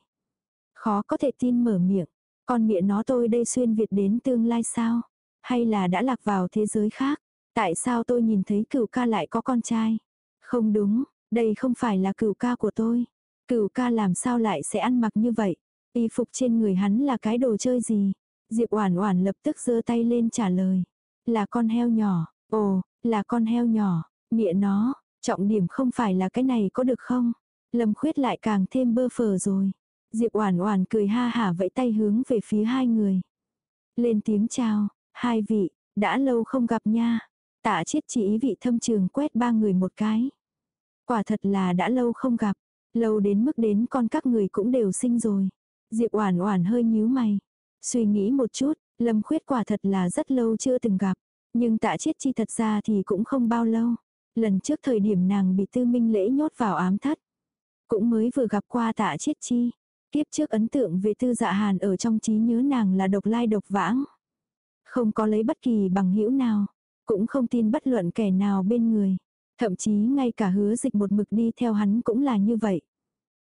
Khó có thể tin mở miệng, con miệng nó tôi đây xuyên Việt đến tương lai sao? Hay là đã lạc vào thế giới khác? Tại sao tôi nhìn thấy cửu ca lại có con trai? Không đúng, đây không phải là cửu ca của tôi. Cửu ca làm sao lại sẽ ăn mặc như vậy? Y phục trên người hắn là cái đồ chơi gì? Diệp Oản Oản lập tức giơ tay lên trả lời. Là con heo nhỏ. Ồ, là con heo nhỏ. Mẹ nó, trọng điểm không phải là cái này có được không? Lâm Khuyết lại càng thêm bơ phờ rồi. Diệp Oản Oản cười ha hả vẫy tay hướng về phía hai người. Lên tiếng chào, hai vị, đã lâu không gặp nha. Tạ Chiết chỉ ý vị thâm trường quét ba người một cái. Quả thật là đã lâu không gặp, lâu đến mức đến con các người cũng đều sinh rồi. Diệp Oản Oản hơi nhíu mày, suy nghĩ một chút, Lâm Khuyết quả thật là rất lâu chưa từng gặp, nhưng Tạ Chiết Chi thật ra thì cũng không bao lâu. Lần trước thời điểm nàng bị Tư Minh Lễ nhốt vào ám thất, cũng mới vừa gặp qua Tạ Chiết Chi. Tiếp trước ấn tượng về Tư Dạ Hàn ở trong trí nhớ nàng là độc lai độc vãng, không có lấy bất kỳ bằng hữu nào, cũng không tin bất luận kẻ nào bên người. Thậm chí ngay cả hứa dịch một mực đi theo hắn cũng là như vậy.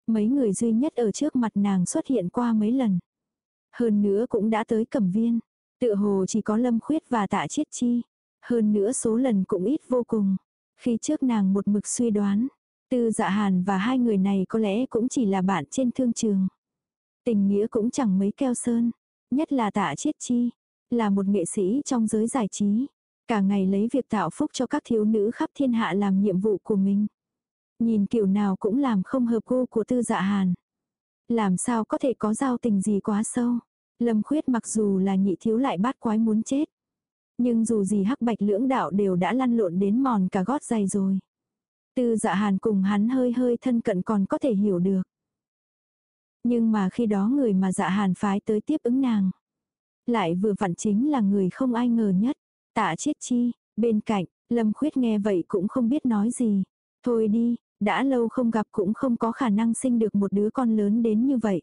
Mấy người duy nhất ở trước mặt nàng xuất hiện qua mấy lần. Hơn nữa cũng đã tới cẩm viên. Tựa hồ chỉ có lâm khuyết và tạ chiết chi. Hơn nữa số lần cũng ít vô cùng. Khi trước nàng một mực suy đoán. Tư dạ hàn và hai người này có lẽ cũng chỉ là bạn trên thương trường. Tình nghĩa cũng chẳng mấy keo sơn. Nhất là tạ chiết chi. Là một nghệ sĩ trong giới giải trí. Cả ngày lấy việc tạo phúc cho các thiếu nữ khắp thiên hạ làm nhiệm vụ của mình. Nhìn kiểu nào cũng làm không hợp cô của tư dạ hàn. Làm sao có thể có giao tình gì quá sâu. Lâm khuyết mặc dù là nhị thiếu lại bát quái muốn chết. Nhưng dù gì hắc bạch lưỡng đạo đều đã lăn lộn đến mòn cả gót giày rồi. Tư dạ hàn cùng hắn hơi hơi thân cận còn có thể hiểu được. Nhưng mà khi đó người mà dạ hàn phái tới tiếp ứng nàng. Lại vừa vặn chính là người không ai ngờ nhất. Tạ chiết chi, bên cạnh, Lâm Khuyết nghe vậy cũng không biết nói gì. Thôi đi, đã lâu không gặp cũng không có khả năng sinh được một đứa con lớn đến như vậy.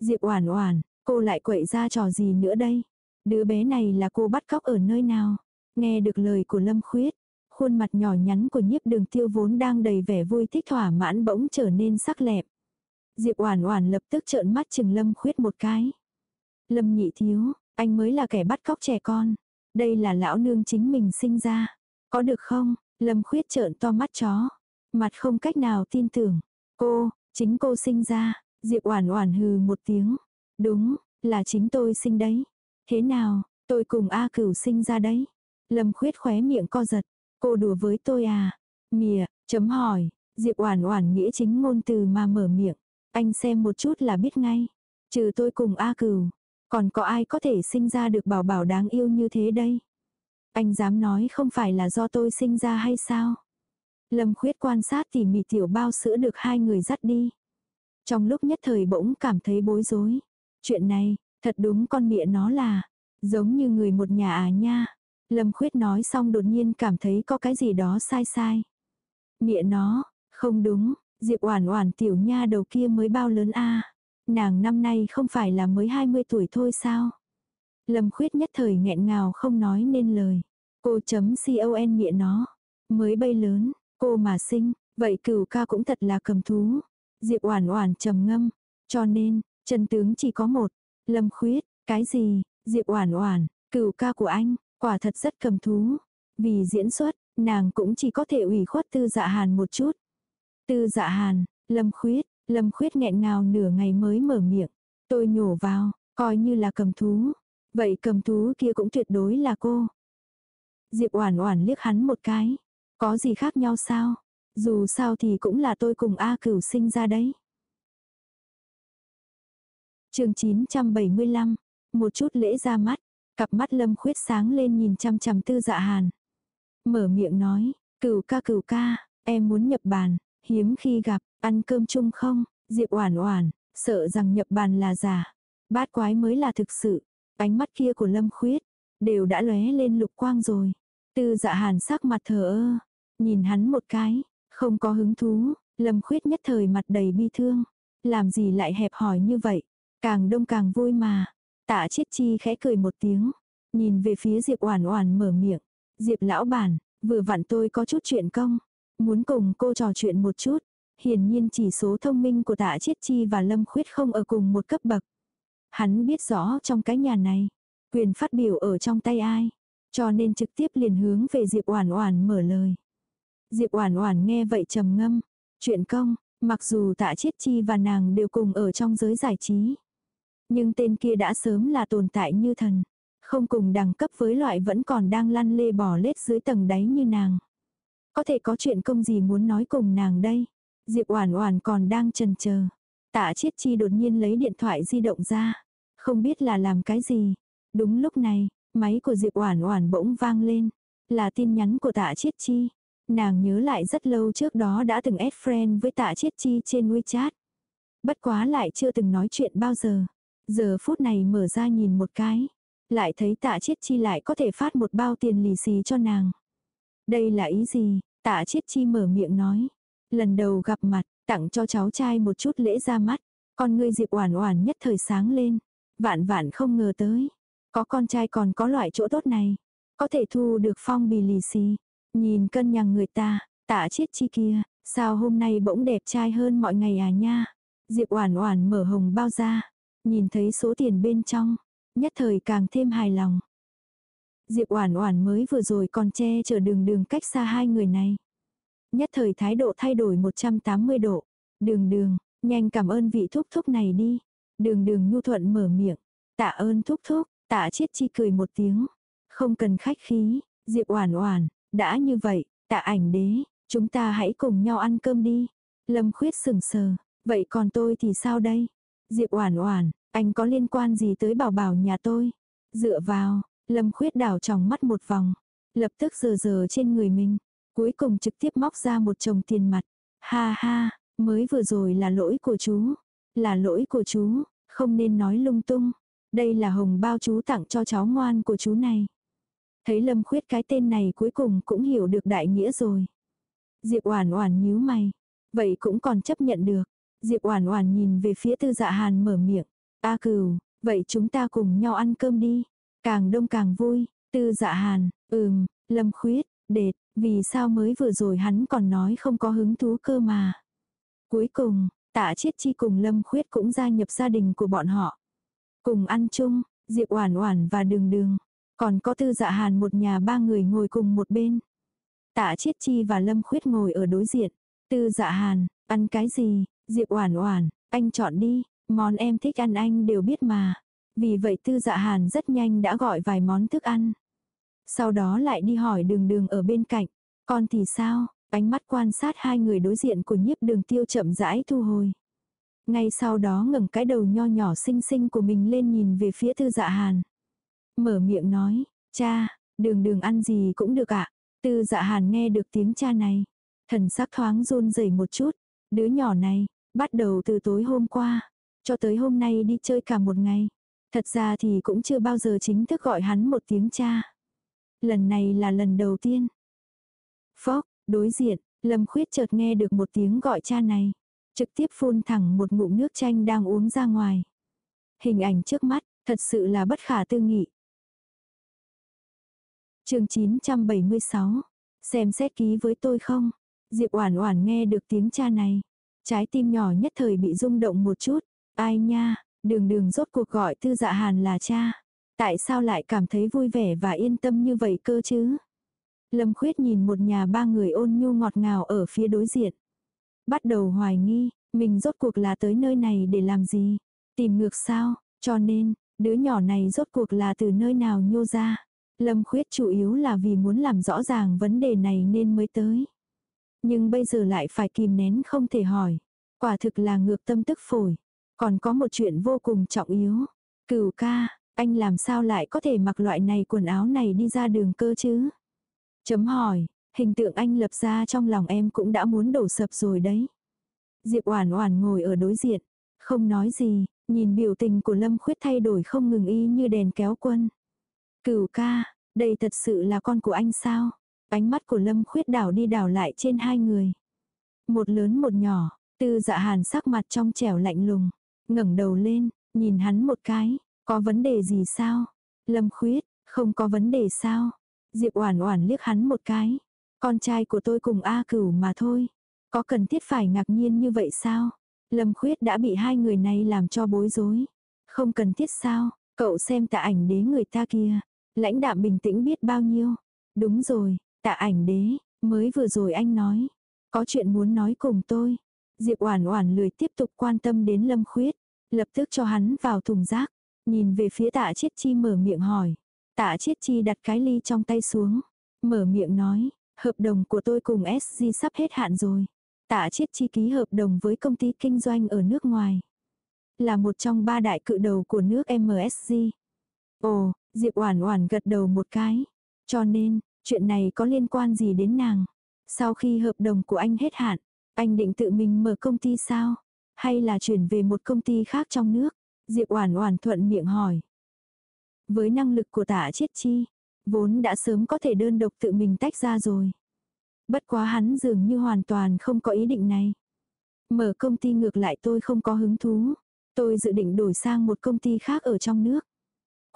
Diệp Oản Oản, cô lại quậy ra trò gì nữa đây? Đứa bé này là cô bắt cóc ở nơi nào? Nghe được lời của Lâm Khuyết, khuôn mặt nhỏ nhắn của nhiếp đường tiêu vốn đang đầy vẻ vui thích thỏa mãn bỗng trở nên sắc lẹm. Diệp Oản Oản lập tức trợn mắt chừng Lâm Khuyết một cái. Lâm nhị thiếu, anh mới là kẻ bắt cóc trẻ con. Đây là lão nương chính mình sinh ra. Có được không? Lâm khuyết trợn to mắt chó. Mặt không cách nào tin tưởng. Cô, chính cô sinh ra. Diệp oản oản hừ một tiếng. Đúng, là chính tôi sinh đấy. Thế nào, tôi cùng A cửu sinh ra đấy. Lâm khuyết khóe miệng co giật. Cô đùa với tôi à? Mìa, chấm hỏi. Diệp oản oản nghĩa chính ngôn từ mà mở miệng. Anh xem một chút là biết ngay. Trừ tôi cùng A cửu, còn có ai có thể sinh ra được bảo bảo đáng yêu như thế đây? Anh dám nói không phải là do tôi sinh ra hay sao? Lâm khuyết quan sát tỉ mỉ tiểu bao sữa được hai người dắt đi. Trong lúc nhất thời bỗng cảm thấy bối rối. Chuyện này, thật đúng con mẹ nó là, giống như người một nhà à nha. Lâm khuyết nói xong đột nhiên cảm thấy có cái gì đó sai sai. Mẹ nó, không đúng, Diệp Oản Oản tiểu nha đầu kia mới bao lớn a. Nàng năm nay không phải là mới 20 tuổi thôi sao? Lâm khuyết nhất thời nghẹn ngào không nói nên lời. Cô chấm con mịa nó. Mới bay lớn, cô mà sinh, vậy cửu ca cũng thật là cầm thú. Diệp Oản Oản trầm ngâm, cho nên, chân tướng chỉ có một. Lâm Khuyết, cái gì? Diệp Oản Oản, cửu ca của anh, quả thật rất cầm thú. Vì diễn xuất, nàng cũng chỉ có thể ủy khuất Tư Dạ Hàn một chút. Tư Dạ Hàn, Lâm Khuyết, Lâm Khuyết nghẹn ngào nửa ngày mới mở miệng. Tôi nhổ vào, coi như là cầm thú. Vậy cầm thú kia cũng tuyệt đối là cô. Diệp Oản Oản liếc hắn một cái. Có gì khác nhau sao? Dù sao thì cũng là tôi cùng A Cửu sinh ra đấy. Chương 975. Một chút lễ ra mắt, cặp mắt Lâm Khuyết sáng lên nhìn chăm chăm Tư Dạ Hàn. Mở miệng nói, "Cửu ca cửu ca, em muốn nhập bàn, hiếm khi gặp, ăn cơm chung không?" Diệp Oản Oản, sợ rằng nhập bàn là giả, bát quái mới là thực sự. Ánh mắt kia của Lâm Khuyết đều đã lóe lên lục quang rồi. Tư Dạ Hàn sắc mặt thờ ơ, nhìn hắn một cái, không có hứng thú, Lâm Khuyết nhất thời mặt đầy bi thương. Làm gì lại hẹp hỏi như vậy? Càng đông càng vui mà. Tạ chiết chi khẽ cười một tiếng. Nhìn về phía Diệp Oản Oản mở miệng. Diệp lão bản, vừa vặn tôi có chút chuyện công. Muốn cùng cô trò chuyện một chút. Hiển nhiên chỉ số thông minh của tạ chiết chi và Lâm Khuyết không ở cùng một cấp bậc. Hắn biết rõ trong cái nhà này, quyền phát biểu ở trong tay ai. Cho nên trực tiếp liền hướng về Diệp Oản Oản mở lời. Diệp Oản Oản nghe vậy trầm ngâm, chuyện công, mặc dù Tạ Chiết Chi và nàng đều cùng ở trong giới giải trí, nhưng tên kia đã sớm là tồn tại như thần, không cùng đẳng cấp với loại vẫn còn đang lăn lê bò lết dưới tầng đáy như nàng. Có thể có chuyện công gì muốn nói cùng nàng đây? Diệp Oản Oản còn đang chần chờ. Tạ Chiết Chi đột nhiên lấy điện thoại di động ra, không biết là làm cái gì. Đúng lúc này, máy của Diệp Oản Oản bỗng vang lên, là tin nhắn của Tạ Chiết Chi. Nàng nhớ lại rất lâu trước đó đã từng add friend với tạ chiết chi trên WeChat. Bất quá lại chưa từng nói chuyện bao giờ. Giờ phút này mở ra nhìn một cái. Lại thấy tạ chiết chi lại có thể phát một bao tiền lì xì cho nàng. Đây là ý gì? Tạ chiết chi mở miệng nói. Lần đầu gặp mặt, tặng cho cháu trai một chút lễ ra mắt. Con ngươi Diệp Oản Oản nhất thời sáng lên. Vạn vạn không ngờ tới. Có con trai còn có loại chỗ tốt này. Có thể thu được phong bì lì xì. Nhìn cân nhằng người ta, tạ chết chi kia, sao hôm nay bỗng đẹp trai hơn mọi ngày à nha. Diệp Oản Oản mở hồng bao ra, nhìn thấy số tiền bên trong, nhất thời càng thêm hài lòng. Diệp Oản Oản mới vừa rồi còn che chở đường đường cách xa hai người này. Nhất thời thái độ thay đổi 180 độ. Đường đường, nhanh cảm ơn vị thúc thúc này đi. Đường đường nhu thuận mở miệng. Tạ ơn thúc thúc, tạ chết chi cười một tiếng. Không cần khách khí, Diệp Oản Oản, đã như vậy, tạ ảnh đế, chúng ta hãy cùng nhau ăn cơm đi. Lâm khuyết sừng sờ, vậy còn tôi thì sao đây? Diệp oản oản, anh có liên quan gì tới bảo bảo nhà tôi? Dựa vào, Lâm khuyết đảo tròng mắt một vòng, lập tức giờ giờ trên người mình, cuối cùng trực tiếp móc ra một chồng tiền mặt. Ha ha, mới vừa rồi là lỗi của chú, là lỗi của chú, không nên nói lung tung. Đây là hồng bao chú tặng cho cháu ngoan của chú này. Thấy Lâm Khuyết cái tên này cuối cùng cũng hiểu được đại nghĩa rồi. Diệp Oản Oản nhíu mày, vậy cũng còn chấp nhận được. Diệp Oản Oản nhìn về phía Tư Dạ Hàn mở miệng, "A Cửu, vậy chúng ta cùng nhau ăn cơm đi, càng đông càng vui." Tư Dạ Hàn, "Ừm." Lâm Khuyết, "Đệt, vì sao mới vừa rồi hắn còn nói không có hứng thú cơ mà?" Cuối cùng, Tạ Chiết Chi cùng Lâm Khuyết cũng gia nhập gia đình của bọn họ. Cùng ăn chung, Diệp Oản Oản và Đường Đường còn có tư dạ hàn một nhà ba người ngồi cùng một bên. Tạ Chiết Chi và Lâm Khuyết ngồi ở đối diện. Tư dạ hàn, ăn cái gì? Diệp Oản Oản, anh chọn đi, món em thích ăn anh đều biết mà. Vì vậy Tư Dạ Hàn rất nhanh đã gọi vài món thức ăn. Sau đó lại đi hỏi Đường Đường ở bên cạnh, "Con thì sao?" Ánh mắt quan sát hai người đối diện của Nhiếp Đường Tiêu chậm rãi thu hồi. Ngay sau đó ngẩng cái đầu nho nhỏ xinh xinh của mình lên nhìn về phía Tư Dạ Hàn. Mở miệng nói, cha, đường đường ăn gì cũng được ạ. Tư dạ hàn nghe được tiếng cha này. Thần sắc thoáng run rẩy một chút. Đứa nhỏ này, bắt đầu từ tối hôm qua, cho tới hôm nay đi chơi cả một ngày. Thật ra thì cũng chưa bao giờ chính thức gọi hắn một tiếng cha. Lần này là lần đầu tiên. Phốc, đối diện, Lâm Khuyết chợt nghe được một tiếng gọi cha này. Trực tiếp phun thẳng một ngụm nước chanh đang uống ra ngoài. Hình ảnh trước mắt, thật sự là bất khả tư nghị chương 976. Xem xét ký với tôi không? Diệp Oản Oản nghe được tiếng cha này. Trái tim nhỏ nhất thời bị rung động một chút. Ai nha, đường đường rốt cuộc gọi tư dạ hàn là cha. Tại sao lại cảm thấy vui vẻ và yên tâm như vậy cơ chứ? Lâm khuyết nhìn một nhà ba người ôn nhu ngọt ngào ở phía đối diện. Bắt đầu hoài nghi, mình rốt cuộc là tới nơi này để làm gì? Tìm ngược sao? Cho nên, đứa nhỏ này rốt cuộc là từ nơi nào nhô ra? Lâm khuyết chủ yếu là vì muốn làm rõ ràng vấn đề này nên mới tới. Nhưng bây giờ lại phải kìm nén không thể hỏi. Quả thực là ngược tâm tức phổi. Còn có một chuyện vô cùng trọng yếu. Cửu ca, anh làm sao lại có thể mặc loại này quần áo này đi ra đường cơ chứ? Chấm hỏi, hình tượng anh lập ra trong lòng em cũng đã muốn đổ sập rồi đấy. Diệp Oản Oản ngồi ở đối diện, không nói gì, nhìn biểu tình của Lâm Khuyết thay đổi không ngừng y như đèn kéo quân. Cửu ca, đây thật sự là con của anh sao? Ánh mắt của Lâm Khuyết đảo đi đảo lại trên hai người. Một lớn một nhỏ, Tư Dạ Hàn sắc mặt trong trẻo lạnh lùng, ngẩng đầu lên, nhìn hắn một cái, có vấn đề gì sao? Lâm Khuyết, không có vấn đề sao? Diệp Oản Oản liếc hắn một cái. Con trai của tôi cùng A Cửu mà thôi. Có cần thiết phải ngạc nhiên như vậy sao? Lâm Khuyết đã bị hai người này làm cho bối rối. Không cần thiết sao? Cậu xem tạ ảnh đế người ta kia. Lãnh đạm bình tĩnh biết bao nhiêu. Đúng rồi, tạ ảnh đế, mới vừa rồi anh nói. Có chuyện muốn nói cùng tôi. Diệp Oản Oản lười tiếp tục quan tâm đến Lâm Khuyết. Lập tức cho hắn vào thùng rác. Nhìn về phía tạ chiết chi mở miệng hỏi. Tạ chiết chi đặt cái ly trong tay xuống. Mở miệng nói, hợp đồng của tôi cùng SG sắp hết hạn rồi. Tạ chiết chi ký hợp đồng với công ty kinh doanh ở nước ngoài. Là một trong ba đại cự đầu của nước MSG. Ồ, Diệp Oản Oản gật đầu một cái. Cho nên, chuyện này có liên quan gì đến nàng? Sau khi hợp đồng của anh hết hạn, anh định tự mình mở công ty sao? Hay là chuyển về một công ty khác trong nước? Diệp Oản Oản thuận miệng hỏi. Với năng lực của Tạ Chiết Chi, vốn đã sớm có thể đơn độc tự mình tách ra rồi. Bất quá hắn dường như hoàn toàn không có ý định này. Mở công ty ngược lại tôi không có hứng thú. Tôi dự định đổi sang một công ty khác ở trong nước.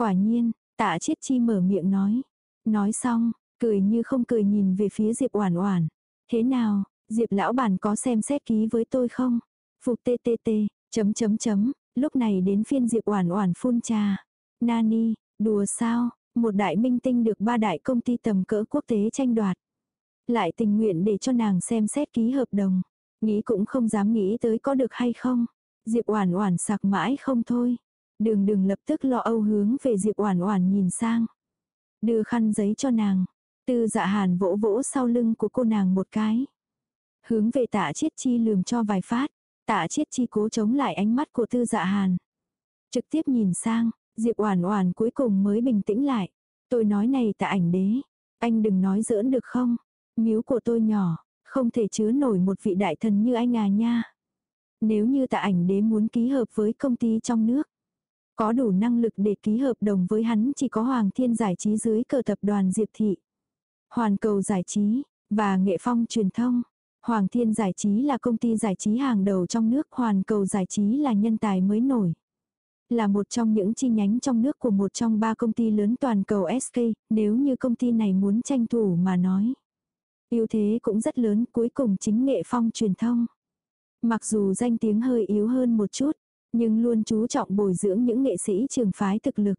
Quả nhiên, tạ chiết chi mở miệng nói. Nói xong, cười như không cười nhìn về phía Diệp Oản Oản. Thế nào, Diệp lão bản có xem xét ký với tôi không? Phục tê tê tê, chấm chấm chấm, lúc này đến phiên Diệp Oản Oản phun trà. Nani, đùa sao, một đại minh tinh được ba đại công ty tầm cỡ quốc tế tranh đoạt. Lại tình nguyện để cho nàng xem xét ký hợp đồng. Nghĩ cũng không dám nghĩ tới có được hay không. Diệp Oản Oản sặc mãi không thôi. Đường Đường lập tức lo âu hướng về Diệp Oản Oản nhìn sang. Đưa khăn giấy cho nàng. Tư Dạ Hàn vỗ vỗ sau lưng của cô nàng một cái. Hướng về Tạ Chiết Chi lườm cho vài phát. Tạ Chiết Chi cố chống lại ánh mắt của Tư Dạ Hàn. Trực tiếp nhìn sang, Diệp Oản Oản cuối cùng mới bình tĩnh lại. Tôi nói này Tạ ảnh đế, anh đừng nói giỡn được không? Miếu của tôi nhỏ, không thể chứa nổi một vị đại thần như anh à nha. Nếu như tạ ảnh đế muốn ký hợp với công ty trong nước, có đủ năng lực để ký hợp đồng với hắn chỉ có Hoàng Thiên Giải trí dưới cờ tập đoàn Diệp Thị. Hoàn cầu giải trí, và nghệ phong truyền thông. Hoàng Thiên Giải trí là công ty giải trí hàng đầu trong nước, Hoàn cầu giải trí là nhân tài mới nổi. Là một trong những chi nhánh trong nước của một trong ba công ty lớn toàn cầu SK, nếu như công ty này muốn tranh thủ mà nói. ưu thế cũng rất lớn cuối cùng chính nghệ phong truyền thông. Mặc dù danh tiếng hơi yếu hơn một chút, nhưng luôn chú trọng bồi dưỡng những nghệ sĩ trường phái thực lực.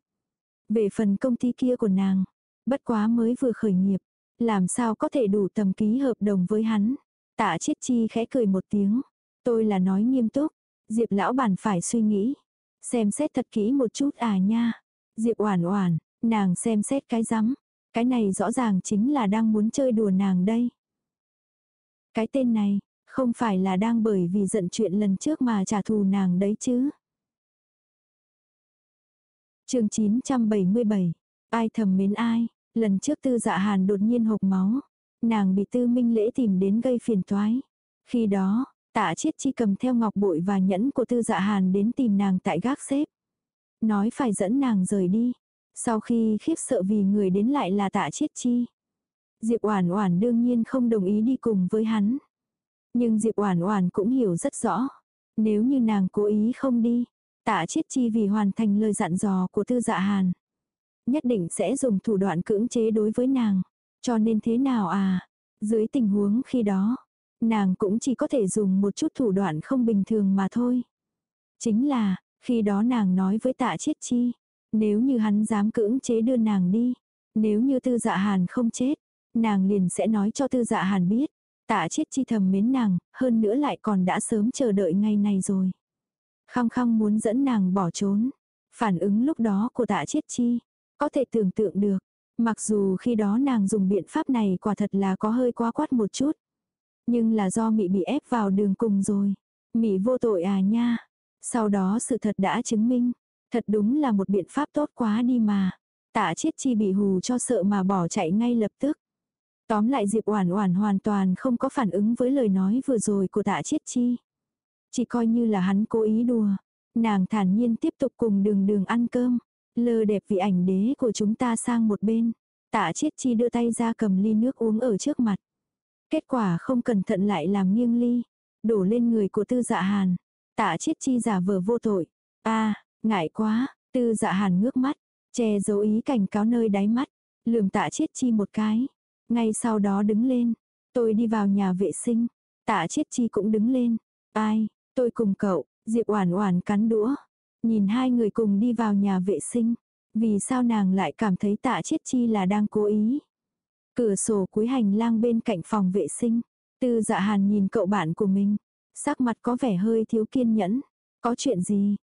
Về phần công ty kia của nàng, bất quá mới vừa khởi nghiệp, làm sao có thể đủ tầm ký hợp đồng với hắn. Tạ chiết chi khẽ cười một tiếng, tôi là nói nghiêm túc, Diệp lão bản phải suy nghĩ, xem xét thật kỹ một chút à nha. Diệp oản oản, nàng xem xét cái rắm, cái này rõ ràng chính là đang muốn chơi đùa nàng đây. Cái tên này, không phải là đang bởi vì giận chuyện lần trước mà trả thù nàng đấy chứ. chương 977. Ai thầm mến ai, lần trước tư dạ hàn đột nhiên hộc máu. Nàng bị tư minh lễ tìm đến gây phiền toái. Khi đó, tạ chiết chi cầm theo ngọc bội và nhẫn của tư dạ hàn đến tìm nàng tại gác xếp. Nói phải dẫn nàng rời đi. Sau khi khiếp sợ vì người đến lại là tạ chiết chi. Diệp Oản Oản đương nhiên không đồng ý đi cùng với hắn. Nhưng Diệp Oản Oản cũng hiểu rất rõ, nếu như nàng cố ý không đi, Tạ Chiết Chi vì hoàn thành lời dặn dò của Tư Dạ Hàn, nhất định sẽ dùng thủ đoạn cưỡng chế đối với nàng. Cho nên thế nào à? Dưới tình huống khi đó, Nàng cũng chỉ có thể dùng một chút thủ đoạn không bình thường mà thôi. Chính là, khi đó nàng nói với tạ chiết chi, nếu như hắn dám cưỡng chế đưa nàng đi, nếu như tư dạ hàn không chết, nàng liền sẽ nói cho tư dạ hàn biết, tạ chết chi thầm mến nàng, hơn nữa lại còn đã sớm chờ đợi ngày này rồi. Khăng khăng muốn dẫn nàng bỏ trốn. Phản ứng lúc đó của tạ chết chi, có thể tưởng tượng được. Mặc dù khi đó nàng dùng biện pháp này quả thật là có hơi quá quát một chút. Nhưng là do mị bị ép vào đường cùng rồi. Mị vô tội à nha. Sau đó sự thật đã chứng minh. Thật đúng là một biện pháp tốt quá đi mà. Tạ chết chi bị hù cho sợ mà bỏ chạy ngay lập tức. Tóm lại Diệp Oản Oản hoàn toàn không có phản ứng với lời nói vừa rồi của Tạ Chiết Chi. Chỉ coi như là hắn cố ý đùa. Nàng thản nhiên tiếp tục cùng đường đường ăn cơm. Lơ đẹp vị ảnh đế của chúng ta sang một bên. Tạ Chiết Chi đưa tay ra cầm ly nước uống ở trước mặt. Kết quả không cẩn thận lại làm nghiêng ly. Đổ lên người của tư dạ hàn. Tạ Chiết Chi giả vờ vô tội. a, ngại quá. Tư dạ hàn ngước mắt. Che giấu ý cảnh cáo nơi đáy mắt. Lườm tạ Chiết Chi một cái. Ngay sau đó đứng lên. Tôi đi vào nhà vệ sinh. Tạ Chiết Chi cũng đứng lên. Ai, tôi cùng cậu, Diệp Oản Oản cắn đũa. Nhìn hai người cùng đi vào nhà vệ sinh. Vì sao nàng lại cảm thấy tạ Chiết Chi là đang cố ý. Cửa sổ cuối hành lang bên cạnh phòng vệ sinh. Tư dạ hàn nhìn cậu bạn của mình. Sắc mặt có vẻ hơi thiếu kiên nhẫn. Có chuyện gì?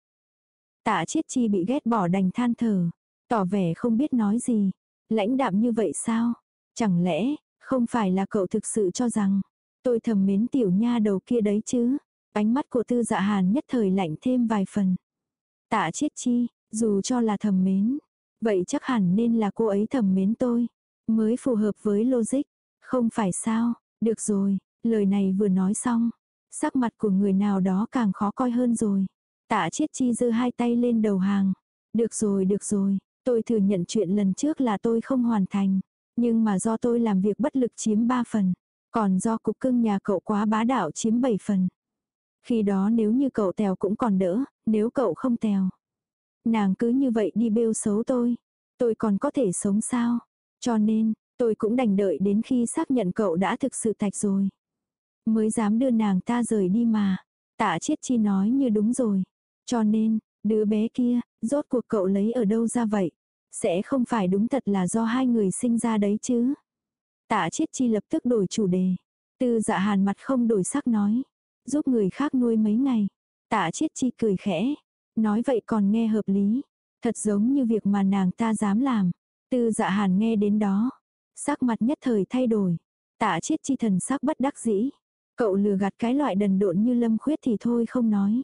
Tạ Chiết Chi bị ghét bỏ đành than thở. Tỏ vẻ không biết nói gì. Lãnh đạm như vậy sao? Chẳng lẽ, không phải là cậu thực sự cho rằng, tôi thầm mến tiểu nha đầu kia đấy chứ. Ánh mắt của tư dạ hàn nhất thời lạnh thêm vài phần. Tạ chết chi, dù cho là thầm mến. Vậy chắc hẳn nên là cô ấy thầm mến tôi. Mới phù hợp với logic. Không phải sao, được rồi, lời này vừa nói xong. Sắc mặt của người nào đó càng khó coi hơn rồi. Tạ chết chi giơ hai tay lên đầu hàng. Được rồi, được rồi, tôi thừa nhận chuyện lần trước là tôi không hoàn thành. Nhưng mà do tôi làm việc bất lực chiếm 3 phần. Còn do cục cưng nhà cậu quá bá đạo chiếm 7 phần. Khi đó nếu như cậu tèo cũng còn đỡ, nếu cậu không tèo. Nàng cứ như vậy đi bêu xấu tôi. Tôi còn có thể sống sao? Cho nên, tôi cũng đành đợi đến khi xác nhận cậu đã thực sự tạch rồi. Mới dám đưa nàng ta rời đi mà. Tạ chiết chi nói như đúng rồi. Cho nên, đứa bé kia, rốt cuộc cậu lấy ở đâu ra vậy? Sẽ không phải đúng thật là do hai người sinh ra đấy chứ. Tạ chiết chi lập tức đổi chủ đề. Tư dạ hàn mặt không đổi sắc nói. Giúp người khác nuôi mấy ngày. Tạ chiết chi cười khẽ. Nói vậy còn nghe hợp lý. Thật giống như việc mà nàng ta dám làm. Tư dạ hàn nghe đến đó. Sắc mặt nhất thời thay đổi. Tạ chiết chi thần sắc bất đắc dĩ. Cậu lừa gạt cái loại đần độn như lâm khuyết thì thôi không nói.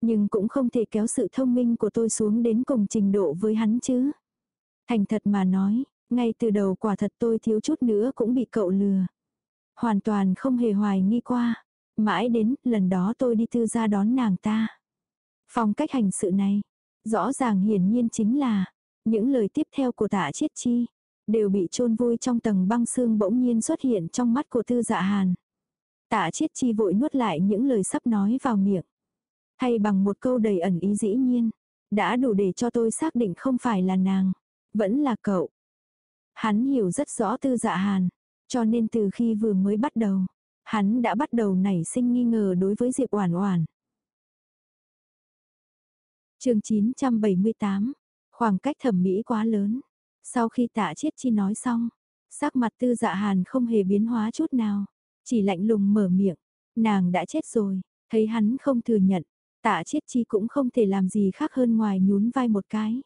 Nhưng cũng không thể kéo sự thông minh của tôi xuống đến cùng trình độ với hắn chứ. Thành thật mà nói, ngay từ đầu quả thật tôi thiếu chút nữa cũng bị cậu lừa. Hoàn toàn không hề hoài nghi qua. Mãi đến lần đó tôi đi tư ra đón nàng ta. Phong cách hành sự này, rõ ràng hiển nhiên chính là những lời tiếp theo của tạ chiết chi, đều bị chôn vui trong tầng băng xương bỗng nhiên xuất hiện trong mắt của tư dạ hàn. Tạ chiết chi vội nuốt lại những lời sắp nói vào miệng. Hay bằng một câu đầy ẩn ý dĩ nhiên, đã đủ để cho tôi xác định không phải là nàng. Vẫn là cậu. Hắn hiểu rất rõ tư dạ hàn. Cho nên từ khi vừa mới bắt đầu, hắn đã bắt đầu nảy sinh nghi ngờ đối với Diệp Oản Oản. Chương 978. Khoảng cách thẩm mỹ quá lớn. Sau khi Tạ Chiết Chi nói xong, sắc mặt Tư Dạ Hàn không hề biến hóa chút nào, chỉ lạnh lùng mở miệng, nàng đã chết rồi, thấy hắn không thừa nhận, Tạ Chiết Chi cũng không thể làm gì khác hơn ngoài nhún vai một cái.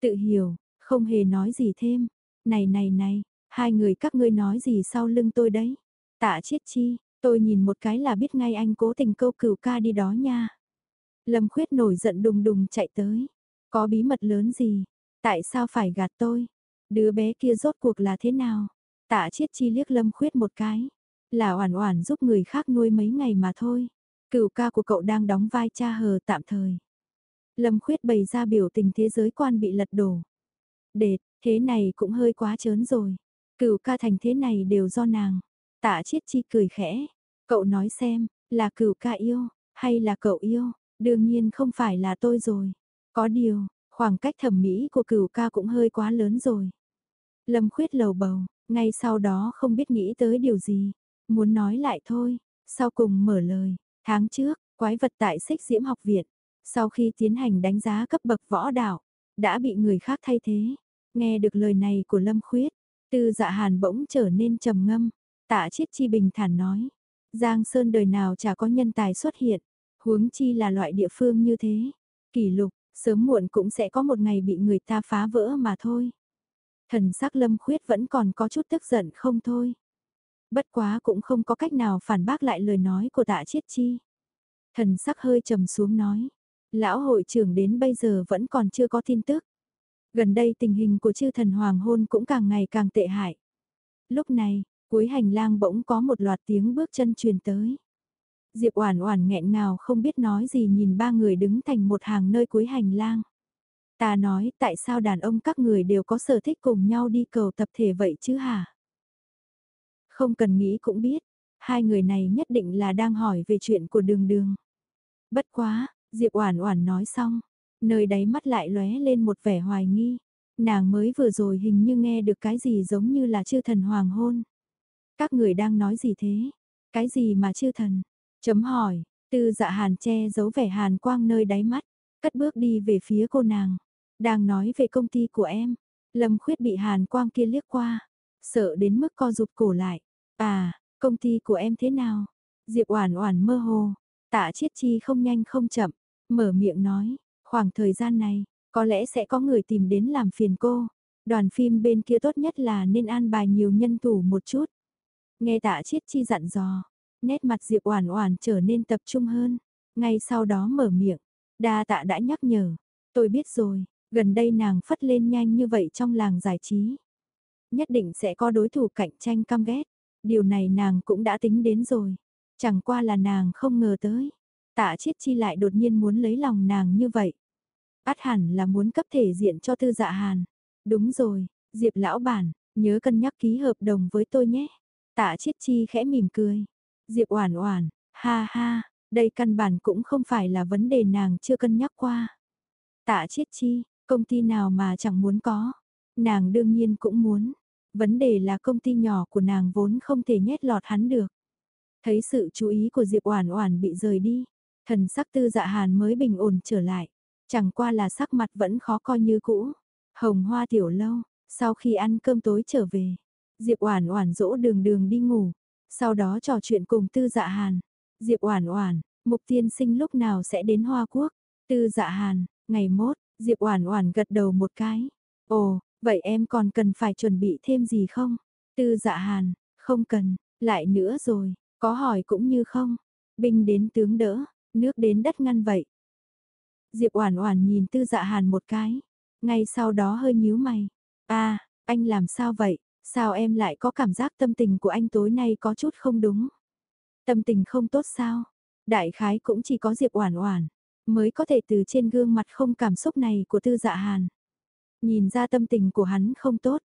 Tự hiểu, không hề nói gì thêm. Này này này, hai người các ngươi nói gì sau lưng tôi đấy. Tạ chiết chi, tôi nhìn một cái là biết ngay anh cố tình câu cửu ca đi đó nha. Lâm khuyết nổi giận đùng đùng chạy tới. Có bí mật lớn gì? Tại sao phải gạt tôi? Đứa bé kia rốt cuộc là thế nào? Tạ chiết chi liếc lâm khuyết một cái. Là oản oản giúp người khác nuôi mấy ngày mà thôi cựu ca của cậu đang đóng vai cha hờ tạm thời. Lâm khuyết bày ra biểu tình thế giới quan bị lật đổ. Đệt, thế này cũng hơi quá chớn rồi. cựu ca thành thế này đều do nàng. Tạ chiết chi cười khẽ. Cậu nói xem, là cựu ca yêu, hay là cậu yêu? Đương nhiên không phải là tôi rồi. Có điều, khoảng cách thẩm mỹ của cửu ca cũng hơi quá lớn rồi. Lâm khuyết lầu bầu, ngay sau đó không biết nghĩ tới điều gì. muốn nói lại thôi, sau cùng mở lời, tháng trước, quái vật tại xích diễm học viện, sau khi tiến hành đánh giá cấp bậc võ đạo, đã bị người khác thay thế. Nghe được lời này của Lâm Khuyết, tư dạ hàn bỗng trở nên trầm ngâm, tạ chiết chi bình thản nói. Giang Sơn đời nào chả có nhân tài xuất hiện, huống chi là loại địa phương như thế. Kỷ lục, sớm muộn cũng sẽ có một ngày bị người ta phá vỡ mà thôi. Thần sắc lâm khuyết vẫn còn có chút tức giận không thôi. Bất quá cũng không có cách nào phản bác lại lời nói của tạ chiết chi. Thần sắc hơi trầm xuống nói. Lão hội trưởng đến bây giờ vẫn còn chưa có tin tức. Gần đây tình hình của chư thần hoàng hôn cũng càng ngày càng tệ hại. Lúc này, cuối hành lang bỗng có một loạt tiếng bước chân truyền tới. Diệp Oản Oản nghẹn ngào không biết nói gì nhìn ba người đứng thành một hàng nơi cuối hành lang. Ta nói, tại sao đàn ông các người đều có sở thích cùng nhau đi cầu tập thể vậy chứ hả? Không cần nghĩ cũng biết, hai người này nhất định là đang hỏi về chuyện của đường đường. Bất quá, Diệp Oản Oản nói xong, nơi đáy mắt lại lóe lên một vẻ hoài nghi. Nàng mới vừa rồi hình như nghe được cái gì giống như là chư thần hoàng hôn. Các người đang nói gì thế? Cái gì mà chư thần? Chấm hỏi, tư dạ hàn che giấu vẻ hàn quang nơi đáy mắt, cất bước đi về phía cô nàng. Đang nói về công ty của em, Lâm Khuyết bị hàn quang kia liếc qua, sợ đến mức co rụt cổ lại. À, công ty của em thế nào? Diệp Oản Oản mơ hồ, Tạ Chiết Chi không nhanh không chậm, mở miệng nói, khoảng thời gian này, có lẽ sẽ có người tìm đến làm phiền cô. Đoàn phim bên kia tốt nhất là nên an bài nhiều nhân thủ một chút. Nghe Tạ Chiết Chi dặn dò, nét mặt Diệp Oản Oản trở nên tập trung hơn, ngay sau đó mở miệng, "Đa tạ đã nhắc nhở, tôi biết rồi." Gần đây nàng phất lên nhanh như vậy trong làng giải trí. Nhất định sẽ có đối thủ cạnh tranh căm ghét. Điều này nàng cũng đã tính đến rồi. Chẳng qua là nàng không ngờ tới. Tạ chiết chi lại đột nhiên muốn lấy lòng nàng như vậy. Át hẳn là muốn cấp thể diện cho tư dạ hàn. Đúng rồi, Diệp lão bản, nhớ cân nhắc ký hợp đồng với tôi nhé. Tạ chiết chi khẽ mỉm cười. Diệp oản oản, ha ha, đây căn bản cũng không phải là vấn đề nàng chưa cân nhắc qua. Tạ chiết chi, công ty nào mà chẳng muốn có. Nàng đương nhiên cũng muốn. Vấn đề là công ty nhỏ của nàng vốn không thể nhét lọt hắn được. Thấy sự chú ý của Diệp Oản Oản bị rời đi, thần sắc Tư Dạ Hàn mới bình ổn trở lại, chẳng qua là sắc mặt vẫn khó coi như cũ. Hồng Hoa tiểu lâu, sau khi ăn cơm tối trở về, Diệp Oản Oản dỗ Đường Đường đi ngủ, sau đó trò chuyện cùng Tư Dạ Hàn. Diệp Oản Oản, Mục Tiên Sinh lúc nào sẽ đến Hoa Quốc? Tư Dạ Hàn, ngày mốt, Diệp Oản Oản gật đầu một cái. Ồ, vậy em còn cần phải chuẩn bị thêm gì không? Tư Dạ Hàn, không cần, lại nữa rồi, có hỏi cũng như không. Binh đến tướng đỡ, nước đến đất ngăn vậy. Diệp Oản Oản nhìn Tư Dạ Hàn một cái, ngay sau đó hơi nhíu mày. "A, à, anh làm sao vậy? Sao em lại có cảm giác tâm tình của anh tối nay có chút không đúng?" Tâm tình không tốt sao? Đại khái cũng chỉ có Diệp Oản Oản mới có thể từ trên gương mặt không cảm xúc này của Tư Dạ Hàn. Nhìn ra tâm tình của hắn không tốt.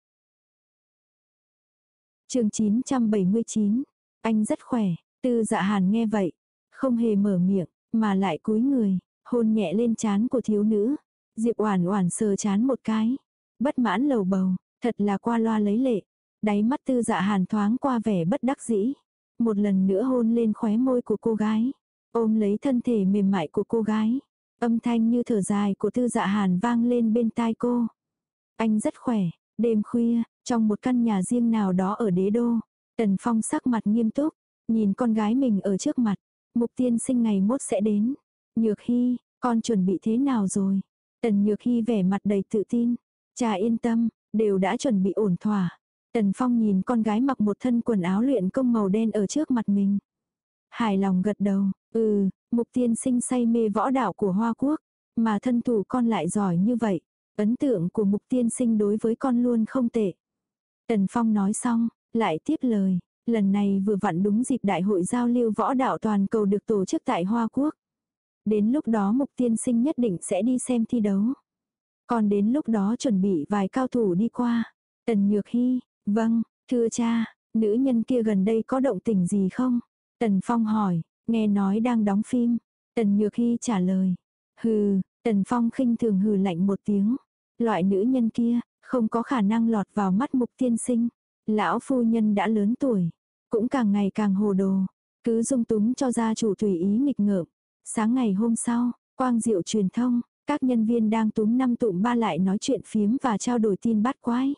Chương 979. Anh rất khỏe, Tư Dạ Hàn nghe vậy, không hề mở miệng, mà lại cúi người, hôn nhẹ lên trán của thiếu nữ. Diệp Oản Oản sờ trán một cái, bất mãn lầu bầu, thật là qua loa lấy lệ. Đáy mắt Tư Dạ Hàn thoáng qua vẻ bất đắc dĩ, một lần nữa hôn lên khóe môi của cô gái, ôm lấy thân thể mềm mại của cô gái. Âm thanh như thở dài của Tư Dạ Hàn vang lên bên tai cô. Anh rất khỏe, đêm khuya, trong một căn nhà riêng nào đó ở đế đô, Tần Phong sắc mặt nghiêm túc, nhìn con gái mình ở trước mặt, mục tiên sinh ngày mốt sẽ đến. Nhược Hy, con chuẩn bị thế nào rồi? Tần Nhược Hy vẻ mặt đầy tự tin, cha yên tâm, đều đã chuẩn bị ổn thỏa. Tần Phong nhìn con gái mặc một thân quần áo luyện công màu đen ở trước mặt mình. Hài lòng gật đầu, ừ, mục tiên sinh say mê võ đạo của Hoa Quốc, mà thân thủ con lại giỏi như vậy. Ấn tượng của mục tiên sinh đối với con luôn không tệ. Tần Phong nói xong, lại tiếp lời, lần này vừa vặn đúng dịp đại hội giao lưu võ đạo toàn cầu được tổ chức tại Hoa Quốc. Đến lúc đó mục tiên sinh nhất định sẽ đi xem thi đấu. Còn đến lúc đó chuẩn bị vài cao thủ đi qua. Tần Nhược Hy, vâng, thưa cha, nữ nhân kia gần đây có động tình gì không? Tần Phong hỏi, nghe nói đang đóng phim. Tần Nhược Hy trả lời, hừ, Tần Phong khinh thường hừ lạnh một tiếng. Loại nữ nhân kia, không có khả năng lọt vào mắt mục tiên sinh. Lão phu nhân đã lớn tuổi, cũng càng ngày càng hồ đồ, cứ dung túng cho gia chủ tùy ý nghịch ngợm. Sáng ngày hôm sau, quang diệu truyền thông, các nhân viên đang túm năm tụm ba lại nói chuyện phiếm và trao đổi tin bắt quái.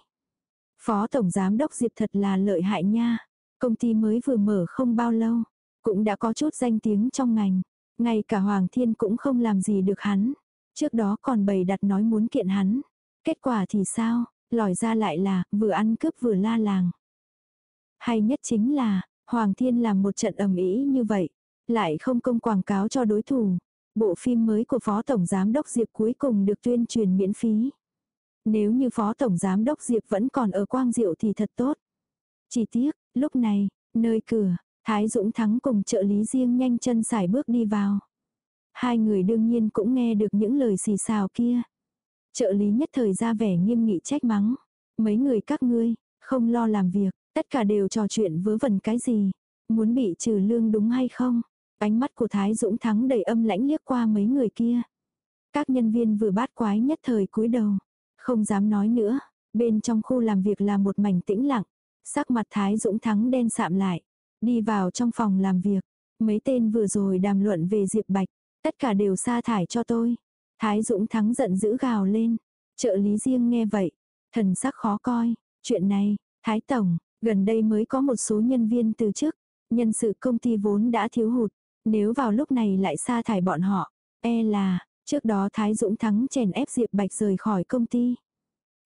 Phó Tổng Giám Đốc Diệp thật là lợi hại nha. Công ty mới vừa mở không bao lâu, cũng đã có chút danh tiếng trong ngành. Ngay cả Hoàng Thiên cũng không làm gì được hắn. Trước đó còn bày đặt nói muốn kiện hắn. Kết quả thì sao, lòi ra lại là vừa ăn cướp vừa la làng. Hay nhất chính là, Hoàng Thiên làm một trận ầm ĩ như vậy, lại không công quảng cáo cho đối thủ. Bộ phim mới của Phó Tổng Giám Đốc Diệp cuối cùng được tuyên truyền miễn phí. Nếu như Phó Tổng Giám Đốc Diệp vẫn còn ở Quang Diệu thì thật tốt. Chỉ tiếc, lúc này, nơi cửa, Thái Dũng Thắng cùng trợ lý riêng nhanh chân xài bước đi vào. Hai người đương nhiên cũng nghe được những lời xì xào kia. Trợ lý nhất thời ra vẻ nghiêm nghị trách mắng. Mấy người các ngươi, không lo làm việc, tất cả đều trò chuyện vớ vẩn cái gì. Muốn bị trừ lương đúng hay không? Ánh mắt của Thái Dũng Thắng đầy âm lãnh liếc qua mấy người kia. Các nhân viên vừa bát quái nhất thời cúi đầu. Không dám nói nữa. Bên trong khu làm việc là một mảnh tĩnh lặng. Sắc mặt Thái Dũng Thắng đen sạm lại. Đi vào trong phòng làm việc. Mấy tên vừa rồi đàm luận về Diệp Bạch. Tất cả đều sa thải cho tôi. Thái Dũng Thắng giận dữ gào lên. Trợ lý riêng nghe vậy. Thần sắc khó coi. Chuyện này, Thái Tổng, gần đây mới có một số nhân viên từ chức. Nhân sự công ty vốn đã thiếu hụt. Nếu vào lúc này lại sa thải bọn họ. E là, trước đó Thái Dũng Thắng chèn ép Diệp Bạch rời khỏi công ty.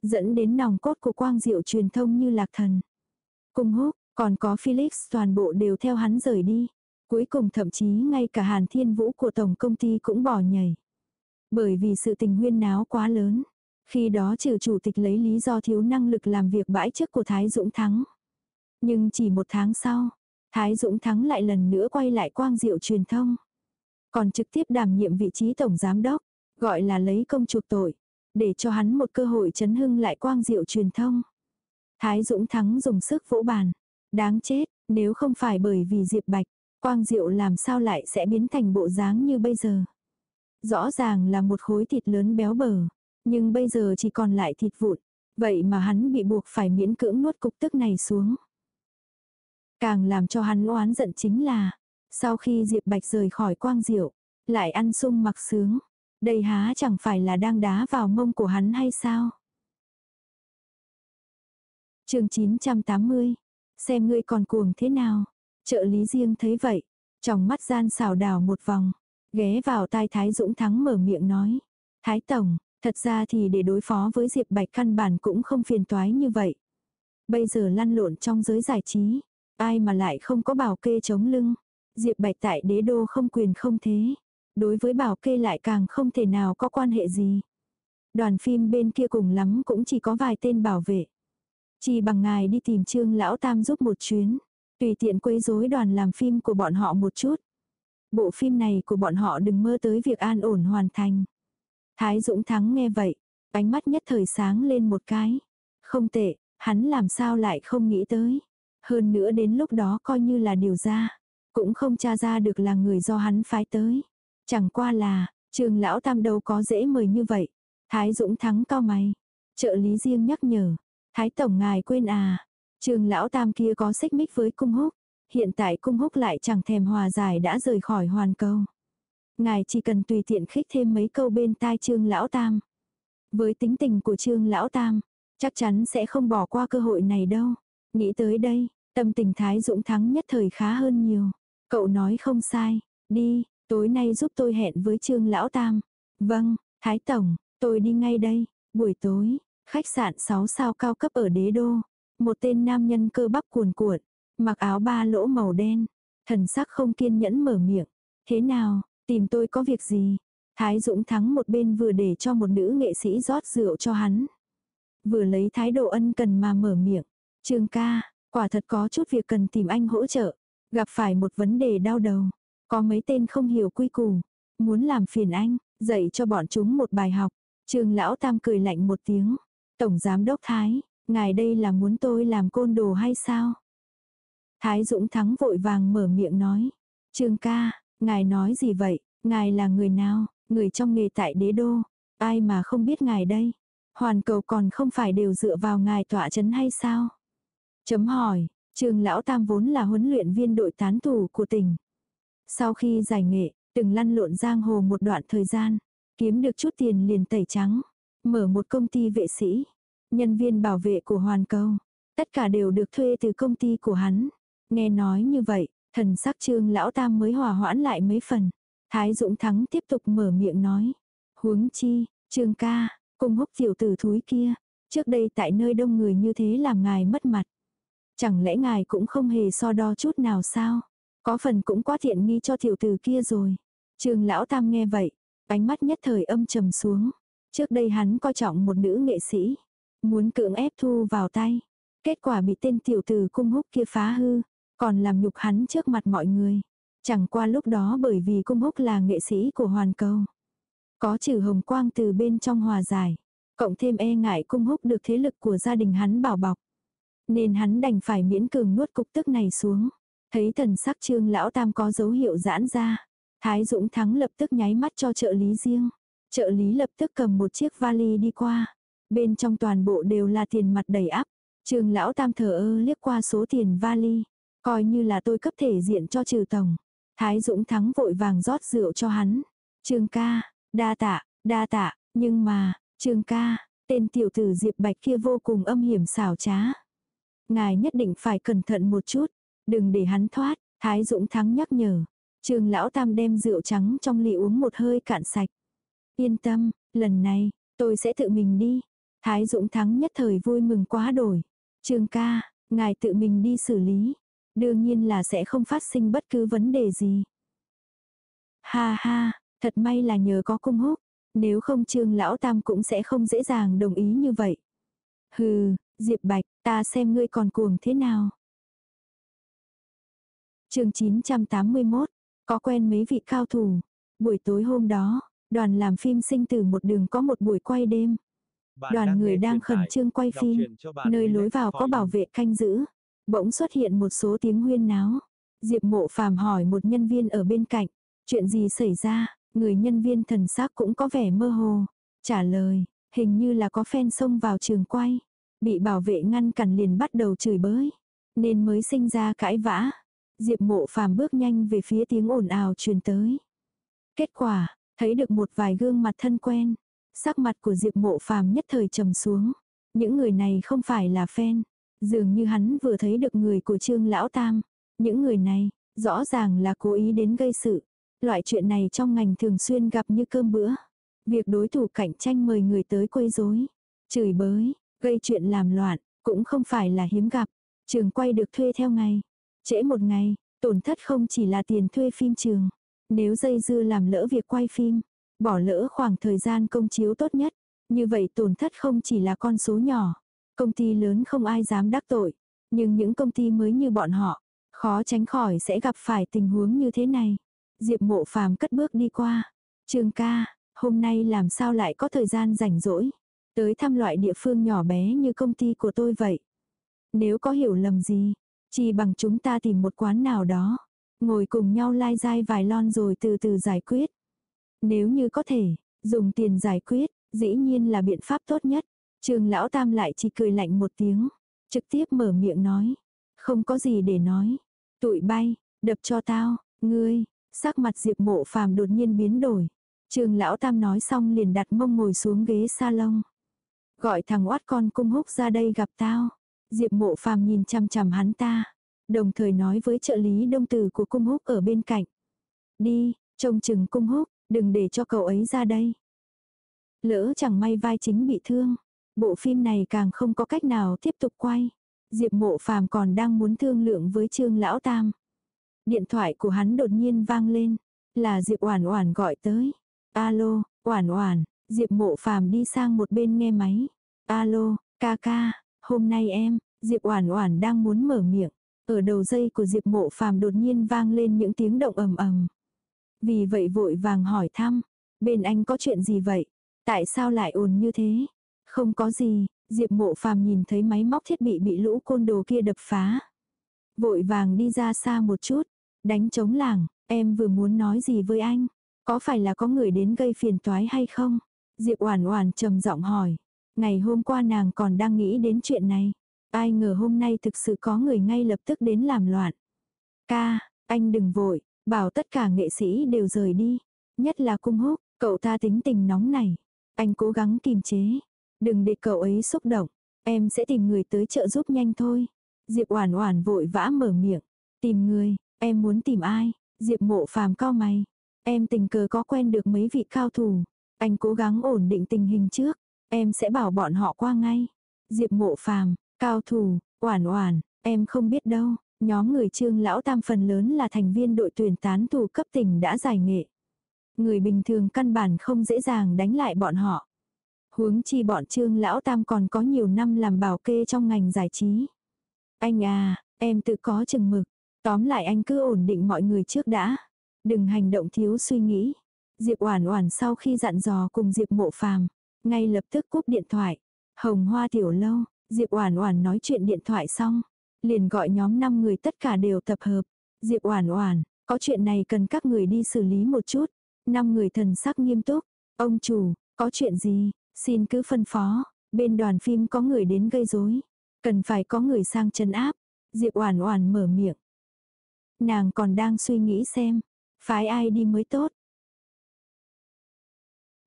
Dẫn đến nòng cốt của quang diệu truyền thông như lạc thần. Cùng húc, còn có Felix toàn bộ đều theo hắn rời đi. Cuối cùng thậm chí ngay cả Hàn Thiên Vũ của tổng công ty cũng bỏ nhảy. Bởi vì sự tình huyên náo quá lớn. Khi đó trừ chủ tịch lấy lý do thiếu năng lực làm việc bãi chức của Thái Dũng Thắng. Nhưng chỉ một tháng sau, Thái Dũng Thắng lại lần nữa quay lại quang diệu truyền thông. Còn trực tiếp đảm nhiệm vị trí tổng giám đốc, gọi là lấy công chuộc tội, để cho hắn một cơ hội chấn hưng lại quang diệu truyền thông. Thái Dũng Thắng dùng sức vỗ bàn. Đáng chết, nếu không phải bởi vì Diệp Bạch, Quang Diệu làm sao lại sẽ biến thành bộ dáng như bây giờ. Rõ ràng là một khối thịt lớn béo bở, nhưng bây giờ chỉ còn lại thịt vụn. Vậy mà hắn bị buộc phải miễn cưỡng nuốt cục tức này xuống. Càng làm cho hắn oán giận chính là, sau khi Diệp Bạch rời khỏi Quang Diệu, lại ăn sung mặc sướng. Đây há chẳng phải là đang đá vào mông của hắn hay sao? chương 980. Xem ngươi còn cuồng thế nào? Trợ lý riêng thấy vậy. Trong mắt gian xào đảo một vòng. Ghé vào tai Thái Dũng Thắng mở miệng nói. Thái Tổng, thật ra thì để đối phó với Diệp Bạch căn bản cũng không phiền toái như vậy. Bây giờ lăn lộn trong giới giải trí. Ai mà lại không có bảo kê chống lưng. Diệp Bạch tại đế đô không quyền không thế. Đối với bảo kê lại càng không thể nào có quan hệ gì. Đoàn phim bên kia cùng lắm cũng chỉ có vài tên bảo vệ. Chỉ bằng ngài đi tìm Trương Lão Tam giúp một chuyến. Tùy tiện quấy rối đoàn làm phim của bọn họ một chút. Bộ phim này của bọn họ đừng mơ tới việc an ổn hoàn thành. Thái Dũng Thắng nghe vậy, ánh mắt nhất thời sáng lên một cái. Không tệ, hắn làm sao lại không nghĩ tới. Hơn nữa đến lúc đó coi như là điều ra. Cũng không tra ra được là người do hắn phái tới. Chẳng qua là, trường lão tam đâu có dễ mời như vậy. Thái Dũng Thắng cao mày. Trợ lý riêng nhắc nhở. Thái Tổng ngài quên à, trường lão tam kia có xích mích với cung húc. Hiện tại cung húc lại chẳng thèm hòa giải đã rời khỏi hoàn câu. Ngài chỉ cần tùy tiện khích thêm mấy câu bên tai trương lão tam. Với tính tình của trương lão tam, chắc chắn sẽ không bỏ qua cơ hội này đâu. Nghĩ tới đây, tâm tình Thái Dũng Thắng nhất thời khá hơn nhiều. Cậu nói không sai, đi, tối nay giúp tôi hẹn với trương lão tam. Vâng, Thái Tổng, tôi đi ngay đây, buổi tối, Khách sạn 6 sao cao cấp ở đế đô. Một tên nam nhân cơ bắp cuồn cuộn, mặc áo ba lỗ màu đen. Thần sắc không kiên nhẫn mở miệng. Thế nào, tìm tôi có việc gì? Thái Dũng thắng một bên vừa để cho một nữ nghệ sĩ rót rượu cho hắn. Vừa lấy thái độ ân cần mà mở miệng. Trương ca, quả thật có chút việc cần tìm anh hỗ trợ. Gặp phải một vấn đề đau đầu. Có mấy tên không hiểu quy củ. Muốn làm phiền anh, dạy cho bọn chúng một bài học. Trương lão tam cười lạnh một tiếng. Tổng Giám Đốc Thái, ngài đây là muốn tôi làm côn đồ hay sao? Thái Dũng Thắng vội vàng mở miệng nói. Trương ca, ngài nói gì vậy? Ngài là người nào? Người trong nghề tại đế đô. Ai mà không biết ngài đây? Hoàn cầu còn không phải đều dựa vào ngài tỏa chấn hay sao? Chấm hỏi, Trương Lão Tam vốn là huấn luyện viên đội tán thủ của tỉnh. Sau khi giải nghệ, từng lăn lộn giang hồ một đoạn thời gian, kiếm được chút tiền liền tẩy trắng, mở một công ty vệ sĩ, nhân viên bảo vệ của Hoàn cầu, tất cả đều được thuê từ công ty của hắn. Nghe nói như vậy, thần sắc Trương Lão Tam mới hòa hoãn lại mấy phần. Thái Dũng Thắng tiếp tục mở miệng nói, huống chi, Trương ca, cung húc tiểu tử thúi kia, trước đây tại nơi đông người như thế làm ngài mất mặt. Chẳng lẽ ngài cũng không hề so đo chút nào sao? Có phần cũng quá thiện nghi cho tiểu tử kia rồi. trương lão tam nghe vậy, ánh mắt nhất thời âm trầm xuống. Trước đây hắn coi trọng một nữ nghệ sĩ, muốn cưỡng ép thu vào tay. Kết quả bị tên tiểu tử cung húc kia phá hư, còn làm nhục hắn trước mặt mọi người. Chẳng qua lúc đó bởi vì cung húc là nghệ sĩ của hoàn cầu. Có trừ hồng quang từ bên trong hòa giải. Cộng thêm e ngại cung húc được thế lực của gia đình hắn bảo bọc. Nên hắn đành phải miễn cường nuốt cục tức này xuống. Thấy thần sắc trương lão tam có dấu hiệu giãn ra. Thái Dũng Thắng lập tức nháy mắt cho trợ lý riêng. Trợ lý lập tức cầm một chiếc vali đi qua. Bên trong toàn bộ đều là tiền mặt đầy ắp. Trương lão tam thờ ơ liếc qua số tiền vali. Coi như là tôi cấp thể diện cho trừ tổng. Thái Dũng Thắng vội vàng rót rượu cho hắn. Trương ca, đa tạ, đa tạ, nhưng mà, Trương ca, tên tiểu tử Diệp Bạch kia vô cùng âm hiểm xảo trá. Ngài nhất định phải cẩn thận một chút, đừng để hắn thoát, Thái Dũng Thắng nhắc nhở. Trương lão tam đem rượu trắng trong ly uống một hơi cạn sạch. Yên tâm, lần này, tôi sẽ tự mình đi. Thái Dũng Thắng nhất thời vui mừng quá đổi. Trương ca, ngài tự mình đi xử lý. Đương nhiên là sẽ không phát sinh bất cứ vấn đề gì. Ha ha, thật may là nhờ có cung húc. Nếu không trương lão tam cũng sẽ không dễ dàng đồng ý như vậy. Hừ, Diệp Bạch, ta xem ngươi còn cuồng thế nào. chương 981, có quen mấy vị cao thủ. Buổi tối hôm đó, đoàn làm phim sinh từ một đường có một buổi quay đêm. Đoàn người đang khẩn trương quay phim, nơi lối vào có bảo vệ canh giữ. Bỗng xuất hiện một số tiếng huyên náo. Diệp mộ phàm hỏi một nhân viên ở bên cạnh, chuyện gì xảy ra, người nhân viên thần sắc cũng có vẻ mơ hồ. Trả lời, hình như là có fan xông vào trường quay. Bị bảo vệ ngăn cản liền bắt đầu chửi bới. Nên mới sinh ra cãi vã. Diệp mộ phàm bước nhanh về phía tiếng ồn ào truyền tới. Kết quả, thấy được một vài gương mặt thân quen. Sắc mặt của Diệp mộ phàm nhất thời trầm xuống. Những người này không phải là fan. Dường như hắn vừa thấy được người của trương lão tam. Những người này, rõ ràng là cố ý đến gây sự. Loại chuyện này trong ngành thường xuyên gặp như cơm bữa. Việc đối thủ cạnh tranh mời người tới quấy rối, chửi bới, gây chuyện làm loạn, cũng không phải là hiếm gặp. Trường quay được thuê theo ngày. Trễ một ngày, tổn thất không chỉ là tiền thuê phim trường. Nếu dây dưa làm lỡ việc quay phim, bỏ lỡ khoảng thời gian công chiếu tốt nhất, như vậy tổn thất không chỉ là con số nhỏ. Công ty lớn không ai dám đắc tội, nhưng những công ty mới như bọn họ, khó tránh khỏi sẽ gặp phải tình huống như thế này. Diệp mộ phàm cất bước đi qua. Trương ca, hôm nay làm sao lại có thời gian rảnh rỗi. Tới thăm loại địa phương nhỏ bé như công ty của tôi vậy. Nếu có hiểu lầm gì, chỉ bằng chúng ta tìm một quán nào đó. Ngồi cùng nhau lai dai vài lon rồi từ từ giải quyết. Nếu như có thể, dùng tiền giải quyết, dĩ nhiên là biện pháp tốt nhất. Trường lão tam lại chỉ cười lạnh một tiếng. Trực tiếp mở miệng nói. Không có gì để nói. Tụi bay, đập cho tao, ngươi, Sắc mặt Diệp mộ phàm đột nhiên biến đổi. Trường lão tam nói xong liền đặt mông ngồi xuống ghế salon. Gọi thằng oát con cung húc ra đây gặp tao. Diệp mộ phàm nhìn chăm chằm hắn ta. Đồng thời nói với trợ lý đông tử của cung húc ở bên cạnh. Đi, trông chừng cung húc, đừng để cho cậu ấy ra đây. Lỡ chẳng may vai chính bị thương. Bộ phim này càng không có cách nào tiếp tục quay. Diệp mộ phàm còn đang muốn thương lượng với trương lão tam. Điện thoại của hắn đột nhiên vang lên. Là Diệp Oản Oản gọi tới. Alo, Oản Oản, Diệp Mộ Phàm đi sang một bên nghe máy. Alo, ca ca, hôm nay em, Diệp Oản Oản đang muốn mở miệng. Ở đầu dây của Diệp Mộ Phàm đột nhiên vang lên những tiếng động ầm ầm. Vì vậy vội vàng hỏi thăm, bên anh có chuyện gì vậy? Tại sao lại ồn như thế? Không có gì, Diệp Mộ Phàm nhìn thấy máy móc thiết bị bị lũ côn đồ kia đập phá. Vội vàng đi ra xa một chút, Đánh chống làng, em vừa muốn nói gì với anh? Có phải là có người đến gây phiền toái hay không? Diệp Oản Oản trầm giọng hỏi. Ngày hôm qua nàng còn đang nghĩ đến chuyện này. Ai ngờ hôm nay thực sự có người ngay lập tức đến làm loạn. Ca, anh đừng vội, bảo tất cả nghệ sĩ đều rời đi. Nhất là cung húc, cậu ta tính tình nóng này. Anh cố gắng kìm chế. Đừng để cậu ấy xúc động. Em sẽ tìm người tới trợ giúp nhanh thôi. Diệp Oản Oản vội vã mở miệng. Tìm người, em muốn tìm ai? Diệp Mộ Phàm cao mày. Em tình cờ có quen được mấy vị cao thủ. Anh cố gắng ổn định tình hình trước. Em sẽ bảo bọn họ qua ngay. Diệp Mộ Phàm, cao thủ, Oản Oản, em không biết đâu. Nhóm người Trương lão tam phần lớn là thành viên đội tuyển tán thủ cấp tỉnh đã giải nghệ. Người bình thường căn bản không dễ dàng đánh lại bọn họ. Huống chi bọn Trương lão tam còn có nhiều năm làm bảo kê trong ngành giải trí. Anh à, em tự có chừng mực. Tóm lại anh cứ ổn định mọi người trước đã. Đừng hành động thiếu suy nghĩ. Diệp Oản Oản sau khi dặn dò cùng Diệp Mộ Phàm, ngay lập tức cúp điện thoại. Hồng Hoa tiểu lâu, Diệp Oản Oản nói chuyện điện thoại xong, liền gọi nhóm 5 người tất cả đều tập hợp. Diệp Oản Oản, có chuyện này cần các người đi xử lý một chút. Năm người thần sắc nghiêm túc. Ông chủ, có chuyện gì, xin cứ phân phó. Bên đoàn phim có người đến gây rối, cần phải có người sang chân áp. Diệp Oản Oản mở miệng. Nàng còn đang suy nghĩ xem, phái ai đi mới tốt.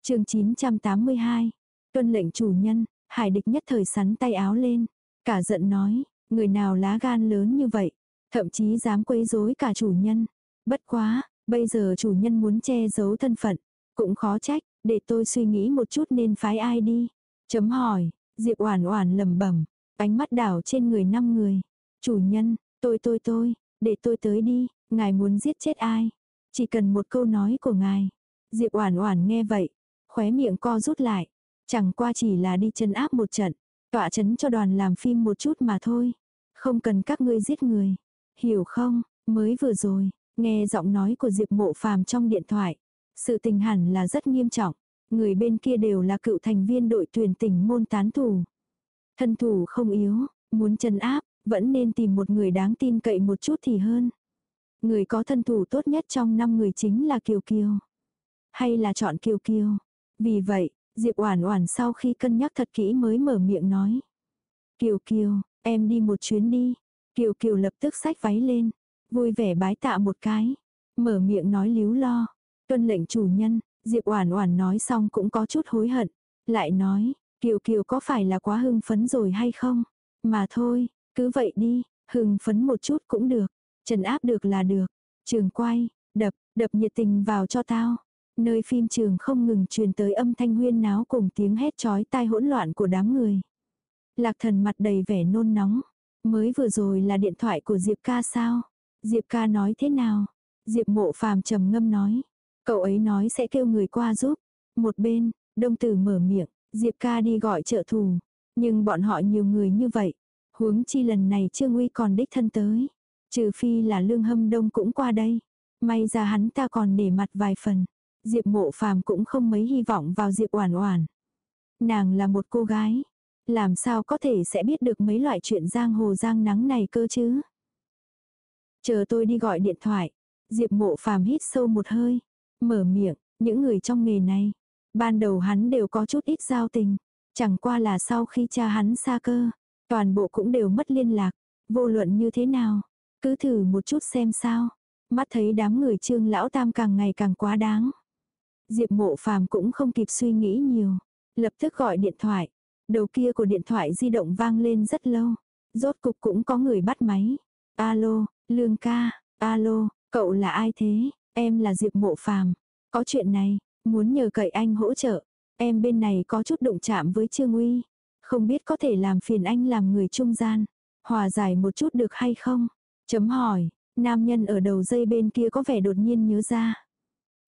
Chương 982. Tuân lệnh chủ nhân, Hải Địch nhất thời sắn tay áo lên, cả giận nói, người nào lá gan lớn như vậy, thậm chí dám quấy rối cả chủ nhân. Bất quá, bây giờ chủ nhân muốn che giấu thân phận, cũng khó trách, để tôi suy nghĩ một chút nên phái ai đi. Chấm hỏi, Diệp Oản Oản lẩm bẩm, ánh mắt đảo trên người năm người. Chủ nhân, tôi tôi tôi, để tôi tới đi, ngài muốn giết chết ai? Chỉ cần một câu nói của ngài. Diệp Oản Oản nghe vậy, khóe miệng co rút lại, chẳng qua chỉ là đi chân áp một trận, tọa chấn cho đoàn làm phim một chút mà thôi, không cần các ngươi giết người. Hiểu không? Mới vừa rồi, nghe giọng nói của Diệp Mộ Phàm trong điện thoại, sự tình hẳn là rất nghiêm trọng, người bên kia đều là cựu thành viên đội tuyển tỉnh môn tán thủ. Thân thủ không yếu, muốn chân áp, vẫn nên tìm một người đáng tin cậy một chút thì hơn. Người có thân thủ tốt nhất trong năm người chính là Kiều Kiều. Hay là chọn Kiều Kiều. Vì vậy, Diệp Oản Oản sau khi cân nhắc thật kỹ mới mở miệng nói. Kiều Kiều, em đi một chuyến đi. Kiều Kiều lập tức xách váy lên, vui vẻ bái tạ một cái, mở miệng nói líu lo. Tuân lệnh chủ nhân, Diệp Oản Oản nói xong cũng có chút hối hận, lại nói, Kiều Kiều có phải là quá hưng phấn rồi hay không? Mà thôi, cứ vậy đi, hưng phấn một chút cũng được, trần áp được là được. Trường quay, đập, đập nhiệt tình vào cho tao. Nơi phim trường không ngừng truyền tới âm thanh huyên náo cùng tiếng hét chói tai hỗn loạn của đám người. Lạc thần mặt đầy vẻ nôn nóng. Mới vừa rồi là điện thoại của Diệp ca sao? Diệp ca nói thế nào? Diệp mộ phàm trầm ngâm nói. Cậu ấy nói sẽ kêu người qua giúp. Một bên, đông tử mở miệng, Diệp ca đi gọi trợ thù. Nhưng bọn họ nhiều người như vậy. Huống chi lần này Trương Uy còn đích thân tới. Trừ phi là lương hâm đông cũng qua đây. May ra hắn ta còn để mặt vài phần. Diệp mộ phàm cũng không mấy hy vọng vào Diệp oản oản. Nàng là một cô gái. Làm sao có thể sẽ biết được mấy loại chuyện giang hồ giang nắng này cơ chứ? Chờ tôi đi gọi điện thoại. Diệp mộ phàm hít sâu một hơi. Mở miệng, những người trong nghề này. Ban đầu hắn đều có chút ít giao tình. Chẳng qua là sau khi cha hắn xa cơ. Toàn bộ cũng đều mất liên lạc. Vô luận như thế nào. Cứ thử một chút xem sao. Mắt thấy đám người trương lão tam càng ngày càng quá đáng. Diệp mộ phàm cũng không kịp suy nghĩ nhiều. Lập tức gọi điện thoại. Đầu kia của điện thoại di động vang lên rất lâu. Rốt cục cũng có người bắt máy. Alo, Lương ca, alo, cậu là ai thế? Em là Diệp mộ phàm. Có chuyện này, muốn nhờ cậy anh hỗ trợ. Em bên này có chút đụng chạm với Trương Uy. Không biết có thể làm phiền anh làm người trung gian. Hòa giải một chút được hay không? Chấm hỏi, nam nhân ở đầu dây bên kia có vẻ đột nhiên nhớ ra.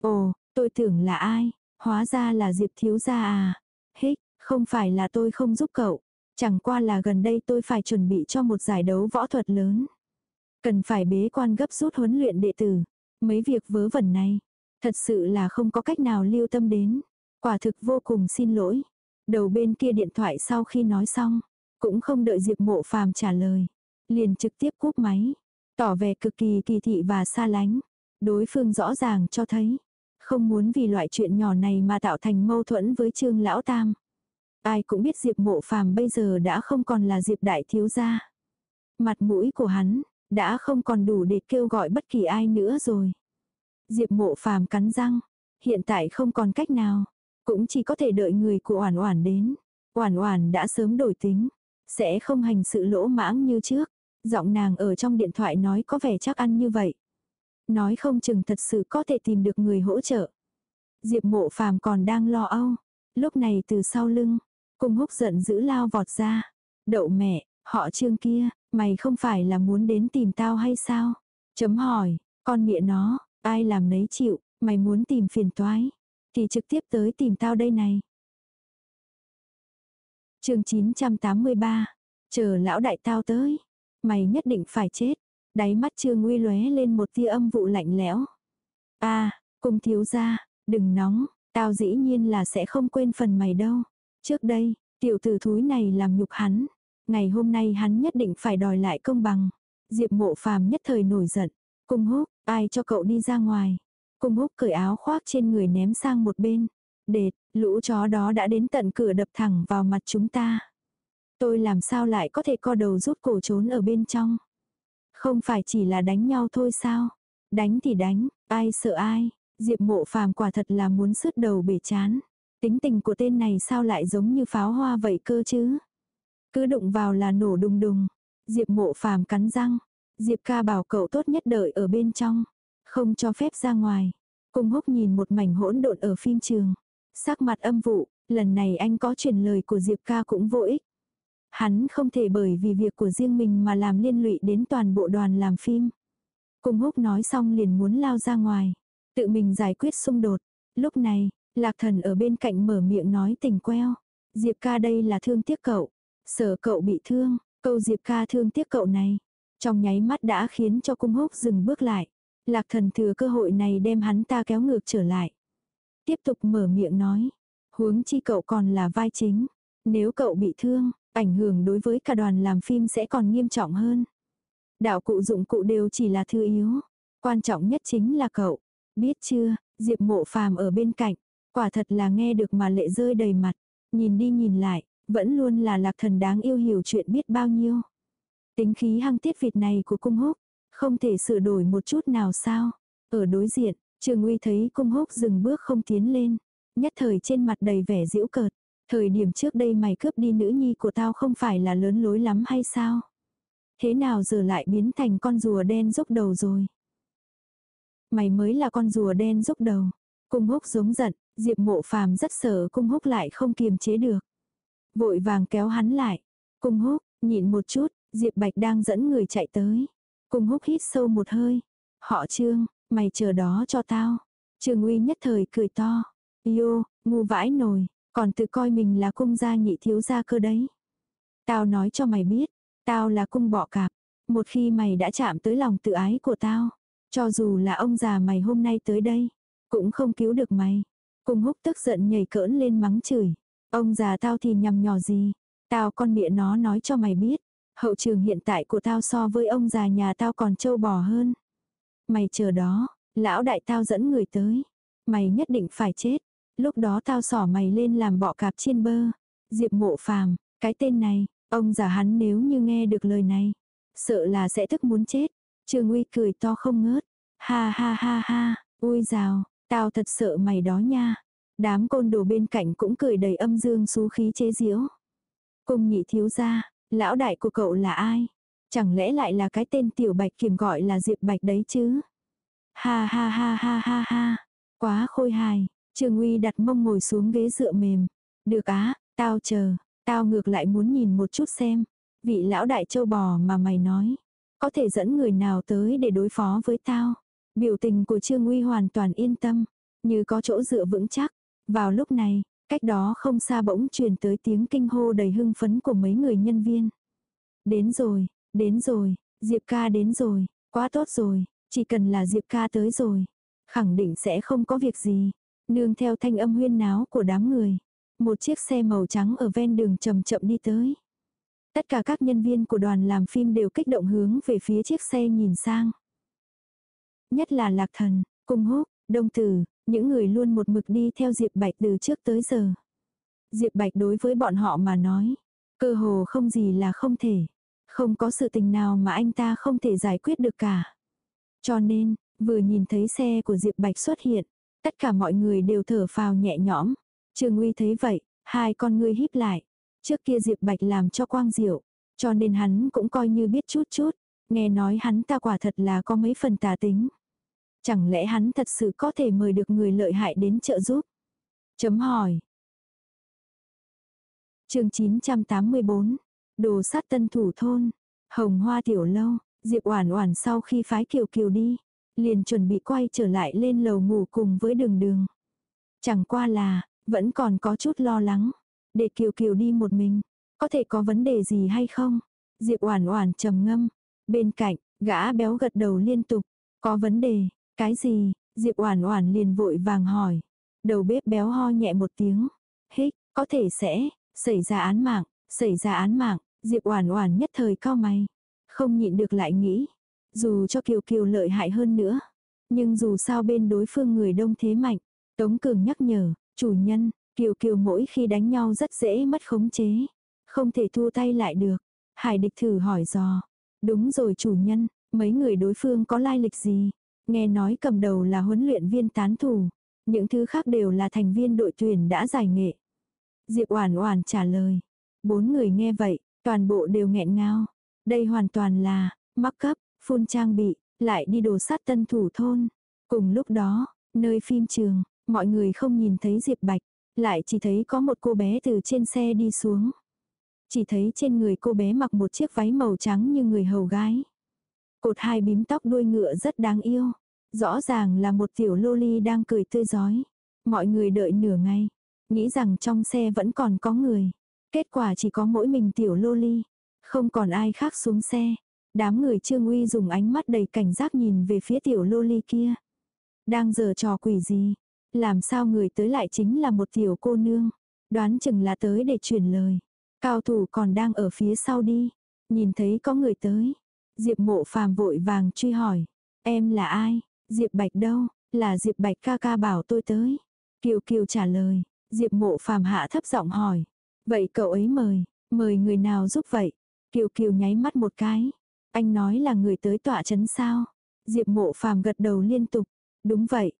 Ồ, tôi tưởng là ai? Hóa ra là Diệp thiếu gia à? Hích, không phải là tôi không giúp cậu. Chẳng qua là gần đây tôi phải chuẩn bị cho một giải đấu võ thuật lớn. Cần phải bế quan gấp rút huấn luyện đệ tử. Mấy việc vớ vẩn này, thật sự là không có cách nào lưu tâm đến. Quả thực vô cùng xin lỗi. Đầu bên kia điện thoại sau khi nói xong, cũng không đợi Diệp Mộ Phàm trả lời, liền trực tiếp cúp máy, tỏ vẻ cực kỳ kỳ thị và xa lánh. Đối phương rõ ràng cho thấy, không muốn vì loại chuyện nhỏ này mà tạo thành mâu thuẫn với Trương lão tam. Ai cũng biết Diệp Mộ Phàm bây giờ đã không còn là Diệp đại thiếu gia. Mặt mũi của hắn đã không còn đủ để kêu gọi bất kỳ ai nữa rồi. Diệp Mộ Phàm cắn răng, hiện tại không còn cách nào, cũng chỉ có thể đợi người của Oản Oản đến. Oản Oản đã sớm đổi tính, sẽ không hành sự lỗ mãng như trước. Giọng nàng ở trong điện thoại nói có vẻ chắc ăn như vậy. Nói không chừng thật sự có thể tìm được người hỗ trợ. Diệp mộ phàm còn đang lo âu. Lúc này từ sau lưng, cung húc giận dữ lao vọt ra. Đậu mẹ, họ trương kia, mày không phải là muốn đến tìm tao hay sao? Chấm hỏi, con mẹ nó, ai làm nấy chịu, mày muốn tìm phiền toái. Thì trực tiếp tới tìm tao đây này. chương 983, chờ lão đại tao tới. Mày nhất định phải chết. Đáy mắt Trương Uy lóe lên một tia âm vụ lạnh lẽo. A, cung thiếu gia, đừng nóng, tao dĩ nhiên là sẽ không quên phần mày đâu. Trước đây, tiểu tử thúi này làm nhục hắn, ngày hôm nay hắn nhất định phải đòi lại công bằng. Diệp Mộ Phàm nhất thời nổi giận, "Cung Húc, ai cho cậu đi ra ngoài?" Cung Húc cởi áo khoác trên người ném sang một bên. "Đệt, lũ chó đó đã đến tận cửa đập thẳng vào mặt chúng ta." Tôi làm sao lại có thể co đầu rút cổ trốn ở bên trong. Không phải chỉ là đánh nhau thôi sao? Đánh thì đánh, ai sợ ai? Diệp mộ phàm quả thật là muốn sứt đầu bể chán. Tính tình của tên này sao lại giống như pháo hoa vậy cơ chứ? Cứ đụng vào là nổ đùng đùng. Diệp mộ phàm cắn răng. Diệp ca bảo cậu tốt nhất đợi ở bên trong. Không cho phép ra ngoài. Cung húc nhìn một mảnh hỗn độn ở phim trường. Sắc mặt âm vụ, lần này anh có truyền lời của Diệp ca cũng vô ích. Hắn không thể bởi vì việc của riêng mình mà làm liên lụy đến toàn bộ đoàn làm phim. Cung húc nói xong liền muốn lao ra ngoài. Tự mình giải quyết xung đột. Lúc này, lạc thần ở bên cạnh mở miệng nói tình queo. Diệp ca đây là thương tiếc cậu. Sợ cậu bị thương, câu Diệp ca thương tiếc cậu này. Trong nháy mắt đã khiến cho cung húc dừng bước lại. Lạc thần thừa cơ hội này đem hắn ta kéo ngược trở lại. Tiếp tục mở miệng nói. Huống chi cậu còn là vai chính. Nếu cậu bị thương, ảnh hưởng đối với cả đoàn làm phim sẽ còn nghiêm trọng hơn. Đạo cụ dụng cụ đều chỉ là thư yếu. Quan trọng nhất chính là cậu. Biết chưa, Diệp mộ phàm ở bên cạnh. Quả thật là nghe được mà lệ rơi đầy mặt. Nhìn đi nhìn lại, vẫn luôn là lạc thần đáng yêu hiểu chuyện biết bao nhiêu. Tính khí hăng tiết vịt này của cung húc, không thể sửa đổi một chút nào sao. Ở đối diện, Trường Uy thấy cung húc dừng bước không tiến lên. Nhất thời trên mặt đầy vẻ giễu cợt. Thời điểm trước đây mày cướp đi nữ nhi của tao không phải là lớn lối lắm hay sao? Thế nào giờ lại biến thành con rùa đen rúc đầu rồi? Mày mới là con rùa đen rúc đầu. Cung húc giống giận, Diệp mộ phàm rất sợ cung húc lại không kiềm chế được. Vội vàng kéo hắn lại. Cung húc, nhịn một chút, Diệp Bạch đang dẫn người chạy tới. Cung húc hít sâu một hơi. Họ trương, mày chờ đó cho tao. Trường uy nhất thời cười to. Yêu, ngu vãi nồi, còn tự coi mình là cung gia nhị thiếu gia cơ đấy. Tao nói cho mày biết, tao là cung bọ cạp. Một khi mày đã chạm tới lòng tự ái của tao, cho dù là ông già mày hôm nay tới đây, cũng không cứu được mày. Cung húc tức giận nhảy cỡn lên mắng chửi. Ông già tao thì nhằm nhỏ gì. Tao con mẹ nó nói cho mày biết. Hậu trường hiện tại của tao so với ông già nhà tao còn trâu bò hơn. Mày chờ đó, lão đại tao dẫn người tới. Mày nhất định phải chết. Lúc đó tao xỏ mày lên làm bọ cạp chiên bơ. Diệp mộ phàm, cái tên này, ông già hắn nếu như nghe được lời này. Sợ là sẽ tức muốn chết. Trường uy cười to không ngớt. Ha ha ha ha, ui rào, tao thật sợ mày đó nha. Đám côn đồ bên cạnh cũng cười đầy âm dương xú khí chế giễu. Cung nhị thiếu gia, lão đại của cậu là ai? Chẳng lẽ lại là cái tên tiểu bạch kiểm gọi là Diệp Bạch đấy chứ? Ha ha ha ha ha ha, quá khôi hài, Trường Uy đặt mông ngồi xuống ghế dựa mềm. Được á, tao chờ, tao ngược lại muốn nhìn một chút xem. Vị lão đại châu bò mà mày nói. Có thể dẫn người nào tới để đối phó với tao. Biểu tình của Trương Uy hoàn toàn yên tâm. Như có chỗ dựa vững chắc. Vào lúc này, cách đó không xa bỗng truyền tới tiếng kinh hô đầy hưng phấn của mấy người nhân viên. Đến rồi, đến rồi, Diệp ca đến rồi, quá tốt rồi, chỉ cần là Diệp ca tới rồi. Khẳng định sẽ không có việc gì. Nương theo thanh âm huyên náo của đám người. Một chiếc xe màu trắng ở ven đường chậm chậm đi tới. Tất cả các nhân viên của đoàn làm phim đều kích động hướng về phía chiếc xe nhìn sang. Nhất là Lạc Thần, Cung Húc, Đông Tử, những người luôn một mực đi theo Diệp Bạch từ trước tới giờ. Diệp Bạch đối với bọn họ mà nói, cơ hồ không gì là không thể. Không có sự tình nào mà anh ta không thể giải quyết được cả. Cho nên, vừa nhìn thấy xe của Diệp Bạch xuất hiện, tất cả mọi người đều thở phào nhẹ nhõm. Trường Uy thấy vậy, hai con ngươi híp lại. Trước kia Diệp Bạch làm cho quang diệu, cho nên hắn cũng coi như biết chút chút. Nghe nói hắn ta quả thật là có mấy phần tà tính. Chẳng lẽ hắn thật sự có thể mời được người lợi hại đến trợ giúp? Chấm hỏi. chương 984. Đồ sát tân thủ thôn. Hồng hoa tiểu lâu. Diệp Oản Oản sau khi phái Kiều Kiều đi, liền chuẩn bị quay trở lại lên lầu ngủ cùng với Đường Đường. Chẳng qua là, vẫn còn có chút lo lắng, để Kiều Kiều đi một mình, có thể có vấn đề gì hay không? Diệp Oản Oản trầm ngâm, bên cạnh, gã béo gật đầu liên tục, có vấn đề, cái gì? Diệp Oản Oản liền vội vàng hỏi. Đầu bếp béo ho nhẹ một tiếng, hích, có thể sẽ xảy ra án mạng, xảy ra án mạng, Diệp Oản Oản nhất thời cau mày, không nhịn được lại nghĩ, dù cho Kiều Kiều lợi hại hơn nữa, nhưng dù sao bên đối phương người đông thế mạnh, Tống Cường nhắc nhở, chủ nhân, Kiều Kiều mỗi khi đánh nhau rất dễ mất khống chế, không thể thu tay lại được. Hải địch thử hỏi dò, đúng rồi chủ nhân, mấy người đối phương có lai lịch gì? Nghe nói cầm đầu là huấn luyện viên tán thủ, những thứ khác đều là thành viên đội tuyển đã giải nghệ. Diệp Oản Oản trả lời. Bốn người nghe vậy, toàn bộ đều nghẹn ngào. Đây hoàn toàn là mắc cấp, phun trang bị, lại đi đồ sát tân thủ thôn. Cùng lúc đó, nơi phim trường, mọi người không nhìn thấy Diệp Bạch, lại chỉ thấy có một cô bé từ trên xe đi xuống. Chỉ thấy trên người cô bé mặc một chiếc váy màu trắng như người hầu gái. Cột hai bím tóc đuôi ngựa rất đáng yêu. Rõ ràng là một tiểu loli đang cười tươi giói. Mọi người đợi nửa ngày, nghĩ rằng trong xe vẫn còn có người. Kết quả chỉ có mỗi mình tiểu loli, không còn ai khác xuống xe. Đám người Trương Uy dùng ánh mắt đầy cảnh giác nhìn về phía tiểu loli kia. Đang giờ trò quỷ gì? Làm sao người tới lại chính là một tiểu cô nương? Đoán chừng là tới để truyền lời. Cao thủ còn đang ở phía sau đi. Nhìn thấy có người tới. Diệp mộ phàm vội vàng truy hỏi. Em là ai? Diệp Bạch đâu? Là Diệp Bạch ca ca bảo tôi tới. Kiều Kiều trả lời. Diệp mộ phàm hạ thấp giọng hỏi. Vậy cậu ấy mời, mời người nào giúp vậy? Kiều Kiều nháy mắt một cái. Anh nói là người tới tọa chấn sao? Diệp mộ phàm gật đầu liên tục. Đúng vậy.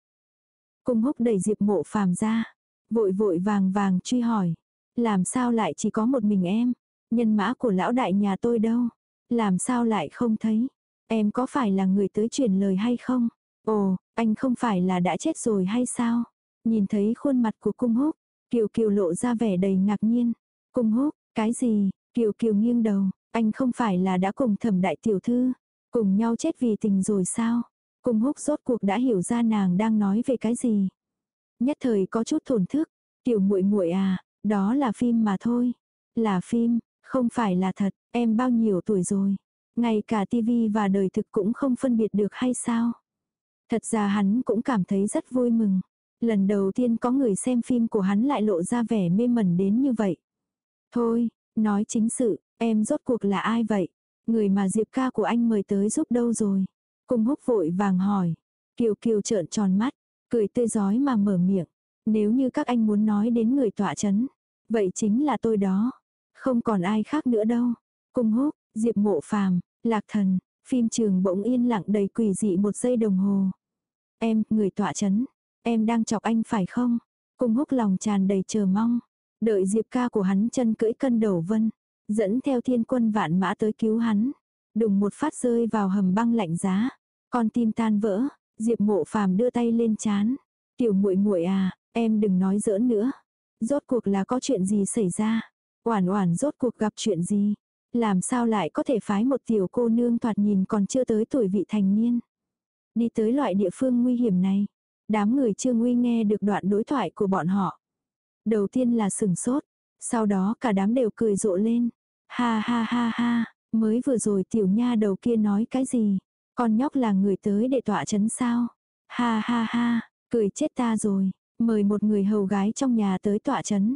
Cung húc đẩy Diệp mộ phàm ra. Vội vội vàng vàng truy hỏi. Làm sao lại chỉ có một mình em? Nhân mã của lão đại nhà tôi đâu? Làm sao lại không thấy? Em có phải là người tới truyền lời hay không? Ồ, anh không phải là đã chết rồi hay sao? Nhìn thấy khuôn mặt của cung húc, Kiều Kiều lộ ra vẻ đầy ngạc nhiên. Cung húc, cái gì? Kiều Kiều nghiêng đầu, anh không phải là đã cùng thẩm đại tiểu thư, cùng nhau chết vì tình rồi sao? Cung húc rốt cuộc đã hiểu ra nàng đang nói về cái gì. Nhất thời có chút thổn thức, tiểu muội muội à, đó là phim mà thôi. Là phim, không phải là thật, em bao nhiêu tuổi rồi. Ngay cả tivi và đời thực cũng không phân biệt được hay sao? Thật ra hắn cũng cảm thấy rất vui mừng. Lần đầu tiên có người xem phim của hắn lại lộ ra vẻ mê mẩn đến như vậy. Thôi, nói chính sự, em rốt cuộc là ai vậy? Người mà Diệp ca của anh mời tới giúp đâu rồi? cùng húc vội vàng hỏi. Kiều Kiều trợn tròn mắt, cười tươi giói mà mở miệng. Nếu như các anh muốn nói đến người tọa chấn, vậy chính là tôi đó. Không còn ai khác nữa đâu. Cung húc, Diệp mộ phàm, lạc thần, phim trường bỗng yên lặng đầy quỷ dị một giây đồng hồ. Em, người tọa chấn, em đang chọc anh phải không? Cung húc lòng tràn đầy chờ mong. Đợi Diệp ca của hắn chân cưỡi cân đầu vân. Dẫn theo thiên quân vạn mã tới cứu hắn. Đùng một phát rơi vào hầm băng lạnh giá. Con tim tan vỡ. Diệp mộ phàm đưa tay lên chán. Tiểu muội muội à, em đừng nói giỡn nữa. Rốt cuộc là có chuyện gì xảy ra? Oản oản rốt cuộc gặp chuyện gì? Làm sao lại có thể phái một tiểu cô nương thoạt nhìn còn chưa tới tuổi vị thành niên? Đi tới loại địa phương nguy hiểm này. Đám người Trương Uy nghe được đoạn đối thoại của bọn họ. Đầu tiên là sừng sốt, sau đó cả đám đều cười rộ lên. Ha ha ha ha, mới vừa rồi tiểu nha đầu kia nói cái gì? Con nhóc là người tới để tọa chấn sao? Ha ha ha, cười chết ta rồi, mời một người hầu gái trong nhà tới tọa chấn.